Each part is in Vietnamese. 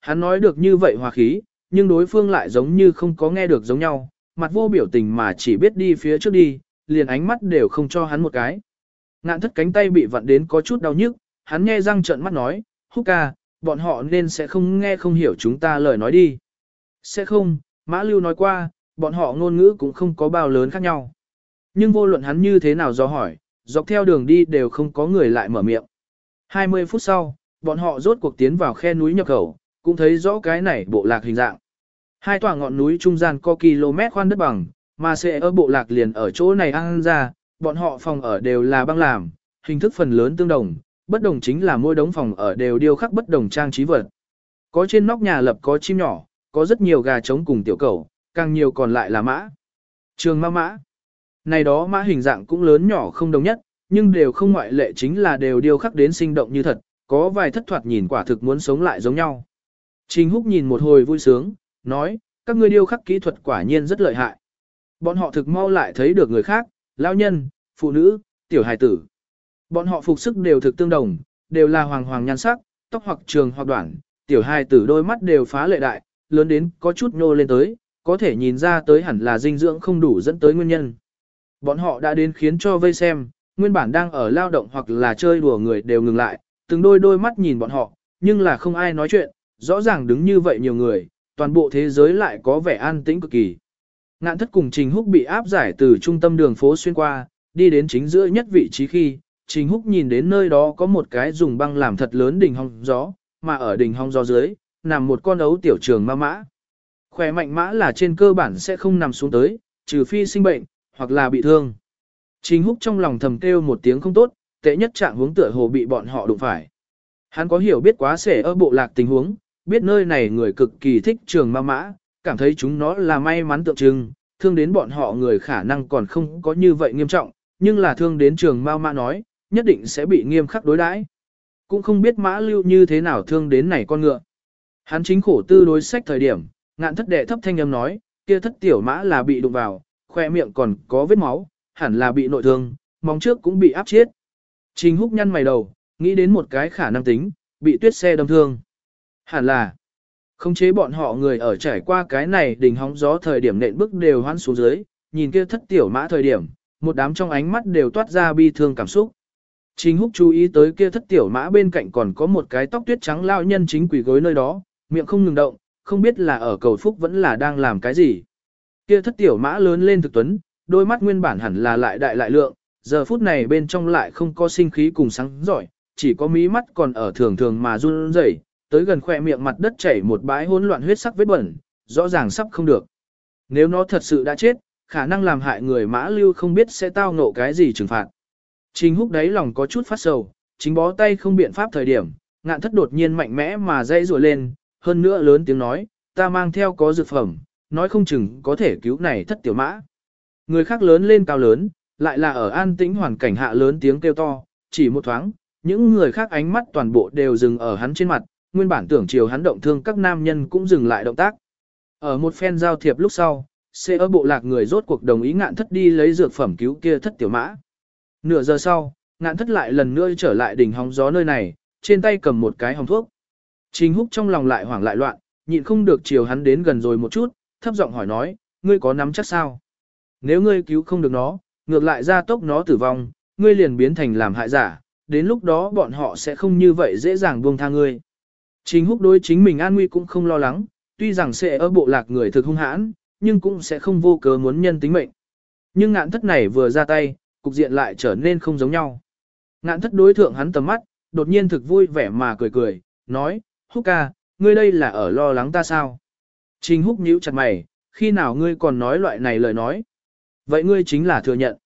Hắn nói được như vậy hòa khí, nhưng đối phương lại giống như không có nghe được giống nhau, mặt vô biểu tình mà chỉ biết đi phía trước đi, liền ánh mắt đều không cho hắn một cái. Ngạn thất cánh tay bị vặn đến có chút đau nhức, hắn nghe răng trợn mắt nói, húc ca, bọn họ nên sẽ không nghe không hiểu chúng ta lời nói đi. Sẽ không, Mã Lưu nói qua, bọn họ ngôn ngữ cũng không có bao lớn khác nhau. Nhưng vô luận hắn như thế nào do hỏi, dọc theo đường đi đều không có người lại mở miệng. 20 phút sau, bọn họ rốt cuộc tiến vào khe núi nhập khẩu, cũng thấy rõ cái này bộ lạc hình dạng. Hai tòa ngọn núi trung gian có km khoan đất bằng, mà sẽ ở bộ lạc liền ở chỗ này ăn ra, bọn họ phòng ở đều là băng làm, hình thức phần lớn tương đồng, bất đồng chính là mỗi đống phòng ở đều điêu khắc bất đồng trang trí vật. Có trên nóc nhà lập có chim nhỏ, có rất nhiều gà trống cùng tiểu cầu, càng nhiều còn lại là mã. Trường ma mã. Này đó mã hình dạng cũng lớn nhỏ không đồng nhất, nhưng đều không ngoại lệ chính là đều điêu khắc đến sinh động như thật, có vài thất thoạt nhìn quả thực muốn sống lại giống nhau. Trình Húc nhìn một hồi vui sướng, nói, các ngươi điêu khắc kỹ thuật quả nhiên rất lợi hại. Bọn họ thực mau lại thấy được người khác, lao nhân, phụ nữ, tiểu hài tử. Bọn họ phục sức đều thực tương đồng, đều là hoàng hoàng nhan sắc, tóc hoặc trường hoặc đoạn, tiểu hài tử đôi mắt đều phá lệ đại, lớn đến có chút nhô lên tới, có thể nhìn ra tới hẳn là dinh dưỡng không đủ dẫn tới nguyên nhân. Bọn họ đã đến khiến cho vây xem, nguyên bản đang ở lao động hoặc là chơi đùa người đều ngừng lại, từng đôi đôi mắt nhìn bọn họ, nhưng là không ai nói chuyện, rõ ràng đứng như vậy nhiều người, toàn bộ thế giới lại có vẻ an tĩnh cực kỳ. Ngạn thất cùng Trình Húc bị áp giải từ trung tâm đường phố xuyên qua, đi đến chính giữa nhất vị trí khi, Trình Húc nhìn đến nơi đó có một cái dùng băng làm thật lớn đỉnh hong gió, mà ở đỉnh hong gió dưới, nằm một con ấu tiểu trường ma mã. Khỏe mạnh mã là trên cơ bản sẽ không nằm xuống tới, trừ phi sinh bệnh, hoặc là bị thương. Trình Húc trong lòng thầm kêu một tiếng không tốt, tệ nhất trạng hướng tựa hồ bị bọn họ đụng phải. Hắn có hiểu biết quá sẻ ở bộ lạc tình huống, biết nơi này người cực kỳ thích trường ma mã, cảm thấy chúng nó là may mắn tượng trưng, thương đến bọn họ người khả năng còn không có như vậy nghiêm trọng, nhưng là thương đến trường ma mã nói, nhất định sẽ bị nghiêm khắc đối đãi. Cũng không biết mã lưu như thế nào thương đến này con ngựa. Hắn chính khổ tư đối sách thời điểm, ngạn thất đệ thấp thanh âm nói, kia thất tiểu mã là bị đụng vào, khoe miệng còn có vết máu, hẳn là bị nội thương, móng trước cũng bị áp chết. Trình húc nhăn mày đầu, nghĩ đến một cái khả năng tính, bị tuyết xe đâm thương. Hẳn là, không chế bọn họ người ở trải qua cái này đỉnh hóng gió thời điểm nện bức đều hoan xuống dưới, nhìn kia thất tiểu mã thời điểm, một đám trong ánh mắt đều toát ra bi thương cảm xúc. chính húc chú ý tới kia thất tiểu mã bên cạnh còn có một cái tóc tuyết trắng lao nhân chính quỷ gối nơi đó, miệng không ngừng động, không biết là ở cầu phúc vẫn là đang làm cái gì. Kia thất tiểu mã lớn lên thực tuấn, đôi mắt nguyên bản hẳn là lại đại lại lượng, giờ phút này bên trong lại không có sinh khí cùng sáng giỏi, chỉ có mí mắt còn ở thường thường mà run rẩy, tới gần khỏe miệng mặt đất chảy một bãi hỗn loạn huyết sắc vết bẩn, rõ ràng sắp không được. Nếu nó thật sự đã chết, khả năng làm hại người mã lưu không biết sẽ tao ngộ cái gì trừng phạt. Trình húc đáy lòng có chút phát sầu, chính bó tay không biện pháp thời điểm, ngạn thất đột nhiên mạnh mẽ mà dây rùa lên, hơn nữa lớn tiếng nói, ta mang theo có dược phẩm, nói không chừng có thể cứu này thất tiểu mã. Người khác lớn lên cao lớn, lại là ở an tĩnh hoàn cảnh hạ lớn tiếng kêu to, chỉ một thoáng, những người khác ánh mắt toàn bộ đều dừng ở hắn trên mặt, nguyên bản tưởng chiều hắn động thương các nam nhân cũng dừng lại động tác. Ở một phen giao thiệp lúc sau, xe ở bộ lạc người rốt cuộc đồng ý ngạn thất đi lấy dược phẩm cứu kia thất tiểu mã. Nửa giờ sau, ngạn thất lại lần nữa trở lại đỉnh hóng gió nơi này, trên tay cầm một cái hồng thuốc. Trình húc trong lòng lại hoảng lại loạn, nhịn không được chiều hắn đến gần rồi một chút, thấp giọng hỏi nói, ngươi có nắm chắc sao? Nếu ngươi cứu không được nó, ngược lại ra tốc nó tử vong, ngươi liền biến thành làm hại giả, đến lúc đó bọn họ sẽ không như vậy dễ dàng buông tha ngươi. Trình húc đối chính mình an nguy cũng không lo lắng, tuy rằng sẽ ở bộ lạc người thực hung hãn, nhưng cũng sẽ không vô cớ muốn nhân tính mệnh. Nhưng ngạn thất này vừa ra tay, cục diện lại trở nên không giống nhau. Ngạn thất đối thượng hắn tầm mắt, đột nhiên thực vui vẻ mà cười cười, nói, húc ca, ngươi đây là ở lo lắng ta sao? Trình húc nhíu chặt mày, khi nào ngươi còn nói loại này lời nói? Vậy ngươi chính là thừa nhận.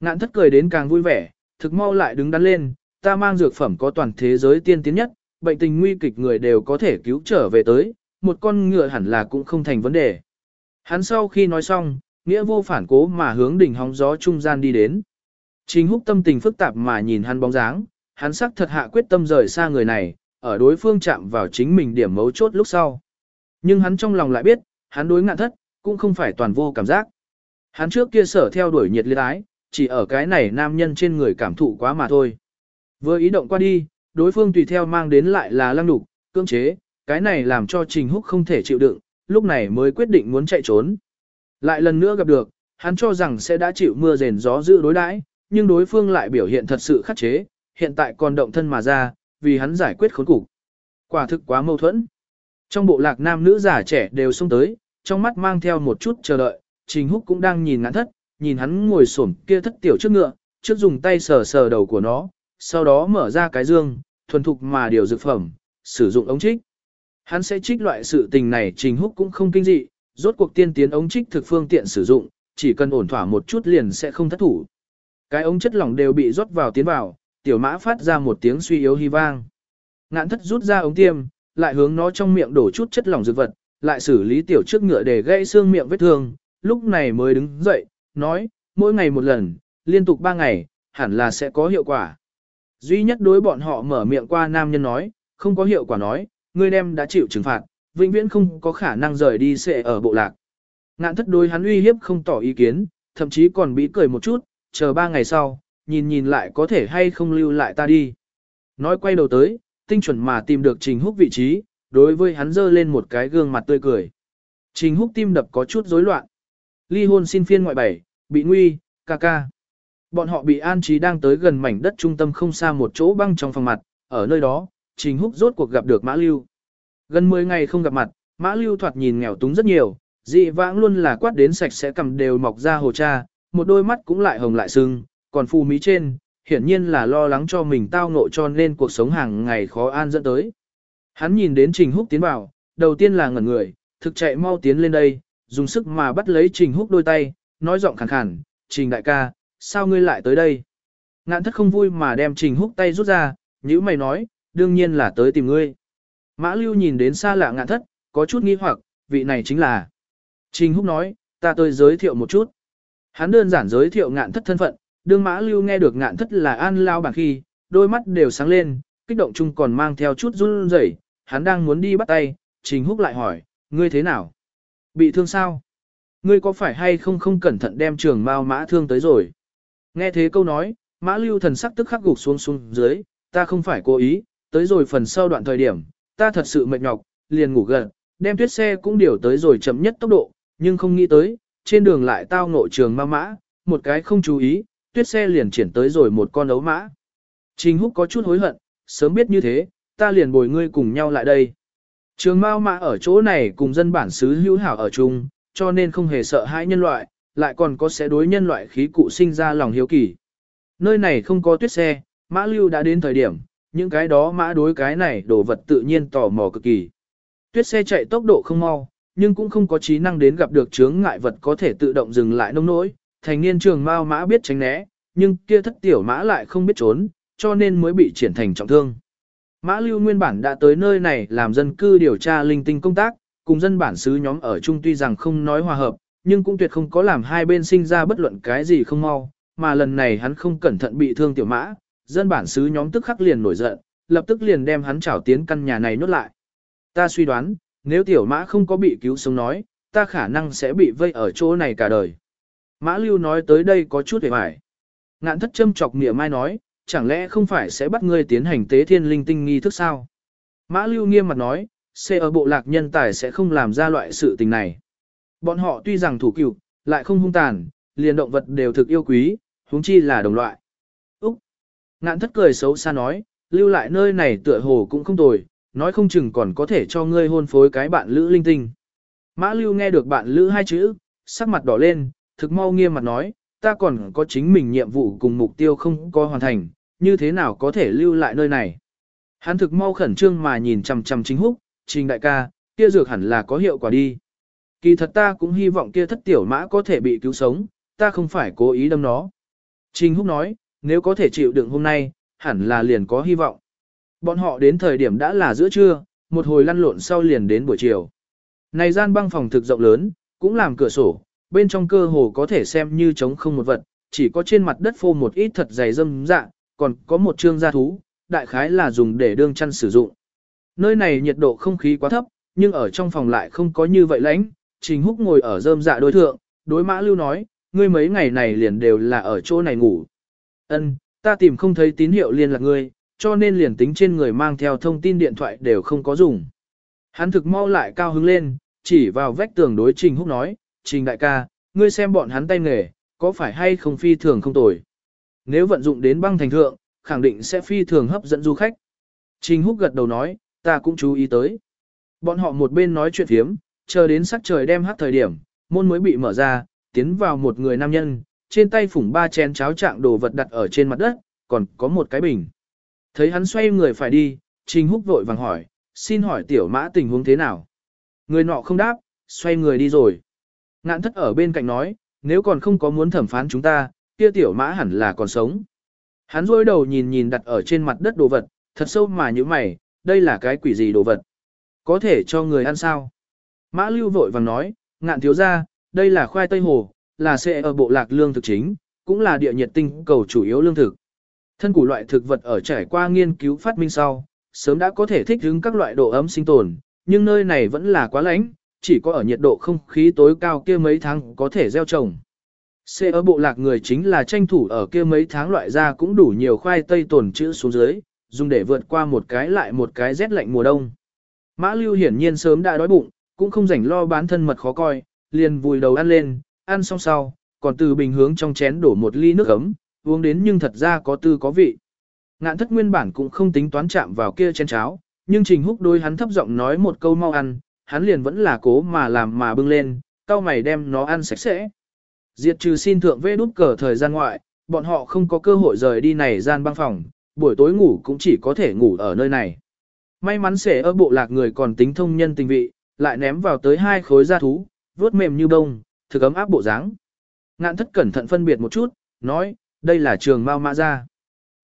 Ngạn thất cười đến càng vui vẻ, thực mau lại đứng đắn lên, ta mang dược phẩm có toàn thế giới tiên tiến nhất, bệnh tình nguy kịch người đều có thể cứu trở về tới, một con ngựa hẳn là cũng không thành vấn đề. Hắn sau khi nói xong, nghĩa vô phản cố mà hướng đỉnh hóng gió trung gian đi đến. Trình húc tâm tình phức tạp mà nhìn hắn bóng dáng, hắn sắc thật hạ quyết tâm rời xa người này, ở đối phương chạm vào chính mình điểm mấu chốt lúc sau. Nhưng hắn trong lòng lại biết, hắn đối ngạn thất, cũng không phải toàn vô cảm giác. Hắn trước kia sở theo đuổi nhiệt liệt ái, chỉ ở cái này nam nhân trên người cảm thụ quá mà thôi. Vừa ý động qua đi, đối phương tùy theo mang đến lại là lăng đục, cưỡng chế, cái này làm cho Trình Húc không thể chịu đựng, lúc này mới quyết định muốn chạy trốn. Lại lần nữa gặp được, hắn cho rằng sẽ đã chịu mưa rền gió dữ đối đãi, nhưng đối phương lại biểu hiện thật sự khắc chế, hiện tại còn động thân mà ra, vì hắn giải quyết khốn cục. Quả thực quá mâu thuẫn. Trong bộ lạc nam nữ già trẻ đều xông tới, trong mắt mang theo một chút chờ đợi, Trình Húc cũng đang nhìn ngã thất, nhìn hắn ngồi xổm kia thất tiểu trước ngựa, trước dùng tay sờ sờ đầu của nó, sau đó mở ra cái dương, thuần thục mà điều dược phẩm, sử dụng ống trích. Hắn sẽ trích loại sự tình này Trình Húc cũng không kinh dị, rốt cuộc tiên tiến ống trích thực phương tiện sử dụng, chỉ cần ổn thỏa một chút liền sẽ không thất thủ. Cái ống chất lỏng đều bị rót vào tiến vào, tiểu mã phát ra một tiếng suy yếu hy vang. Ngạn thất rút ra ống tiêm, lại hướng nó trong miệng đổ chút chất lỏng dược vật, lại xử lý tiểu trước ngựa để gây xương miệng vết thương, lúc này mới đứng dậy, nói, mỗi ngày một lần, liên tục ba ngày, hẳn là sẽ có hiệu quả. Duy nhất đối bọn họ mở miệng qua nam nhân nói, không có hiệu quả nói, ngươi đem đã chịu trừng phạt, vĩnh viễn không có khả năng rời đi sẽ ở bộ lạc. Ngạn thất đối hắn uy hiếp không tỏ ý kiến, thậm chí còn bị cười một chút, chờ ba ngày sau, nhìn nhìn lại có thể hay không lưu lại ta đi. Nói quay đầu tới, tinh chuẩn mà tìm được Trình Húc vị trí, đối với hắn dơ lên một cái gương mặt tươi cười. Trình Húc tim đập có chút rối loạn. Ly hôn xin phiên ngoại bảy, bị nguy, ca ca. Bọn họ bị an trí đang tới gần mảnh đất trung tâm không xa một chỗ băng trong phòng mặt, ở nơi đó, Trình Húc rốt cuộc gặp được Mã Lưu. Gần 10 ngày không gặp mặt, Mã Lưu thoạt nhìn nghèo túng rất nhiều, dị vãng luôn là quát đến sạch sẽ cầm đều mọc ra hồ cha, một đôi mắt cũng lại hồng lại sưng, còn phù mí trên, hiển nhiên là lo lắng cho mình tao ngộ cho nên cuộc sống hàng ngày khó an dẫn tới. Hắn nhìn đến Trình Húc tiến vào, đầu tiên là ngẩn người, thực chạy mau tiến lên đây, dùng sức mà bắt lấy Trình Húc đôi tay, nói giọng khàn khàn, Trình đại ca, sao ngươi lại tới đây? Ngạn thất không vui mà đem Trình Húc tay rút ra, nhữ mày nói, đương nhiên là tới tìm ngươi. Mã Lưu nhìn đến xa lạ ngạn thất, có chút nghi hoặc, vị này chính là. Trình Húc nói, ta tới giới thiệu một chút. Hắn đơn giản giới thiệu ngạn thất thân phận, đương Mã Lưu nghe được ngạn thất là an lao bản khi, đôi mắt đều sáng lên, kích động chung còn mang theo chút run rẩy. hắn đang muốn đi bắt tay, Trình Húc lại hỏi, ngươi thế nào? Bị thương sao? Ngươi có phải hay không không cẩn thận đem trường mao mã thương tới rồi? Nghe thế câu nói, Mã Lưu thần sắc tức khắc gục xuống xuống dưới, ta không phải cố ý, tới rồi phần sau đoạn thời điểm, ta thật sự mệt nhọc, liền ngủ gần, đem tuyết xe cũng điều tới rồi chậm nhất tốc độ, nhưng không nghĩ tới, trên đường lại tao ngộ trường ma mã, một cái không chú ý, tuyết xe liền triển tới rồi một con ấu mã. Trình Húc có chút hối hận, sớm biết như thế, ta liền bồi ngươi cùng nhau lại đây. Trường Mao Mã ở chỗ này cùng dân bản xứ hữu hảo ở chung, cho nên không hề sợ hãi nhân loại, lại còn có sẽ đối nhân loại khí cụ sinh ra lòng hiếu kỳ. Nơi này không có tuyết xe, Mã Lưu đã đến thời điểm, những cái đó mã đối cái này đồ vật tự nhiên tò mò cực kỳ. Tuyết xe chạy tốc độ không mau, nhưng cũng không có trí năng đến gặp được chướng ngại vật có thể tự động dừng lại nông nỗi. Thành niên trường mao mã biết tránh né, nhưng kia thất tiểu mã lại không biết trốn, cho nên mới bị triển thành trọng thương. Mã lưu nguyên bản đã tới nơi này làm dân cư điều tra linh tinh công tác, cùng dân bản xứ nhóm ở chung tuy rằng không nói hòa hợp, nhưng cũng tuyệt không có làm hai bên sinh ra bất luận cái gì không mau, mà lần này hắn không cẩn thận bị thương tiểu mã, dân bản xứ nhóm tức khắc liền nổi giận, lập tức liền đem hắn trảo tiến căn nhà này nhốt lại. Ta suy đoán, nếu tiểu mã không có bị cứu sống nói, ta khả năng sẽ bị vây ở chỗ này cả đời. Mã lưu nói tới đây có chút hề mải. Ngạn thất châm chọc nghĩa mai nói, chẳng lẽ không phải sẽ bắt ngươi tiến hành tế thiên linh tinh nghi thức sao? Mã lưu nghiêm mặt nói, xe ở bộ lạc nhân tài sẽ không làm ra loại sự tình này. Bọn họ tuy rằng thủ cựu, lại không hung tàn, liền động vật đều thực yêu quý, huống chi là đồng loại. Úc! Ngạn thất cười xấu xa nói, lưu lại nơi này tựa hồ cũng không tồi, nói không chừng còn có thể cho ngươi hôn phối cái bạn lữ linh tinh. Mã lưu nghe được bạn lữ hai chữ, sắc mặt đỏ lên, thực mau nghiêm mặt nói, ta còn có chính mình nhiệm vụ cùng mục tiêu không có hoàn thành, như thế nào có thể lưu lại nơi này. Hắn thực mau khẩn trương mà nhìn chằm chằm chính húc, trình đại ca, kia dược hẳn là có hiệu quả đi. Kỳ thật ta cũng hy vọng kia thất tiểu mã có thể bị cứu sống, ta không phải cố ý đâm nó. Trình húc nói, nếu có thể chịu đựng hôm nay, hẳn là liền có hy vọng. Bọn họ đến thời điểm đã là giữa trưa, một hồi lăn lộn sau liền đến buổi chiều. Này gian băng phòng thực rộng lớn, cũng làm cửa sổ, bên trong cơ hồ có thể xem như trống không một vật, chỉ có trên mặt đất phô một ít thật dày dâm dạ, còn có một trương gia thú, đại khái là dùng để đương chăn sử dụng. Nơi này nhiệt độ không khí quá thấp, nhưng ở trong phòng lại không có như vậy lạnh. Trình Húc ngồi ở rơm dạ đối thượng, đối mã lưu nói, ngươi mấy ngày này liền đều là ở chỗ này ngủ. Ân, ta tìm không thấy tín hiệu liên lạc ngươi, cho nên liền tính trên người mang theo thông tin điện thoại đều không có dùng. Hắn thực mau lại cao hứng lên, chỉ vào vách tường đối Trình Húc nói, Trình đại ca, ngươi xem bọn hắn tay nghề, có phải hay không phi thường không tồi. Nếu vận dụng đến băng thành thượng, khẳng định sẽ phi thường hấp dẫn du khách. Trình Húc gật đầu nói, ta cũng chú ý tới. Bọn họ một bên nói chuyện thiếm, chờ đến sắc trời đem hát thời điểm, môn mới bị mở ra, tiến vào một người nam nhân, trên tay phủng ba chén cháo trạng đồ vật đặt ở trên mặt đất, còn có một cái bình. Thấy hắn xoay người phải đi, Trình Húc vội vàng hỏi, xin hỏi tiểu mã tình huống thế nào? Người nọ không đáp, xoay người đi rồi. Ngạn thất ở bên cạnh nói, nếu còn không có muốn thẩm phán chúng ta, kia tiểu mã hẳn là còn sống. Hắn rôi đầu nhìn nhìn đặt ở trên mặt đất đồ vật, thật sâu mà như mày, đây là cái quỷ gì đồ vật? Có thể cho người ăn sao? Mã lưu vội vàng nói, ngạn thiếu ra, đây là khoai tây hồ, là sẽ ở bộ lạc lương thực chính, cũng là địa nhiệt tinh cầu chủ yếu lương thực. Thân củ loại thực vật ở trải qua nghiên cứu phát minh sau, sớm đã có thể thích ứng các loại độ ấm sinh tồn, nhưng nơi này vẫn là quá lạnh, chỉ có ở nhiệt độ không khí tối cao kia mấy tháng có thể gieo trồng. Sẽ ở bộ lạc người chính là tranh thủ ở kia mấy tháng loại ra cũng đủ nhiều khoai tây tồn trữ xuống dưới, dùng để vượt qua một cái lại một cái rét lạnh mùa đông. Mã Lưu hiển nhiên sớm đã đói bụng, cũng không rảnh lo bán thân mật khó coi, liền vùi đầu ăn lên, ăn xong sau, còn từ bình hướng trong chén đổ một ly nước ấm, uống đến nhưng thật ra có tư có vị. Ngạn thất nguyên bản cũng không tính toán chạm vào kia chén cháo, nhưng Trình Húc đôi hắn thấp giọng nói một câu mau ăn, hắn liền vẫn là cố mà làm mà bưng lên, cao mày đem nó ăn sạch sẽ. Diệt trừ xin thượng vê đút cờ thời gian ngoại, bọn họ không có cơ hội rời đi này gian băng phòng, buổi tối ngủ cũng chỉ có thể ngủ ở nơi này. May mắn sẽ ở bộ lạc người còn tính thông nhân tình vị, lại ném vào tới hai khối da thú, vuốt mềm như bông, thực ấm áp bộ dáng. Ngạn thất cẩn thận phân biệt một chút, nói, đây là trường Mao Mã Gia.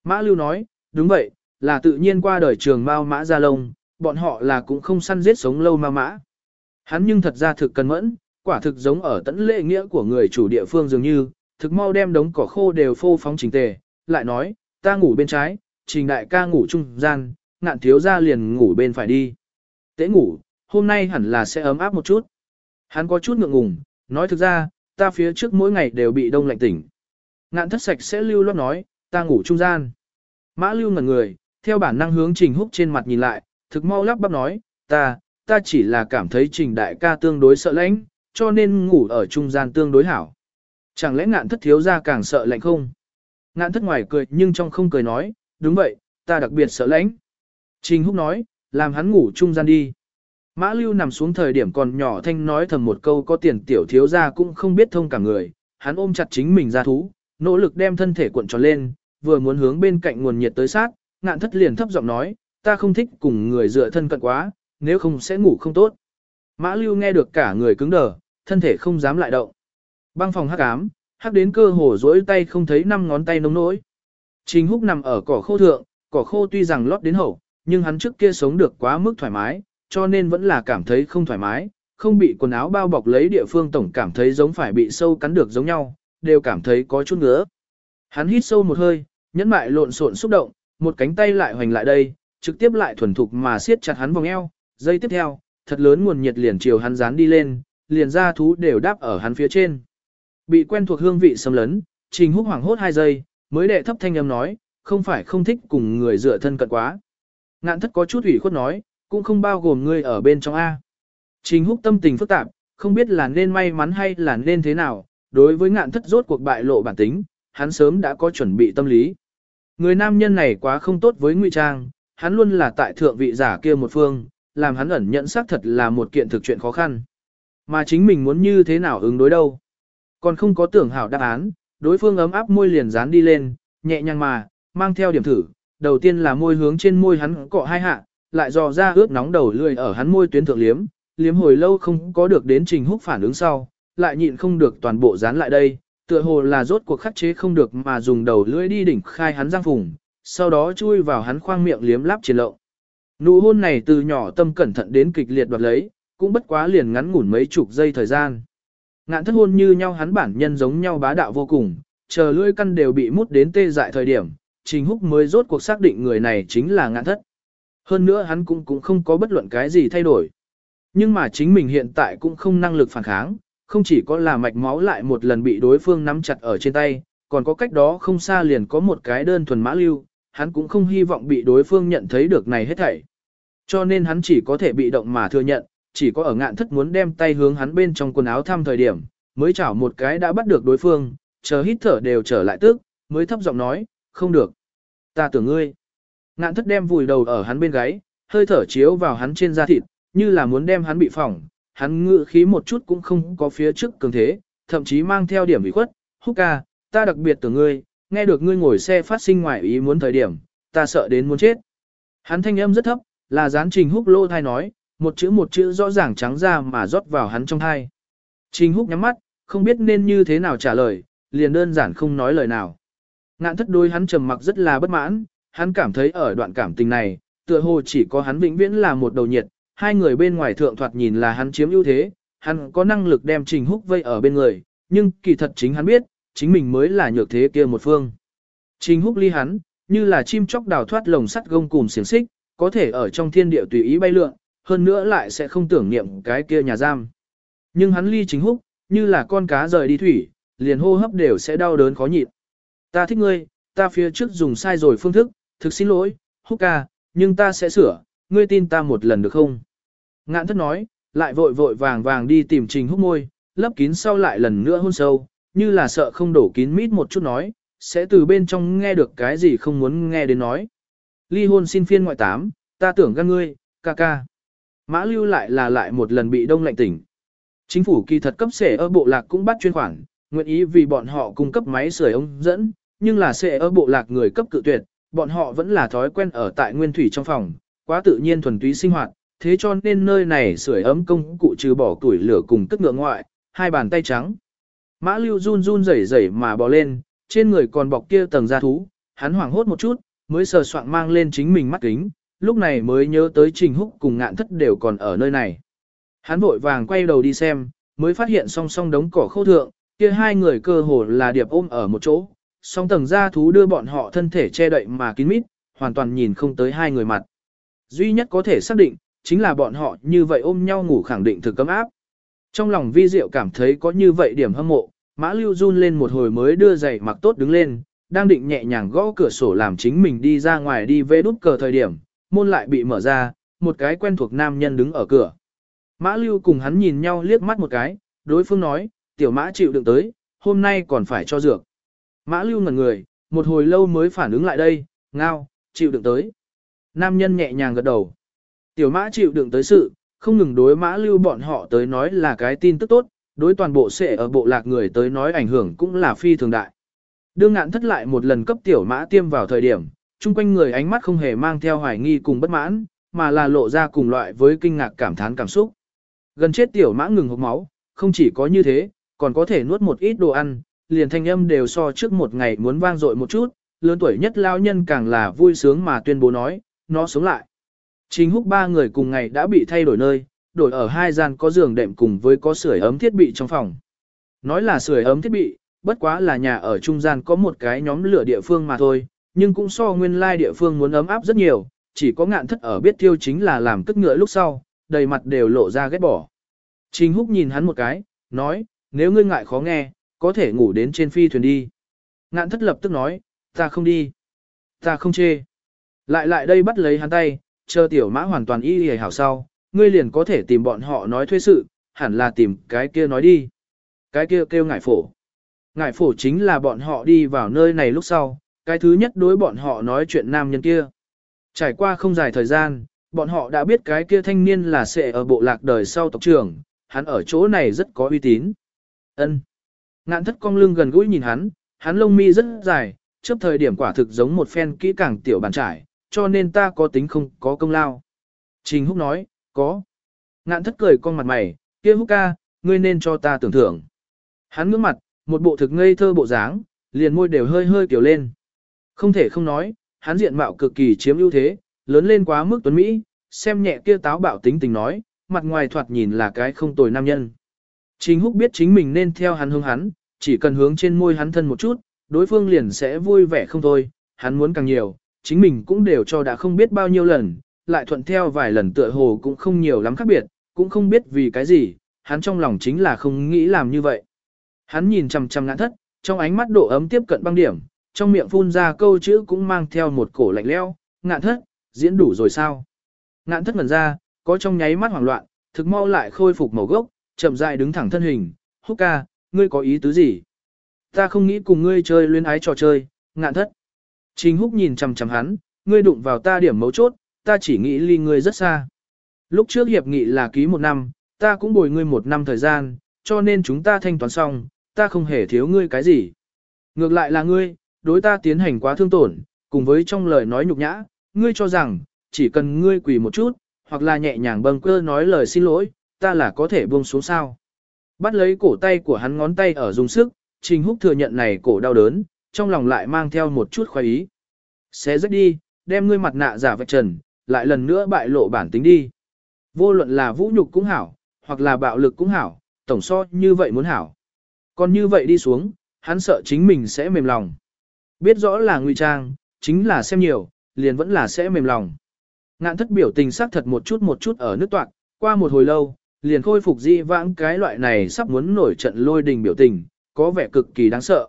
Mã Lưu nói, đúng vậy, là tự nhiên qua đời trường Mao Mã Gia Lông, bọn họ là cũng không săn giết sống lâu Mao Mã. Hắn nhưng thật ra thực cần mẫn, quả thực giống ở tận lệ nghĩa của người chủ địa phương dường như, thực mau đem đống cỏ khô đều phô phóng trình tề, lại nói, ta ngủ bên trái, trình đại ca ngủ trung gian, ngạn thiếu ra liền ngủ bên phải đi. Tế ngủ, hôm nay hẳn là sẽ ấm áp một chút. Hắn có chút ngượng ngùng, nói thực ra, ta phía trước mỗi ngày đều bị đông lạnh tỉnh. Ngạn thất sạch sẽ lưu loát nói, ta ngủ trung gian. Mã lưu ngẩn người, theo bản năng hướng trình húc trên mặt nhìn lại, thực mau lắp bắp nói, ta, ta chỉ là cảm thấy trình đại ca tương đối sợ lãnh, cho nên ngủ ở trung gian tương đối hảo. Chẳng lẽ ngạn thất thiếu ra càng sợ lạnh không? Ngạn thất ngoài cười nhưng trong không cười nói, đúng vậy, ta đặc biệt sợ lãnh. Trình húc nói, làm hắn ngủ trung gian đi. Mã lưu nằm xuống thời điểm còn nhỏ thanh nói thầm một câu có tiền tiểu thiếu ra cũng không biết thông cả người, hắn ôm chặt chính mình ra thú, nỗ lực đem thân thể cuộn tròn lên, vừa muốn hướng bên cạnh nguồn nhiệt tới sát, ngạn thất liền thấp giọng nói, ta không thích cùng người dựa thân cận quá, nếu không sẽ ngủ không tốt. Mã lưu nghe được cả người cứng đờ, thân thể không dám lại động. Băng phòng hắc ám, hắc đến cơ hồ rỗi tay không thấy năm ngón tay nông nỗi. Trình húc nằm ở cỏ khô thượng, cỏ khô tuy rằng lót đến hậu, nhưng hắn trước kia sống được quá mức thoải mái, cho nên vẫn là cảm thấy không thoải mái, không bị quần áo bao bọc lấy địa phương tổng cảm thấy giống phải bị sâu cắn được giống nhau, đều cảm thấy có chút ngứa. Hắn hít sâu một hơi, nhẫn mại lộn xộn xúc động, một cánh tay lại hoành lại đây, trực tiếp lại thuần thục mà siết chặt hắn vòng eo, dây tiếp theo, thật lớn nguồn nhiệt liền chiều hắn dán đi lên, liền ra thú đều đáp ở hắn phía trên. Bị quen thuộc hương vị xâm lấn, Trình Húc hoảng hốt hai giây, mới đệ thấp thanh âm nói, không phải không thích cùng người dựa thân cận quá. Ngạn thất có chút ủy khuất nói, cũng không bao gồm ngươi ở bên trong A. Trình Húc tâm tình phức tạp, không biết là nên may mắn hay là nên thế nào, đối với ngạn thất rốt cuộc bại lộ bản tính, hắn sớm đã có chuẩn bị tâm lý. Người nam nhân này quá không tốt với Ngụy Trang, hắn luôn là tại thượng vị giả kia một phương, làm hắn ẩn nhận xác thật là một kiện thực chuyện khó khăn. Mà chính mình muốn như thế nào ứng đối đâu. Còn không có tưởng hảo đáp án, đối phương ấm áp môi liền dán đi lên, nhẹ nhàng mà, mang theo điểm thử. Đầu tiên là môi hướng trên môi hắn cọ hai hạ, lại dò ra ướt nóng đầu lưỡi ở hắn môi tuyến thượng liếm, liếm hồi lâu không có được đến trình húc phản ứng sau, lại nhịn không được toàn bộ dán lại đây, tựa hồ là rốt cuộc khắc chế không được mà dùng đầu lưỡi đi đỉnh khai hắn răng phùng, sau đó chui vào hắn khoang miệng liếm láp trên lậu. Nụ hôn này từ nhỏ tâm cẩn thận đến kịch liệt đoạt lấy, cũng bất quá liền ngắn ngủn mấy chục giây thời gian. Ngạn thất hôn như nhau hắn bản nhân giống nhau bá đạo vô cùng, chờ lưỡi căn đều bị mút đến tê dại thời điểm, Trình Húc mới rốt cuộc xác định người này chính là ngạn thất. Hơn nữa hắn cũng cũng không có bất luận cái gì thay đổi. Nhưng mà chính mình hiện tại cũng không năng lực phản kháng, không chỉ có là mạch máu lại một lần bị đối phương nắm chặt ở trên tay, còn có cách đó không xa liền có một cái đơn thuần mã lưu, hắn cũng không hy vọng bị đối phương nhận thấy được này hết thảy. Cho nên hắn chỉ có thể bị động mà thừa nhận, chỉ có ở ngạn thất muốn đem tay hướng hắn bên trong quần áo thăm thời điểm, mới chảo một cái đã bắt được đối phương, chờ hít thở đều trở lại tức, mới thấp giọng nói, không được. Ta tưởng ngươi. Ngạn thất đem vùi đầu ở hắn bên gáy, hơi thở chiếu vào hắn trên da thịt, như là muốn đem hắn bị phỏng, hắn ngự khí một chút cũng không có phía trước cường thế, thậm chí mang theo điểm bị khuất, húc ca, ta đặc biệt từ ngươi, nghe được ngươi ngồi xe phát sinh ngoài ý muốn thời điểm, ta sợ đến muốn chết. Hắn thanh âm rất thấp, là gián trình húc lô thai nói, một chữ một chữ rõ ràng trắng ra mà rót vào hắn trong thai. Trình húc nhắm mắt, không biết nên như thế nào trả lời, liền đơn giản không nói lời nào. Ngạn thất đôi hắn trầm mặc rất là bất mãn, hắn cảm thấy ở đoạn cảm tình này, tựa hồ chỉ có hắn vĩnh viễn là một đầu nhiệt, hai người bên ngoài thượng thoạt nhìn là hắn chiếm ưu thế, hắn có năng lực đem Trình Húc vây ở bên người, nhưng kỳ thật chính hắn biết, chính mình mới là nhược thế kia một phương. Trình Húc ly hắn, như là chim chóc đào thoát lồng sắt gông cùm xiềng xích, có thể ở trong thiên địa tùy ý bay lượn, hơn nữa lại sẽ không tưởng niệm cái kia nhà giam. Nhưng hắn ly Trình Húc, như là con cá rời đi thủy, liền hô hấp đều sẽ đau đớn khó nhịn. Ta thích ngươi, ta phía trước dùng sai rồi phương thức, thực xin lỗi, Húc ca, nhưng ta sẽ sửa, ngươi tin ta một lần được không? Ngạn thất nói, lại vội vội vàng vàng đi tìm trình húc môi, lấp kín sau lại lần nữa hôn sâu, như là sợ không đổ kín mít một chút nói, sẽ từ bên trong nghe được cái gì không muốn nghe đến nói. Ly hôn xin phiên ngoại tám, ta tưởng gan ngươi, ca ca. Mã lưu lại là lại một lần bị đông lạnh tỉnh. Chính phủ kỳ thật cấp sẻ ở bộ lạc cũng bắt chuyên khoản, nguyện ý vì bọn họ cung cấp máy sưởi ống dẫn, nhưng là sẻ ở bộ lạc người cấp cự tuyệt, bọn họ vẫn là thói quen ở tại nguyên thủy trong phòng, quá tự nhiên thuần túy sinh hoạt, thế cho nên nơi này sưởi ấm công cụ trừ bỏ tuổi lửa cùng tức ngựa ngoại, hai bàn tay trắng. Mã lưu run run rẩy rẩy mà bò lên, trên người còn bọc kia tầng da thú, hắn hoảng hốt một chút, mới sờ soạn mang lên chính mình mắt kính, lúc này mới nhớ tới Trình Húc cùng ngạn thất đều còn ở nơi này. Hắn vội vàng quay đầu đi xem, mới phát hiện song song đống cỏ khô thượng, kia hai người cơ hồ là điệp ôm ở một chỗ, song tầng da thú đưa bọn họ thân thể che đậy mà kín mít, hoàn toàn nhìn không tới hai người mặt. Duy nhất có thể xác định, chính là bọn họ như vậy ôm nhau ngủ khẳng định thực cấm áp. Trong lòng vi diệu cảm thấy có như vậy điểm hâm mộ, mã lưu run lên một hồi mới đưa giày mặc tốt đứng lên, đang định nhẹ nhàng gõ cửa sổ làm chính mình đi ra ngoài đi vê đút cờ thời điểm, môn lại bị mở ra, một cái quen thuộc nam nhân đứng ở cửa. Mã lưu cùng hắn nhìn nhau liếc mắt một cái, đối phương nói, tiểu mã chịu đựng tới, hôm nay còn phải cho dược. Mã lưu ngẩn người, một hồi lâu mới phản ứng lại đây, ngao, chịu đựng tới. Nam nhân nhẹ nhàng gật đầu. Tiểu mã chịu đựng tới sự, không ngừng đối mã lưu bọn họ tới nói là cái tin tức tốt, đối toàn bộ sẽ ở bộ lạc người tới nói ảnh hưởng cũng là phi thường đại. Đương ngạn thất lại một lần cấp tiểu mã tiêm vào thời điểm, chung quanh người ánh mắt không hề mang theo hoài nghi cùng bất mãn, mà là lộ ra cùng loại với kinh ngạc cảm thán cảm xúc. Gần chết tiểu mã ngừng hộp máu, không chỉ có như thế, còn có thể nuốt một ít đồ ăn, liền thanh âm đều so trước một ngày muốn vang dội một chút, lớn tuổi nhất lao nhân càng là vui sướng mà tuyên bố nói, nó sống lại. Trình húc ba người cùng ngày đã bị thay đổi nơi, đổi ở hai gian có giường đệm cùng với có sưởi ấm thiết bị trong phòng. Nói là sưởi ấm thiết bị, bất quá là nhà ở trung gian có một cái nhóm lửa địa phương mà thôi, nhưng cũng so nguyên lai địa phương muốn ấm áp rất nhiều, chỉ có ngạn thất ở biết tiêu chính là làm tức ngựa lúc sau, đầy mặt đều lộ ra ghét bỏ. Trình húc nhìn hắn một cái, nói, nếu ngươi ngại khó nghe, có thể ngủ đến trên phi thuyền đi. Ngạn thất lập tức nói, ta không đi. Ta không chê. Lại lại đây bắt lấy hắn tay, chờ tiểu mã hoàn toàn y hề hảo sau, ngươi liền có thể tìm bọn họ nói thuê sự, hẳn là tìm cái kia nói đi. Cái kia kêu ngải phổ. Ngải phổ chính là bọn họ đi vào nơi này lúc sau, cái thứ nhất đối bọn họ nói chuyện nam nhân kia. Trải qua không dài thời gian, bọn họ đã biết cái kia thanh niên là sẽ ở bộ lạc đời sau tộc trưởng, hắn ở chỗ này rất có uy tín. Ân. Ngạn thất cong lưng gần gũi nhìn hắn, hắn lông mi rất dài, trước thời điểm quả thực giống một phen kỹ càng tiểu bàn trải, cho nên ta có tính không có công lao. Trình Húc nói, có. Ngạn thất cười con mặt mày, kia Húc ca, ngươi nên cho ta tưởng thưởng. Hắn ngước mặt, một bộ thực ngây thơ bộ dáng, liền môi đều hơi hơi kiểu lên. Không thể không nói, hắn diện mạo cực kỳ chiếm ưu thế, lớn lên quá mức tuấn Mỹ, xem nhẹ kia táo bạo tính tình nói, mặt ngoài thoạt nhìn là cái không tồi nam nhân. Trình Húc biết chính mình nên theo hắn hướng hắn, chỉ cần hướng trên môi hắn thân một chút, đối phương liền sẽ vui vẻ không thôi, hắn muốn càng nhiều, chính mình cũng đều cho đã không biết bao nhiêu lần, lại thuận theo vài lần tựa hồ cũng không nhiều lắm khác biệt, cũng không biết vì cái gì, hắn trong lòng chính là không nghĩ làm như vậy. Hắn nhìn chằm chằm ngã thất, trong ánh mắt độ ấm tiếp cận băng điểm, trong miệng phun ra câu chữ cũng mang theo một cổ lạnh leo, ngạn thất, diễn đủ rồi sao? Ngạn thất ngẩn ra, có trong nháy mắt hoảng loạn, thực mau lại khôi phục màu gốc, chậm rãi đứng thẳng thân hình, húc ca, ngươi có ý tứ gì? Ta không nghĩ cùng ngươi chơi luyến ái trò chơi, ngạn thất. Trình húc nhìn chằm chằm hắn, ngươi đụng vào ta điểm mấu chốt, ta chỉ nghĩ ly ngươi rất xa. Lúc trước hiệp nghị là ký một năm, ta cũng bồi ngươi một năm thời gian, cho nên chúng ta thanh toán xong, ta không hề thiếu ngươi cái gì. Ngược lại là ngươi, đối ta tiến hành quá thương tổn, cùng với trong lời nói nhục nhã, ngươi cho rằng, chỉ cần ngươi quỳ một chút, hoặc là nhẹ nhàng bâng quơ nói lời xin lỗi, ta là có thể buông xuống sao. Bắt lấy cổ tay của hắn ngón tay ở dùng sức, Trình Húc thừa nhận này cổ đau đớn, trong lòng lại mang theo một chút khoái ý. Xé rách đi, đem ngươi mặt nạ giả vạch trần, lại lần nữa bại lộ bản tính đi. Vô luận là vũ nhục cũng hảo, hoặc là bạo lực cũng hảo, tổng so như vậy muốn hảo. Còn như vậy đi xuống, hắn sợ chính mình sẽ mềm lòng. Biết rõ là nguy trang, chính là xem nhiều, liền vẫn là sẽ mềm lòng. Ngạn thất biểu tình sắc thật một chút một chút ở nước toạc, qua một hồi lâu, liền khôi phục di vãng cái loại này sắp muốn nổi trận lôi đình biểu tình, có vẻ cực kỳ đáng sợ.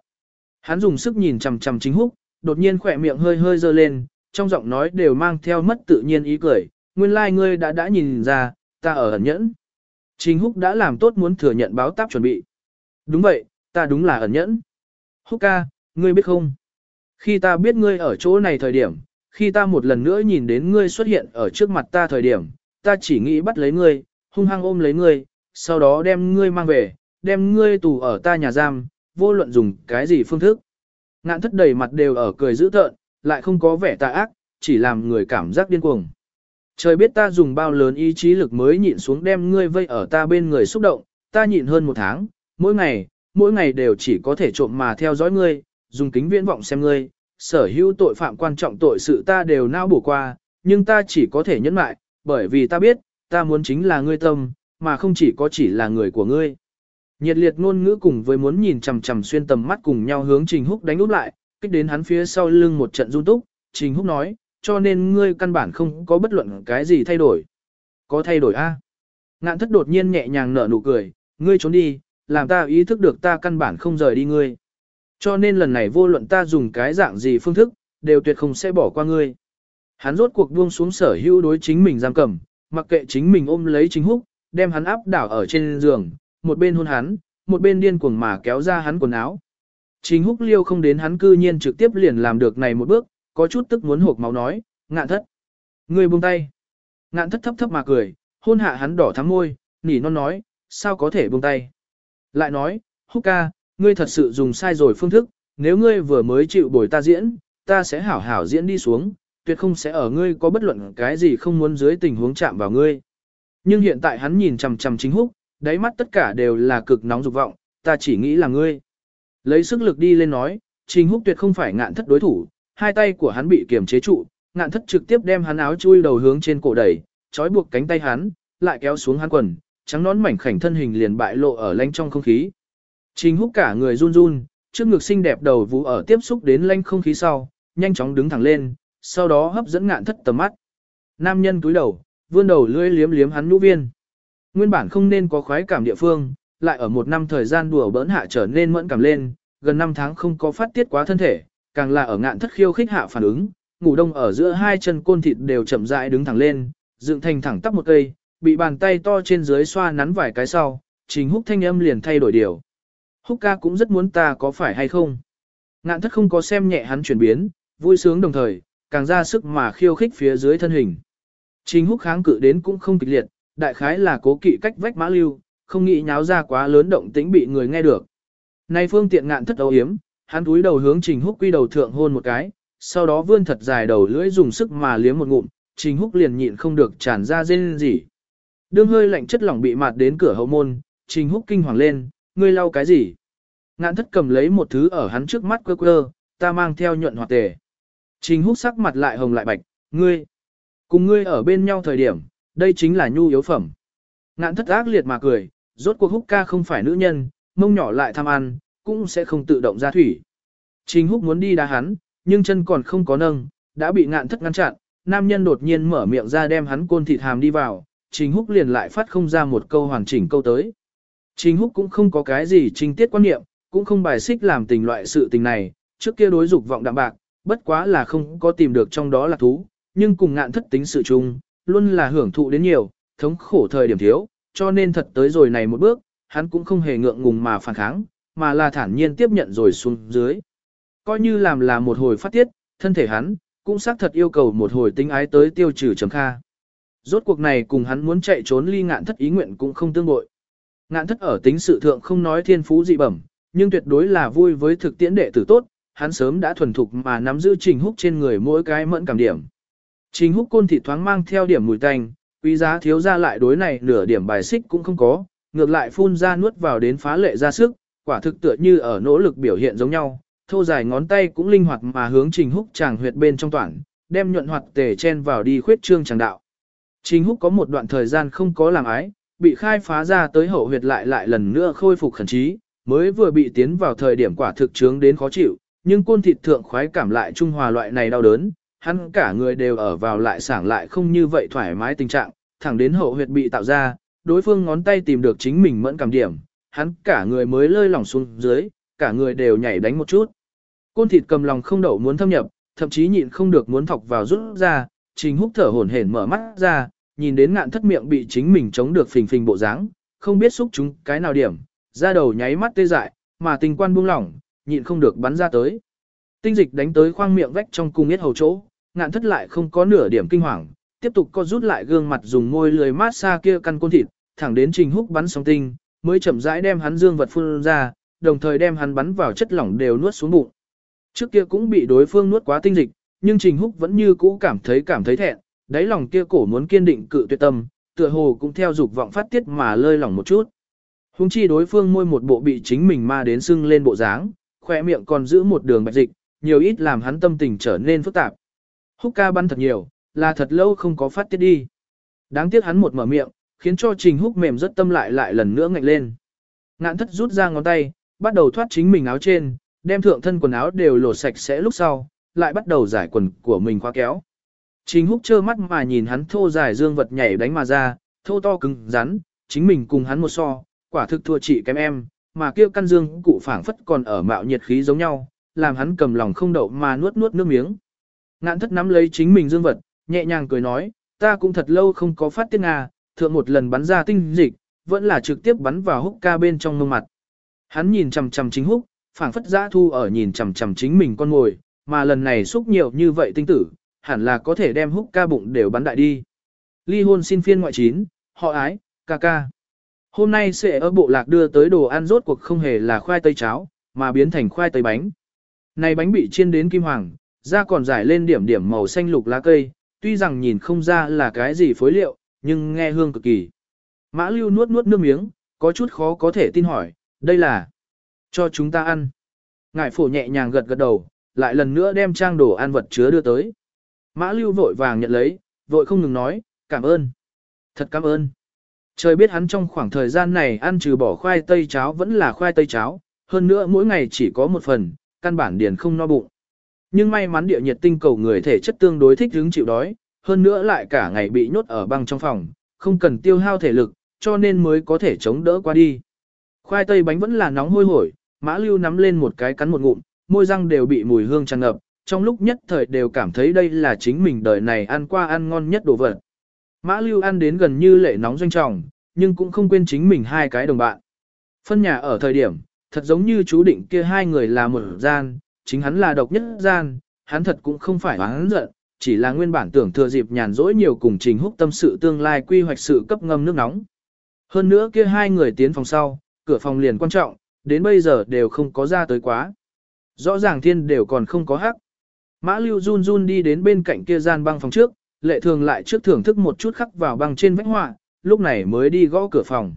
Hắn dùng sức nhìn chằm chằm chính húc, đột nhiên khỏe miệng hơi hơi dơ lên, trong giọng nói đều mang theo mất tự nhiên ý cười, nguyên lai like ngươi đã đã nhìn ra, ta ở ẩn nhẫn. Chính húc đã làm tốt muốn thừa nhận báo táp chuẩn bị. Đúng vậy, ta đúng là ẩn nhẫn. Húc ca, ngươi biết không? Khi ta biết ngươi ở chỗ này thời điểm, khi ta một lần nữa nhìn đến ngươi xuất hiện ở trước mặt ta thời điểm, ta chỉ nghĩ bắt lấy ngươi, hung hăng ôm lấy ngươi, sau đó đem ngươi mang về, đem ngươi tù ở ta nhà giam, vô luận dùng cái gì phương thức. Ngạn thất đầy mặt đều ở cười dữ tợn, lại không có vẻ tà ác, chỉ làm người cảm giác điên cuồng. Trời biết ta dùng bao lớn ý chí lực mới nhịn xuống đem ngươi vây ở ta bên người xúc động, ta nhịn hơn một tháng, mỗi ngày, mỗi ngày đều chỉ có thể trộm mà theo dõi ngươi, dùng kính viễn vọng xem ngươi, sở hữu tội phạm quan trọng tội sự ta đều nao bổ qua, nhưng ta chỉ có thể nhẫn lại, bởi vì ta biết, ta muốn chính là ngươi tâm, mà không chỉ có chỉ là người của ngươi. Nhiệt liệt ngôn ngữ cùng với muốn nhìn chằm chằm xuyên tầm mắt cùng nhau hướng Trình Húc đánh úp lại, kích đến hắn phía sau lưng một trận run túc, Trình Húc nói, cho nên ngươi căn bản không có bất luận cái gì thay đổi. Có thay đổi a? Ngạn thất đột nhiên nhẹ nhàng nở nụ cười, ngươi trốn đi, làm ta ý thức được ta căn bản không rời đi ngươi. Cho nên lần này vô luận ta dùng cái dạng gì phương thức, đều tuyệt không sẽ bỏ qua ngươi. Hắn rốt cuộc buông xuống sở hữu đối chính mình giam cầm, mặc kệ chính mình ôm lấy chính húc, đem hắn áp đảo ở trên giường, một bên hôn hắn, một bên điên cuồng mà kéo ra hắn quần áo. Chính húc liêu không đến hắn cư nhiên trực tiếp liền làm được này một bước, có chút tức muốn hộp máu nói, ngạn thất. Người buông tay. Ngạn thất thấp thấp mà cười, hôn hạ hắn đỏ thắm môi, nỉ non nói, sao có thể buông tay. Lại nói, húc ca, ngươi thật sự dùng sai rồi phương thức, nếu ngươi vừa mới chịu bồi ta diễn, ta sẽ hảo hảo diễn đi xuống, tuyệt không sẽ ở ngươi có bất luận cái gì không muốn dưới tình huống chạm vào ngươi. Nhưng hiện tại hắn nhìn chằm chằm chính húc, đáy mắt tất cả đều là cực nóng dục vọng, ta chỉ nghĩ là ngươi. Lấy sức lực đi lên nói, chính húc tuyệt không phải ngạn thất đối thủ, hai tay của hắn bị kiềm chế trụ, ngạn thất trực tiếp đem hắn áo chui đầu hướng trên cổ đẩy, trói buộc cánh tay hắn, lại kéo xuống hắn quần, trắng nón mảnh khảnh thân hình liền bại lộ ở lanh trong không khí. Trình húc cả người run run, trước ngực xinh đẹp đầu vũ ở tiếp xúc đến lanh không khí sau, nhanh chóng đứng thẳng lên, sau đó hấp dẫn ngạn thất tầm mắt. Nam nhân túi đầu, vươn đầu lưỡi liếm liếm hắn nhũ viên. Nguyên bản không nên có khoái cảm địa phương, lại ở một năm thời gian đùa bỡn hạ trở nên mẫn cảm lên, gần 5 tháng không có phát tiết quá thân thể, càng là ở ngạn thất khiêu khích hạ phản ứng, ngủ đông ở giữa hai chân côn thịt đều chậm rãi đứng thẳng lên, dựng thành thẳng tắp một cây, bị bàn tay to trên dưới xoa nắn vài cái sau, chính húc thanh âm liền thay đổi điều. Húc ca cũng rất muốn ta có phải hay không. Ngạn thất không có xem nhẹ hắn chuyển biến, vui sướng đồng thời, càng ra sức mà khiêu khích phía dưới thân hình. Trình húc kháng cự đến cũng không kịch liệt, đại khái là cố kỵ cách vách mã lưu, không nghĩ nháo ra quá lớn động tĩnh bị người nghe được. Nay phương tiện ngạn thất ấu hiếm, hắn túi đầu hướng trình húc quy đầu thượng hôn một cái, sau đó vươn thật dài đầu lưỡi dùng sức mà liếm một ngụm, trình húc liền nhịn không được tràn ra rên gì. Đương hơi lạnh chất lỏng bị mạt đến cửa hậu môn, trình húc kinh hoàng lên, ngươi lau cái gì? Ngạn thất cầm lấy một thứ ở hắn trước mắt quơ quơ, ta mang theo nhuận hoạt tề. Trình húc sắc mặt lại hồng lại bạch, ngươi. Cùng ngươi ở bên nhau thời điểm, đây chính là nhu yếu phẩm. Ngạn thất ác liệt mà cười, rốt cuộc húc ca không phải nữ nhân, mông nhỏ lại tham ăn, cũng sẽ không tự động ra thủy. Trình húc muốn đi đá hắn, nhưng chân còn không có nâng, đã bị ngạn thất ngăn chặn, nam nhân đột nhiên mở miệng ra đem hắn côn thịt hàm đi vào, trình húc liền lại phát không ra một câu hoàn chỉnh câu tới. Trình húc cũng không có cái gì trinh tiết quan niệm, cũng không bài xích làm tình loại sự tình này, trước kia đối dục vọng đạm bạc, bất quá là không có tìm được trong đó là thú, nhưng cùng ngạn thất tính sự chung, luôn là hưởng thụ đến nhiều, thống khổ thời điểm thiếu, cho nên thật tới rồi này một bước, hắn cũng không hề ngượng ngùng mà phản kháng, mà là thản nhiên tiếp nhận rồi xuống dưới. Coi như làm là một hồi phát tiết, thân thể hắn, cũng xác thật yêu cầu một hồi tính ái tới tiêu trừ chấm kha. Rốt cuộc này cùng hắn muốn chạy trốn ly ngạn thất ý nguyện cũng không tương bội. Ngạn thất ở tính sự thượng không nói thiên phú dị bẩm, nhưng tuyệt đối là vui với thực tiễn đệ tử tốt, hắn sớm đã thuần thục mà nắm giữ trình húc trên người mỗi cái mẫn cảm điểm. Trình húc côn thị thoáng mang theo điểm mùi tanh, quý giá thiếu ra lại đối này nửa điểm bài xích cũng không có, ngược lại phun ra nuốt vào đến phá lệ ra sức, quả thực tựa như ở nỗ lực biểu hiện giống nhau, thô dài ngón tay cũng linh hoạt mà hướng trình húc chàng huyệt bên trong toàn, đem nhuận hoạt tề chen vào đi khuyết trương chàng đạo. Trình húc có một đoạn thời gian không có làm ái, bị khai phá ra tới hậu huyệt lại lại lần nữa khôi phục khẩn trí, mới vừa bị tiến vào thời điểm quả thực trướng đến khó chịu, nhưng côn thịt thượng khoái cảm lại trung hòa loại này đau đớn, hắn cả người đều ở vào lại sảng lại không như vậy thoải mái tình trạng, thẳng đến hậu huyệt bị tạo ra, đối phương ngón tay tìm được chính mình mẫn cảm điểm, hắn cả người mới lơi lỏng xuống dưới, cả người đều nhảy đánh một chút. Côn thịt cầm lòng không đậu muốn thâm nhập, thậm chí nhịn không được muốn thọc vào rút ra, trình húc thở hổn hển mở mắt ra, nhìn đến ngạn thất miệng bị chính mình chống được phình phình bộ dáng, không biết xúc chúng cái nào điểm, ra đầu nháy mắt tê dại, mà tình quan buông lỏng, nhịn không được bắn ra tới. Tinh dịch đánh tới khoang miệng vách trong cung yết hầu chỗ, ngạn thất lại không có nửa điểm kinh hoàng, tiếp tục co rút lại gương mặt dùng môi lười mát xa kia căn côn thịt, thẳng đến trình húc bắn sóng tinh, mới chậm rãi đem hắn dương vật phun ra, đồng thời đem hắn bắn vào chất lỏng đều nuốt xuống bụng. Trước kia cũng bị đối phương nuốt quá tinh dịch, nhưng trình húc vẫn như cũ cảm thấy cảm thấy thẹn, đáy lòng kia cổ muốn kiên định cự tuyệt tâm, tựa hồ cũng theo dục vọng phát tiết mà lơi lỏng một chút. Hùng chi đối phương môi một bộ bị chính mình ma đến sưng lên bộ dáng, khỏe miệng còn giữ một đường bạch dịch, nhiều ít làm hắn tâm tình trở nên phức tạp. Húc ca bắn thật nhiều, là thật lâu không có phát tiết đi. Đáng tiếc hắn một mở miệng, khiến cho Trình Húc mềm rất tâm lại lại lần nữa ngạnh lên. Ngạn thất rút ra ngón tay, bắt đầu thoát chính mình áo trên, đem thượng thân quần áo đều lột sạch sẽ lúc sau, lại bắt đầu giải quần của mình khóa kéo. Trình Húc trơ mắt mà nhìn hắn thô dài dương vật nhảy đánh mà ra, thô to cứng rắn, chính mình cùng hắn một so, quả thực thua chị kém em, mà kia căn dương cụ phảng phất còn ở mạo nhiệt khí giống nhau, làm hắn cầm lòng không đậu mà nuốt nuốt nước miếng. Ngạn thất nắm lấy chính mình dương vật, nhẹ nhàng cười nói, ta cũng thật lâu không có phát tiếng à, thượng một lần bắn ra tinh dịch, vẫn là trực tiếp bắn vào húc ca bên trong mông mặt. Hắn nhìn chằm chằm chính húc, phảng phất giã thu ở nhìn chằm chằm chính mình con ngồi, mà lần này xúc nhiều như vậy tinh tử, hẳn là có thể đem húc ca bụng đều bắn đại đi. Ly hôn xin phiên ngoại chín, họ ái, ca ca. Hôm nay sẽ ở bộ lạc đưa tới đồ ăn rốt cuộc không hề là khoai tây cháo, mà biến thành khoai tây bánh. Này bánh bị chiên đến kim hoàng, da còn giải lên điểm điểm màu xanh lục lá cây, tuy rằng nhìn không ra là cái gì phối liệu, nhưng nghe hương cực kỳ. Mã lưu nuốt nuốt nước miếng, có chút khó có thể tin hỏi, đây là cho chúng ta ăn. Ngải phổ nhẹ nhàng gật gật đầu, lại lần nữa đem trang đồ ăn vật chứa đưa tới. Mã lưu vội vàng nhận lấy, vội không ngừng nói, cảm ơn. Thật cảm ơn. Trời biết hắn trong khoảng thời gian này ăn trừ bỏ khoai tây cháo vẫn là khoai tây cháo, hơn nữa mỗi ngày chỉ có một phần, căn bản điền không no bụng. Nhưng may mắn địa nhiệt tinh cầu người thể chất tương đối thích hứng chịu đói, hơn nữa lại cả ngày bị nhốt ở băng trong phòng, không cần tiêu hao thể lực, cho nên mới có thể chống đỡ qua đi. Khoai tây bánh vẫn là nóng hôi hổi, mã lưu nắm lên một cái cắn một ngụm, môi răng đều bị mùi hương tràn ngập, trong lúc nhất thời đều cảm thấy đây là chính mình đời này ăn qua ăn ngon nhất đồ vật. Mã lưu ăn đến gần như lệ nóng doanh trọng, nhưng cũng không quên chính mình hai cái đồng bạn. Phân nhà ở thời điểm, thật giống như chú định kia hai người là một gian, chính hắn là độc nhất gian, hắn thật cũng không phải hắn giận, chỉ là nguyên bản tưởng thừa dịp nhàn rỗi nhiều cùng trình húc tâm sự tương lai quy hoạch sự cấp ngâm nước nóng. Hơn nữa kia hai người tiến phòng sau, cửa phòng liền quan trọng, đến bây giờ đều không có ra tới quá. Rõ ràng thiên đều còn không có hắc. Mã lưu run run đi đến bên cạnh kia gian băng phòng trước, lệ thường lại trước thưởng thức một chút khắc vào băng trên vách họa, lúc này mới đi gõ cửa phòng.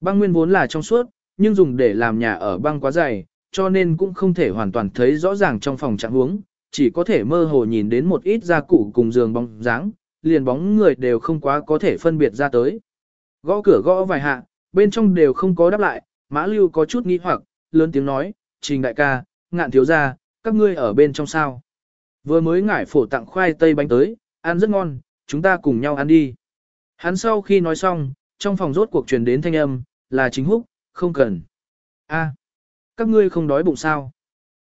Băng nguyên vốn là trong suốt, nhưng dùng để làm nhà ở băng quá dày, cho nên cũng không thể hoàn toàn thấy rõ ràng trong phòng trạng huống, chỉ có thể mơ hồ nhìn đến một ít gia cụ cùng giường bóng dáng, liền bóng người đều không quá có thể phân biệt ra tới. Gõ cửa gõ vài hạ, bên trong đều không có đáp lại, Mã Lưu có chút nghi hoặc, lớn tiếng nói, Trình đại ca, ngạn thiếu gia, các ngươi ở bên trong sao? Vừa mới ngải phổ tặng khoai tây bánh tới, ăn rất ngon, chúng ta cùng nhau ăn đi. Hắn sau khi nói xong, trong phòng rốt cuộc truyền đến thanh âm, là chính húc, không cần. a các ngươi không đói bụng sao?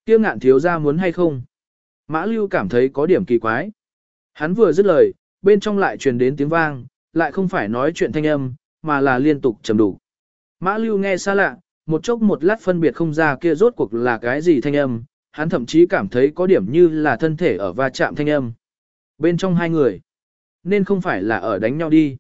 Tiêu ngạn thiếu gia muốn hay không? Mã Lưu cảm thấy có điểm kỳ quái. Hắn vừa dứt lời, bên trong lại truyền đến tiếng vang, lại không phải nói chuyện thanh âm, mà là liên tục trầm đủ. Mã Lưu nghe xa lạ, một chốc một lát phân biệt không ra kia rốt cuộc là cái gì thanh âm, hắn thậm chí cảm thấy có điểm như là thân thể ở va chạm thanh âm. Bên trong hai người, nên không phải là ở đánh nhau đi.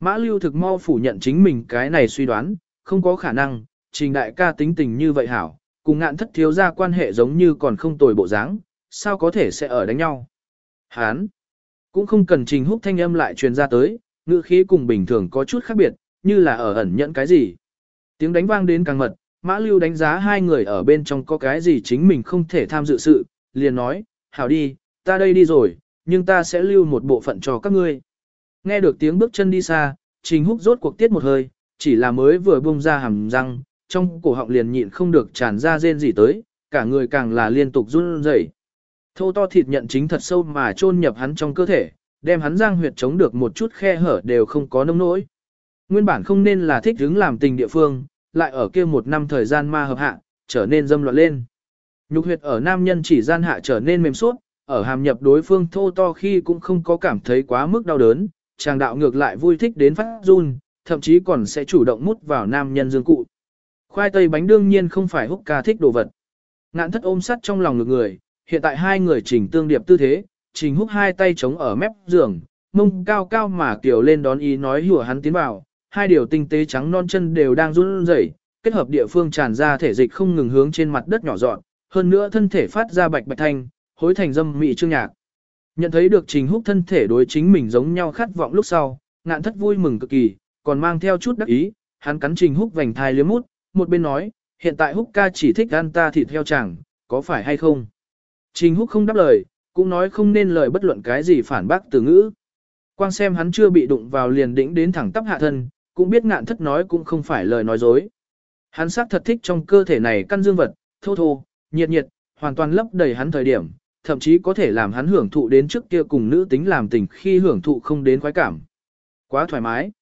Mã Lưu thực mau phủ nhận chính mình cái này suy đoán, không có khả năng, trình đại ca tính tình như vậy hảo, cùng ngạn thất thiếu ra quan hệ giống như còn không tồi bộ dáng, sao có thể sẽ ở đánh nhau. Hán, cũng không cần trình húc thanh âm lại truyền ra tới, ngữ khí cùng bình thường có chút khác biệt, như là ở ẩn nhận cái gì. Tiếng đánh vang đến càng mật, Mã Lưu đánh giá hai người ở bên trong có cái gì chính mình không thể tham dự sự, liền nói, hảo đi, ta đây đi rồi, nhưng ta sẽ lưu một bộ phận cho các ngươi. Nghe được tiếng bước chân đi xa, Trình Húc rốt cuộc tiết một hơi, chỉ là mới vừa bung ra hàm răng, trong cổ họng liền nhịn không được tràn ra rên gì tới, cả người càng là liên tục run rẩy. Thô to thịt nhận chính thật sâu mà chôn nhập hắn trong cơ thể, đem hắn giang huyệt chống được một chút khe hở đều không có nông nỗi. Nguyên bản không nên là thích hứng làm tình địa phương, lại ở kia một năm thời gian ma hợp hạ, trở nên dâm loạn lên. Nhục huyệt ở nam nhân chỉ gian hạ trở nên mềm suốt, ở hàm nhập đối phương thô to khi cũng không có cảm thấy quá mức đau đớn, chàng đạo ngược lại vui thích đến phát run, thậm chí còn sẽ chủ động mút vào nam nhân dương cụ. Khoai tây bánh đương nhiên không phải húc ca thích đồ vật. Ngạn thất ôm sắt trong lòng ngược người, hiện tại hai người chỉnh tương điệp tư thế, trình húc hai tay chống ở mép giường, mông cao cao mà kiểu lên đón ý nói hùa hắn tiến vào, hai điều tinh tế trắng non chân đều đang run rẩy, kết hợp địa phương tràn ra thể dịch không ngừng hướng trên mặt đất nhỏ dọn, hơn nữa thân thể phát ra bạch bạch thanh, hối thành dâm mị trương nhạc. Nhận thấy được Trình Húc thân thể đối chính mình giống nhau khát vọng lúc sau, ngạn thất vui mừng cực kỳ, còn mang theo chút đắc ý, hắn cắn Trình Húc vành thai liếm mút, một bên nói, hiện tại Húc ca chỉ thích ăn ta thịt heo chẳng, có phải hay không? Trình Húc không đáp lời, cũng nói không nên lời bất luận cái gì phản bác từ ngữ. Quang xem hắn chưa bị đụng vào liền đỉnh đến thẳng tắp hạ thân, cũng biết ngạn thất nói cũng không phải lời nói dối. Hắn xác thật thích trong cơ thể này căn dương vật, thô thô, nhiệt nhiệt, hoàn toàn lấp đầy hắn thời điểm, thậm chí có thể làm hắn hưởng thụ đến trước kia cùng nữ tính làm tình khi hưởng thụ không đến khoái cảm. Quá thoải mái.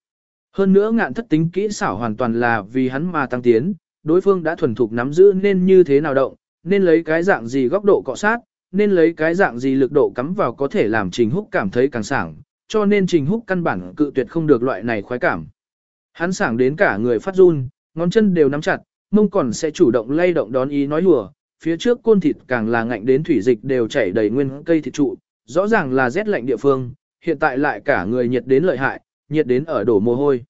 Hơn nữa ngạn thất tính kỹ xảo hoàn toàn là vì hắn mà tăng tiến, đối phương đã thuần thục nắm giữ nên như thế nào động, nên lấy cái dạng gì góc độ cọ sát, nên lấy cái dạng gì lực độ cắm vào có thể làm Trình Húc cảm thấy càng sảng, cho nên Trình Húc căn bản cự tuyệt không được loại này khoái cảm. Hắn sảng đến cả người phát run, ngón chân đều nắm chặt, mông còn sẽ chủ động lay động đón ý nói hùa, phía trước côn thịt càng là ngạnh đến thủy dịch đều chảy đầy nguyên cây thịt trụ, rõ ràng là rét lạnh địa phương, hiện tại lại cả người nhiệt đến lợi hại, nhiệt đến ở đổ mồ hôi.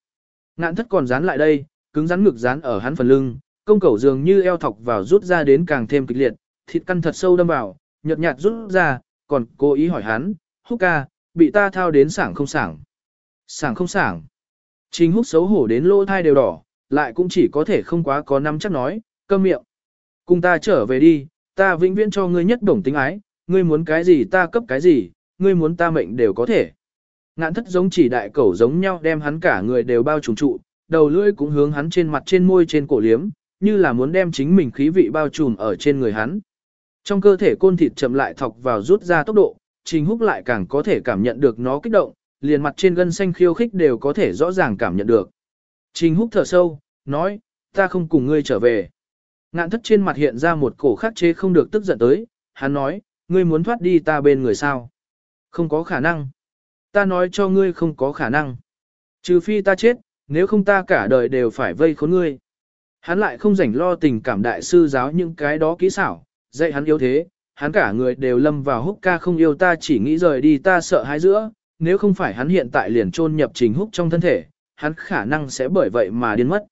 Ngạn thất còn dán lại đây, cứng rắn ngực dán ở hắn phần lưng, công cẩu dường như eo thọc vào rút ra đến càng thêm kịch liệt, thịt căn thật sâu đâm vào, nhợt nhạt rút ra, còn cố ý hỏi hắn, húc ca, bị ta thao đến sảng không sảng. Sảng không sảng. Trình húc xấu hổ đến lỗ thai đều đỏ, lại cũng chỉ có thể không quá có năm chắc nói, câm miệng. Cùng ta trở về đi, ta vĩnh viễn cho ngươi nhất đồng tính ái, ngươi muốn cái gì ta cấp cái gì, ngươi muốn ta mệnh đều có thể. Ngạn thất giống chỉ đại cẩu giống nhau đem hắn cả người đều bao trùm trụ, đầu lưỡi cũng hướng hắn trên mặt trên môi trên cổ liếm, như là muốn đem chính mình khí vị bao trùm ở trên người hắn. Trong cơ thể côn thịt chậm lại thọc vào rút ra tốc độ, Trình Húc lại càng có thể cảm nhận được nó kích động, liền mặt trên gân xanh khiêu khích đều có thể rõ ràng cảm nhận được. Trình Húc thở sâu, nói, ta không cùng ngươi trở về. Ngạn thất trên mặt hiện ra một cổ khắc chế không được tức giận tới, hắn nói, ngươi muốn thoát đi ta bên người sao? Không có khả năng. Ta nói cho ngươi không có khả năng. Trừ phi ta chết, nếu không ta cả đời đều phải vây khốn ngươi. Hắn lại không rảnh lo tình cảm đại sư giáo những cái đó kỹ xảo, dạy hắn yêu thế, hắn cả người đều lâm vào húc ca không yêu ta chỉ nghĩ rời đi ta sợ hãi giữa, nếu không phải hắn hiện tại liền chôn nhập trình húc trong thân thể, hắn khả năng sẽ bởi vậy mà điên mất.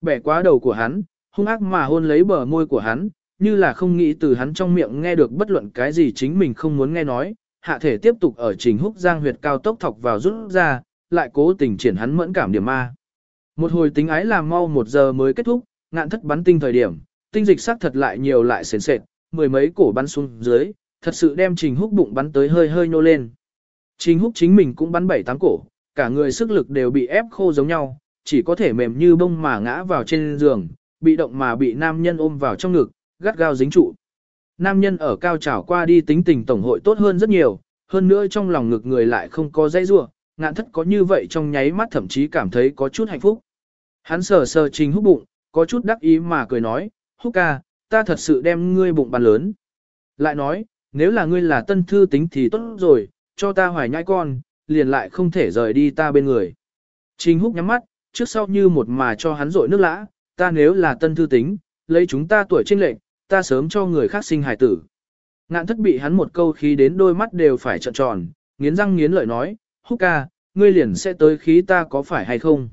Bẻ quá đầu của hắn, hung ác mà hôn lấy bờ môi của hắn, như là không nghĩ từ hắn trong miệng nghe được bất luận cái gì chính mình không muốn nghe nói, hạ thể tiếp tục ở trình húc giang huyệt cao tốc thọc vào rút ra, lại cố tình triển hắn mẫn cảm điểm ma. Một hồi tính ái làm mau một giờ mới kết thúc, ngạn thất bắn tinh thời điểm, tinh dịch sắc thật lại nhiều lại sền sệt, mười mấy cổ bắn xuống dưới, thật sự đem trình húc bụng bắn tới hơi hơi nhô lên. Trình húc chính mình cũng bắn bảy tám cổ, cả người sức lực đều bị ép khô giống nhau, chỉ có thể mềm như bông mà ngã vào trên giường, bị động mà bị nam nhân ôm vào trong ngực, gắt gao dính trụ. Nam nhân ở cao trào qua đi tính tình tổng hội tốt hơn rất nhiều, hơn nữa trong lòng ngực người lại không có dây rua, ngạn thất có như vậy trong nháy mắt thậm chí cảm thấy có chút hạnh phúc. Hắn sờ sờ trình húc bụng, có chút đắc ý mà cười nói, húc ca, ta thật sự đem ngươi bụng bàn lớn. Lại nói, nếu là ngươi là tân thư tính thì tốt rồi, cho ta hoài nhai con, liền lại không thể rời đi ta bên người. Trình húc nhắm mắt, trước sau như một mà cho hắn rội nước lã, ta nếu là tân thư tính, lấy chúng ta tuổi trinh lệnh, ta sớm cho người khác sinh hài tử. Ngạn thất bị hắn một câu khí đến đôi mắt đều phải trợn tròn, nghiến răng nghiến lợi nói, húc ca, ngươi liền sẽ tới khí ta có phải hay không?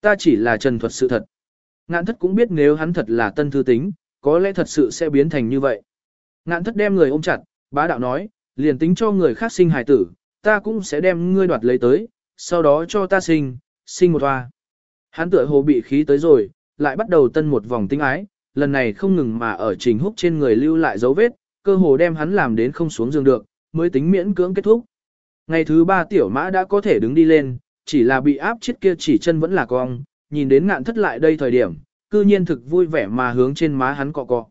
Ta chỉ là trần thuật sự thật. Ngạn thất cũng biết nếu hắn thật là tân thư tính, có lẽ thật sự sẽ biến thành như vậy. Ngạn thất đem người ôm chặt, bá đạo nói, liền tính cho người khác sinh hài tử, ta cũng sẽ đem ngươi đoạt lấy tới, sau đó cho ta sinh, sinh một hoa. Hắn tựa hồ bị khí tới rồi, lại bắt đầu tân một vòng tinh ái, lần này không ngừng mà ở trình húc trên người lưu lại dấu vết, cơ hồ đem hắn làm đến không xuống giường được, mới tính miễn cưỡng kết thúc. Ngày thứ ba tiểu mã đã có thể đứng đi lên, chỉ là bị áp chết kia chỉ chân vẫn là cong, nhìn đến ngạn thất lại đây thời điểm, cư nhiên thực vui vẻ mà hướng trên má hắn cọ cọ.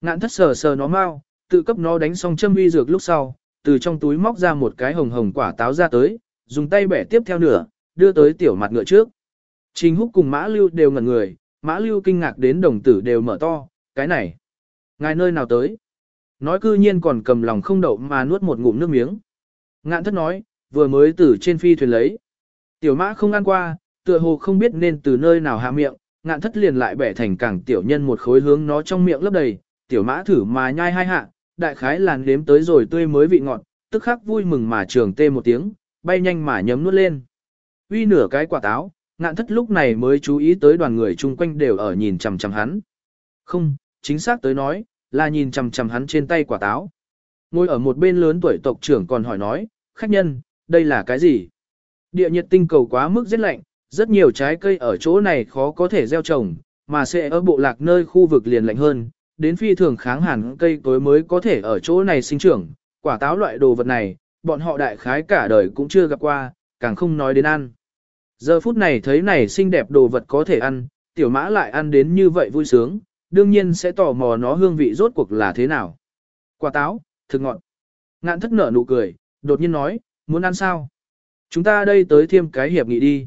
Ngạn thất sờ sờ nó mau, tự cấp nó đánh xong châm uy dược lúc sau, từ trong túi móc ra một cái hồng hồng quả táo ra tới, dùng tay bẻ tiếp theo nửa, đưa tới tiểu mặt ngựa trước. Trình húc cùng mã lưu đều ngẩn người, mã lưu kinh ngạc đến đồng tử đều mở to, cái này. Ngài nơi nào tới? Nói cư nhiên còn cầm lòng không đậu mà nuốt một ngụm nước miếng. Ngạn thất nói, vừa mới từ trên phi thuyền lấy. Tiểu mã không ăn qua, tựa hồ không biết nên từ nơi nào hạ miệng, ngạn thất liền lại bẻ thành càng tiểu nhân một khối hướng nó trong miệng lấp đầy, tiểu mã thử mà nhai hai hạ, đại khái làn đếm tới rồi tươi mới vị ngọt, tức khắc vui mừng mà trường tê một tiếng, bay nhanh mà nhấm nuốt lên. Uy nửa cái quả táo, ngạn thất lúc này mới chú ý tới đoàn người chung quanh đều ở nhìn chằm chằm hắn. Không, chính xác tới nói, là nhìn chằm chằm hắn trên tay quả táo. Ngồi ở một bên lớn tuổi tộc trưởng còn hỏi nói, khách nhân, đây là cái gì? Địa nhiệt tinh cầu quá mức rất lạnh, rất nhiều trái cây ở chỗ này khó có thể gieo trồng, mà sẽ ở bộ lạc nơi khu vực liền lạnh hơn, đến phi thường kháng hẳn cây cối mới có thể ở chỗ này sinh trưởng, quả táo loại đồ vật này, bọn họ đại khái cả đời cũng chưa gặp qua, càng không nói đến ăn. Giờ phút này thấy này xinh đẹp đồ vật có thể ăn, tiểu mã lại ăn đến như vậy vui sướng, đương nhiên sẽ tò mò nó hương vị rốt cuộc là thế nào. Quả táo, thực ngọt. Ngạn thất nở nụ cười, đột nhiên nói, muốn ăn sao? Chúng ta đây tới thêm cái hiệp nghị đi.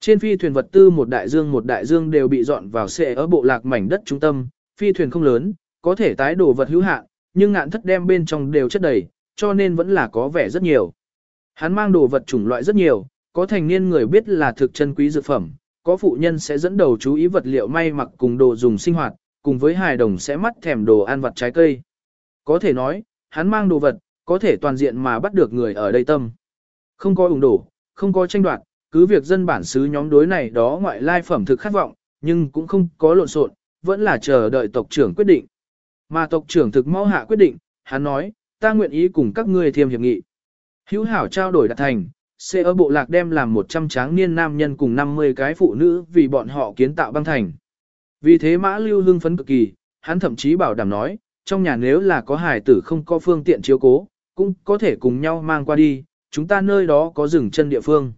Trên phi thuyền vật tư một đại dương một đại dương đều bị dọn vào xe ở bộ lạc mảnh đất trung tâm, phi thuyền không lớn, có thể tái đồ vật hữu hạn, nhưng ngạn thất đem bên trong đều chất đầy, cho nên vẫn là có vẻ rất nhiều. Hắn mang đồ vật chủng loại rất nhiều, có thành niên người biết là thực chân quý dược phẩm, có phụ nhân sẽ dẫn đầu chú ý vật liệu may mặc cùng đồ dùng sinh hoạt, cùng với hài đồng sẽ mắt thèm đồ ăn vặt trái cây. Có thể nói, hắn mang đồ vật, có thể toàn diện mà bắt được người ở đây tâm. Không có ủng đổ, không có tranh đoạt, cứ việc dân bản xứ nhóm đối này đó ngoại lai phẩm thực khát vọng, nhưng cũng không có lộn xộn, vẫn là chờ đợi tộc trưởng quyết định. Mà tộc trưởng thực mau hạ quyết định, hắn nói, ta nguyện ý cùng các ngươi thiêm hiệp nghị. Hữu hảo trao đổi đạt thành, sẽ ở bộ lạc đem làm 100 tráng niên nam nhân cùng 50 cái phụ nữ vì bọn họ kiến tạo băng thành. Vì thế mã lưu hưng phấn cực kỳ, hắn thậm chí bảo đảm nói, trong nhà nếu là có hài tử không có phương tiện chiếu cố, cũng có thể cùng nhau mang qua đi, chúng ta nơi đó có rừng chân địa phương.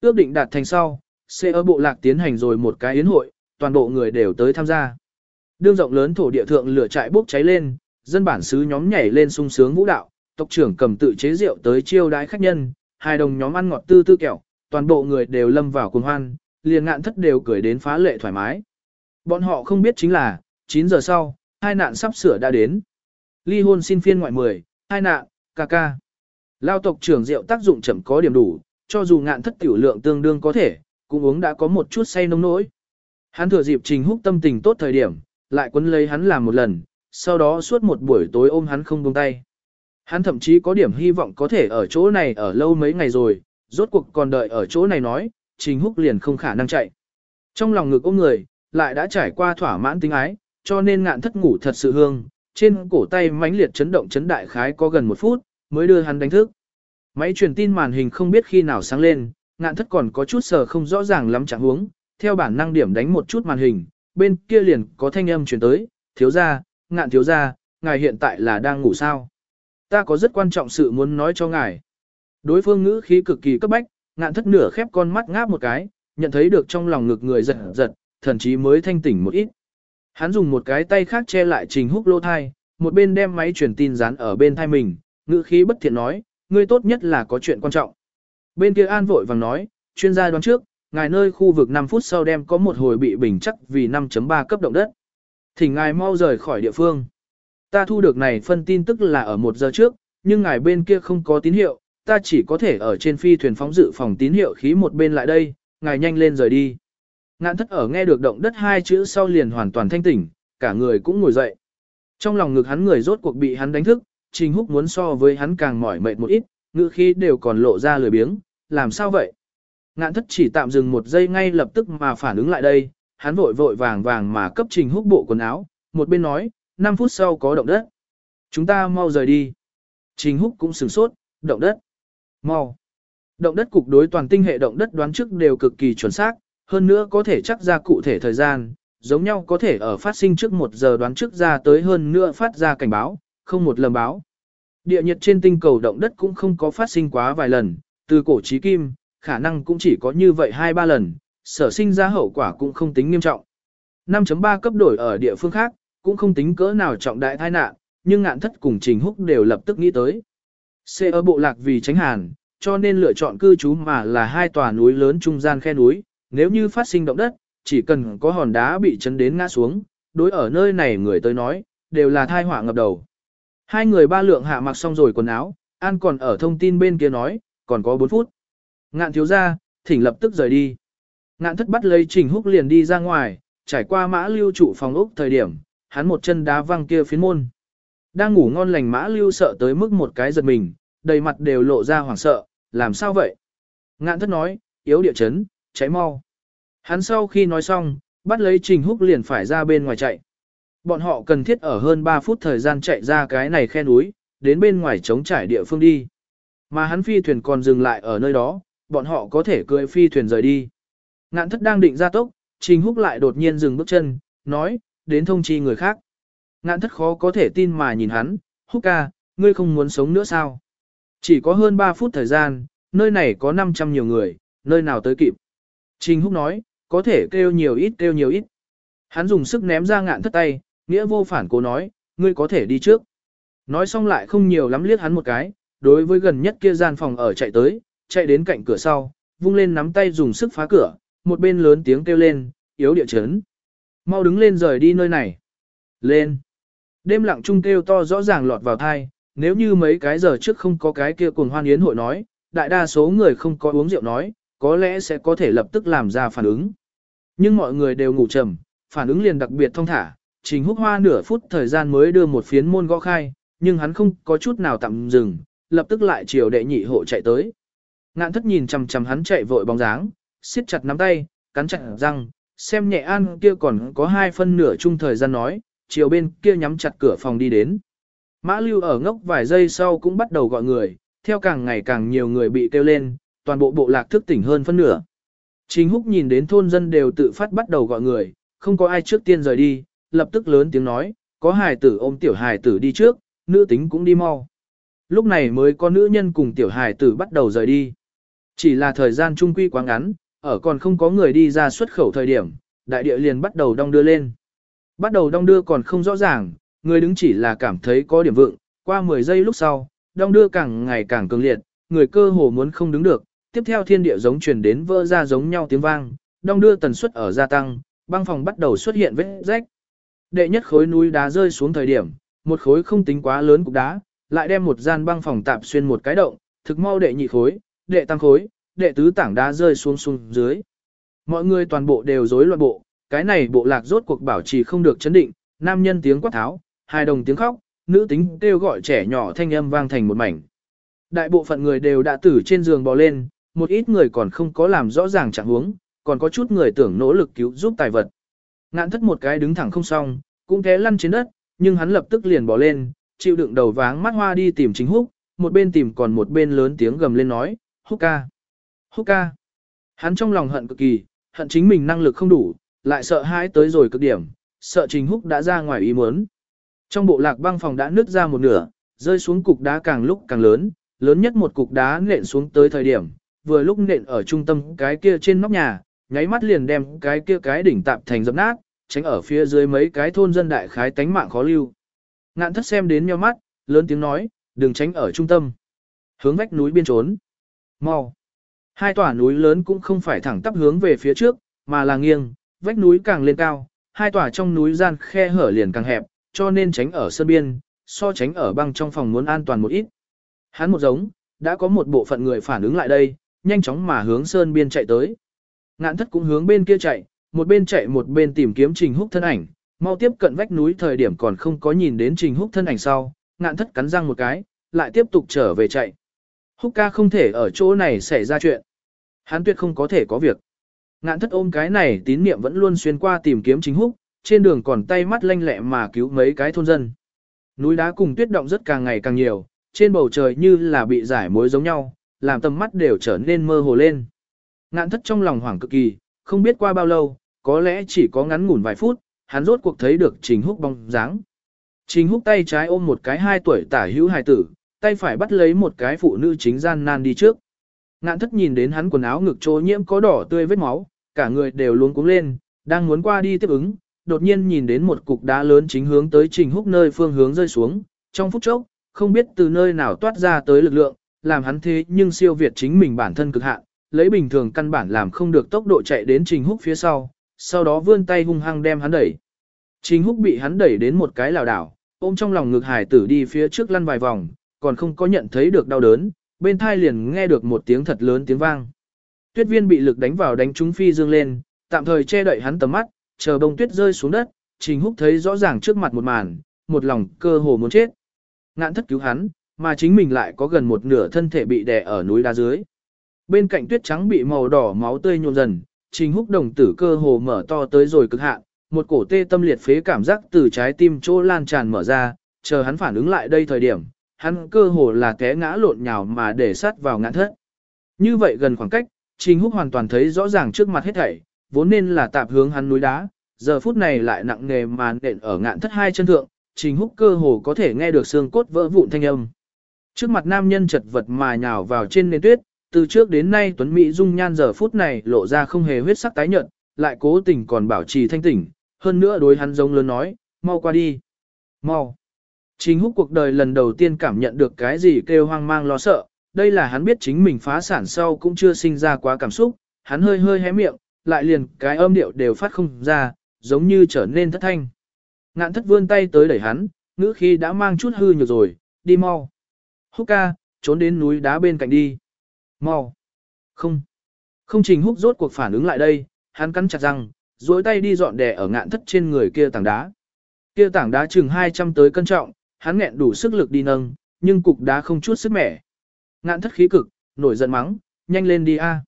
Ước định đạt thành sau, sẽ ở bộ lạc tiến hành rồi một cái yến hội, toàn bộ người đều tới tham gia. Đương rộng lớn thổ địa thượng lửa trại bốc cháy lên, dân bản xứ nhóm nhảy lên sung sướng vũ đạo, tộc trưởng cầm tự chế rượu tới chiêu đái khách nhân, hai đồng nhóm ăn ngọt tư tư kẹo, toàn bộ người đều lâm vào cuồng hoan, liền ngạn thất đều cười đến phá lệ thoải mái. Bọn họ không biết chính là, 9 giờ sau, hai nạn sắp sửa đã đến. Ly hôn xin phiên ngoại 10, hai nạn, ca ca. Lao tộc trưởng rượu tác dụng chậm có điểm đủ, cho dù ngạn thất tiểu lượng tương đương có thể, cũng uống đã có một chút say nông nỗi. Hắn thừa dịp trình húc tâm tình tốt thời điểm, lại quấn lấy hắn làm một lần, sau đó suốt một buổi tối ôm hắn không buông tay. Hắn thậm chí có điểm hy vọng có thể ở chỗ này ở lâu mấy ngày rồi, rốt cuộc còn đợi ở chỗ này nói, trình húc liền không khả năng chạy. Trong lòng ngực ôm người, lại đã trải qua thỏa mãn tính ái, cho nên ngạn thất ngủ thật sự hương, trên cổ tay mãnh liệt chấn động chấn đại khái có gần một phút, mới đưa hắn đánh thức. Máy truyền tin màn hình không biết khi nào sáng lên, ngạn thất còn có chút sờ không rõ ràng lắm chẳng huống, theo bản năng điểm đánh một chút màn hình, bên kia liền có thanh âm truyền tới, thiếu gia, ngạn thiếu gia, ngài hiện tại là đang ngủ sao? Ta có rất quan trọng sự muốn nói cho ngài. Đối phương ngữ khí cực kỳ cấp bách, ngạn thất nửa khép con mắt ngáp một cái, nhận thấy được trong lòng ngực người giật giật, thần chí mới thanh tỉnh một ít. Hắn dùng một cái tay khác che lại trình húc lô thai, một bên đem máy truyền tin dán ở bên thai mình, ngữ khí bất thiện nói, ngươi tốt nhất là có chuyện quan trọng. Bên kia an vội vàng nói, chuyên gia đoán trước, ngài nơi khu vực 5 phút sau đem có một hồi bị bình chắc vì 5.3 cấp động đất. Thỉnh ngài mau rời khỏi địa phương. Ta thu được này phân tin tức là ở một giờ trước, nhưng ngài bên kia không có tín hiệu, ta chỉ có thể ở trên phi thuyền phóng dự phòng tín hiệu khí một bên lại đây, ngài nhanh lên rời đi. Ngạn thất ở nghe được động đất hai chữ sau liền hoàn toàn thanh tỉnh, cả người cũng ngồi dậy. Trong lòng ngực hắn người rốt cuộc bị hắn đánh thức, Trình Húc muốn so với hắn càng mỏi mệt một ít, ngữ khí đều còn lộ ra lười biếng, làm sao vậy? Ngạn thất chỉ tạm dừng một giây ngay lập tức mà phản ứng lại đây, hắn vội vội vàng vàng mà cấp Trình Húc bộ quần áo, một bên nói, 5 phút sau có động đất. Chúng ta mau rời đi. Trình Húc cũng sửng sốt, động đất. Mau. Động đất cục đối toàn tinh hệ động đất đoán trước đều cực kỳ chuẩn xác, hơn nữa có thể chắc ra cụ thể thời gian, giống nhau có thể ở phát sinh trước một giờ đoán trước ra tới hơn nữa phát ra cảnh báo, không một lầm báo. Địa nhiệt trên tinh cầu động đất cũng không có phát sinh quá vài lần, từ cổ chí kim, khả năng cũng chỉ có như vậy hai ba lần, sở sinh ra hậu quả cũng không tính nghiêm trọng. 5.3 cấp đổi ở địa phương khác, cũng không tính cỡ nào trọng đại tai nạn, nhưng ngạn thất cùng Trình Húc đều lập tức nghĩ tới. C ở bộ lạc vì tránh hàn, cho nên lựa chọn cư trú mà là hai tòa núi lớn trung gian khe núi, nếu như phát sinh động đất, chỉ cần có hòn đá bị chấn đến ngã xuống, đối ở nơi này người tới nói, đều là thai họa ngập đầu. Hai người ba lượng hạ mặc xong rồi quần áo, An còn ở thông tin bên kia nói, còn có 4 phút. Ngạn thiếu ra, thỉnh lập tức rời đi. Ngạn thất bắt lấy Trình Húc liền đi ra ngoài, trải qua mã lưu trụ phòng ốc thời điểm, hắn một chân đá văng kia phiến môn. Đang ngủ ngon lành mã lưu sợ tới mức một cái giật mình, đầy mặt đều lộ ra hoảng sợ, làm sao vậy? Ngạn thất nói, yếu địa chấn, cháy mau. Hắn sau khi nói xong, bắt lấy Trình Húc liền phải ra bên ngoài chạy. Bọn họ cần thiết ở hơn 3 phút thời gian chạy ra cái này khe núi, đến bên ngoài chống trải địa phương đi. Mà hắn phi thuyền còn dừng lại ở nơi đó, bọn họ có thể cưỡi phi thuyền rời đi. Ngạn thất đang định ra tốc, Trình Húc lại đột nhiên dừng bước chân, nói, đến thông chi người khác. Ngạn thất khó có thể tin mà nhìn hắn, Húc ca, ngươi không muốn sống nữa sao? Chỉ có hơn 3 phút thời gian, nơi này có 500 nhiều người, nơi nào tới kịp. Trình Húc nói, có thể kêu nhiều ít kêu nhiều ít. Hắn dùng sức ném ra ngạn thất tay, nghĩa vô phản cố nói, ngươi có thể đi trước. Nói xong lại không nhiều lắm liếc hắn một cái, đối với gần nhất kia gian phòng ở chạy tới, chạy đến cạnh cửa sau, vung lên nắm tay dùng sức phá cửa, một bên lớn tiếng kêu lên, yếu địa chấn. Mau đứng lên rời đi nơi này. Lên. Đêm lặng trung kêu to rõ ràng lọt vào thai, nếu như mấy cái giờ trước không có cái kia cuồng hoan yến hội nói, đại đa số người không có uống rượu nói, có lẽ sẽ có thể lập tức làm ra phản ứng. Nhưng mọi người đều ngủ trầm, phản ứng liền đặc biệt thông thả, Trình Húc Hoa nửa phút thời gian mới đưa một phiến môn gõ khai, nhưng hắn không có chút nào tạm dừng, lập tức lại chiều đệ nhị hộ chạy tới. Ngạn thất nhìn chằm chằm hắn chạy vội bóng dáng, siết chặt nắm tay, cắn chặt răng, xem nhẹ an kia còn có hai phân nửa chung thời gian nói, chiều bên kia nhắm chặt cửa phòng đi đến. Mã lưu ở ngốc vài giây sau cũng bắt đầu gọi người, theo càng ngày càng nhiều người bị kêu lên, toàn bộ bộ lạc thức tỉnh hơn phân nửa. chính húc nhìn đến thôn dân đều tự phát bắt đầu gọi người, không có ai trước tiên rời đi, lập tức lớn tiếng nói, có hài tử ôm tiểu hài tử đi trước, nữ tính cũng đi mau. Lúc này mới có nữ nhân cùng tiểu hài tử bắt đầu rời đi. Chỉ là thời gian trung quy quá ngắn, ở còn không có người đi ra xuất khẩu thời điểm, đại địa liền bắt đầu đong đưa lên. Bắt đầu đong đưa còn không rõ ràng, người đứng chỉ là cảm thấy có điểm vượng, qua 10 giây lúc sau, đong đưa càng ngày càng cường liệt, người cơ hồ muốn không đứng được, tiếp theo thiên địa giống truyền đến vỡ ra giống nhau tiếng vang, đong đưa tần suất ở gia tăng, băng phòng bắt đầu xuất hiện vết rách. Đệ nhất khối núi đá rơi xuống thời điểm, một khối không tính quá lớn cục đá, lại đem một gian băng phòng tạp xuyên một cái động, thực mau đệ nhị khối, đệ tăng khối, đệ tứ tảng đá rơi xuống xuống dưới. Mọi người toàn bộ đều rối loạn bộ, cái này bộ lạc rốt cuộc bảo trì không được chấn định, nam nhân tiếng quát tháo, hai đồng tiếng khóc, nữ tính kêu gọi trẻ nhỏ thanh âm vang thành một mảnh. Đại bộ phận người đều đã tử trên giường bò lên, một ít người còn không có làm rõ ràng trạng huống, còn có chút người tưởng nỗ lực cứu giúp tài vật. Ngạn thất một cái đứng thẳng không xong, cũng té lăn trên đất, nhưng hắn lập tức liền bỏ lên, chịu đựng đầu váng mắt hoa đi tìm chính húc, một bên tìm còn một bên lớn tiếng gầm lên nói, húc ca, húc ca. Hắn trong lòng hận cực kỳ, hận chính mình năng lực không đủ, lại sợ hãi tới rồi cực điểm, sợ Trình húc đã ra ngoài ý muốn. Trong bộ lạc băng phòng đã nứt ra một nửa, rơi xuống cục đá càng lúc càng lớn, lớn nhất một cục đá nện xuống tới thời điểm, vừa lúc nện ở trung tâm cái kia trên nóc nhà, nháy mắt liền đem cái kia cái đỉnh tạp thành dập nát, tránh ở phía dưới mấy cái thôn dân đại khái tánh mạng khó lưu. Ngạn thất xem đến nhau mắt, lớn tiếng nói, đừng tránh ở trung tâm. Hướng vách núi biên trốn. Mau. Hai tòa núi lớn cũng không phải thẳng tắp hướng về phía trước, mà là nghiêng, vách núi càng lên cao, hai tòa trong núi gian khe hở liền càng hẹp, cho nên tránh ở sơn biên, so tránh ở băng trong phòng muốn an toàn một ít. Hắn một giống, đã có một bộ phận người phản ứng lại đây, nhanh chóng mà hướng sơn biên chạy tới. Ngạn thất cũng hướng bên kia chạy, một bên chạy một bên tìm kiếm Trình Húc thân ảnh, mau tiếp cận vách núi thời điểm còn không có nhìn đến Trình Húc thân ảnh sau, ngạn thất cắn răng một cái, lại tiếp tục trở về chạy. Húc ca không thể ở chỗ này xảy ra chuyện. Hắn tuyệt không có thể có việc. Ngạn thất ôm cái này tín niệm vẫn luôn xuyên qua tìm kiếm Trình Húc, trên đường còn tay mắt lanh lẹ mà cứu mấy cái thôn dân. Núi đá cùng tuyết động rất càng ngày càng nhiều, trên bầu trời như là bị giải mối giống nhau, làm tầm mắt đều trở nên mơ hồ lên. Ngạn thất trong lòng hoảng cực kỳ, không biết qua bao lâu, có lẽ chỉ có ngắn ngủn vài phút, hắn rốt cuộc thấy được Trình Húc bóng dáng. Trình Húc tay trái ôm một cái hai tuổi tả hữu hài tử, tay phải bắt lấy một cái phụ nữ chính gian nan đi trước. Ngạn thất nhìn đến hắn quần áo ngực trố nhiễm có đỏ tươi vết máu, cả người đều luống cuống lên, đang muốn qua đi tiếp ứng, đột nhiên nhìn đến một cục đá lớn chính hướng tới Trình Húc nơi phương hướng rơi xuống, trong phút chốc, không biết từ nơi nào toát ra tới lực lượng, làm hắn thế nhưng siêu việt chính mình bản thân cực hạn, lấy bình thường căn bản làm không được tốc độ chạy đến Trình Húc phía sau, sau đó vươn tay hung hăng đem hắn đẩy. Trình Húc bị hắn đẩy đến một cái lảo đảo, ôm trong lòng ngực hải tử đi phía trước lăn vài vòng, còn không có nhận thấy được đau đớn, bên thai liền nghe được một tiếng thật lớn tiếng vang. Tuyết viên bị lực đánh vào đánh trúng phi dương lên, tạm thời che đậy hắn tầm mắt, chờ bông tuyết rơi xuống đất, Trình Húc thấy rõ ràng trước mặt một màn, một lòng cơ hồ muốn chết. Ngạn thất cứu hắn, mà chính mình lại có gần một nửa thân thể bị đè ở núi đá dưới. Bên cạnh tuyết trắng bị màu đỏ máu tươi nhuộm dần, Trình Húc đồng tử cơ hồ mở to tới rồi cực hạn, một cổ tê tâm liệt phế cảm giác từ trái tim chỗ lan tràn mở ra, chờ hắn phản ứng lại đây thời điểm, hắn cơ hồ là té ngã lộn nhào mà để sát vào ngã thất. Như vậy gần khoảng cách, Trình Húc hoàn toàn thấy rõ ràng trước mặt hết thảy, vốn nên là tạp hướng hắn núi đá, giờ phút này lại nặng nề mà nện ở ngạn thất hai chân thượng, Trình Húc cơ hồ có thể nghe được xương cốt vỡ vụn thanh âm. Trước mặt nam nhân chật vật mà nhào vào trên nền tuyết, từ trước đến nay Tuấn Mỹ dung nhan giờ phút này lộ ra không hề huyết sắc tái nhợt, lại cố tình còn bảo trì thanh tỉnh, hơn nữa đối hắn giống lớn nói, mau qua đi. Mau. Chính húc cuộc đời lần đầu tiên cảm nhận được cái gì kêu hoang mang lo sợ, đây là hắn biết chính mình phá sản sau cũng chưa sinh ra quá cảm xúc, hắn hơi hơi hé miệng, lại liền cái âm điệu đều phát không ra, giống như trở nên thất thanh. Ngạn thất vươn tay tới đẩy hắn, ngữ khi đã mang chút hư nhược rồi, đi mau. Húc ca, trốn đến núi đá bên cạnh đi. Mau. Không. Không trình húc rốt cuộc phản ứng lại đây, hắn cắn chặt răng, duỗi tay đi dọn đè ở ngạn thất trên người kia tảng đá. Kia tảng đá chừng 200 tới cân trọng, hắn nghẹn đủ sức lực đi nâng, nhưng cục đá không chút sức mẻ. Ngạn thất khí cực, nổi giận mắng, nhanh lên đi a.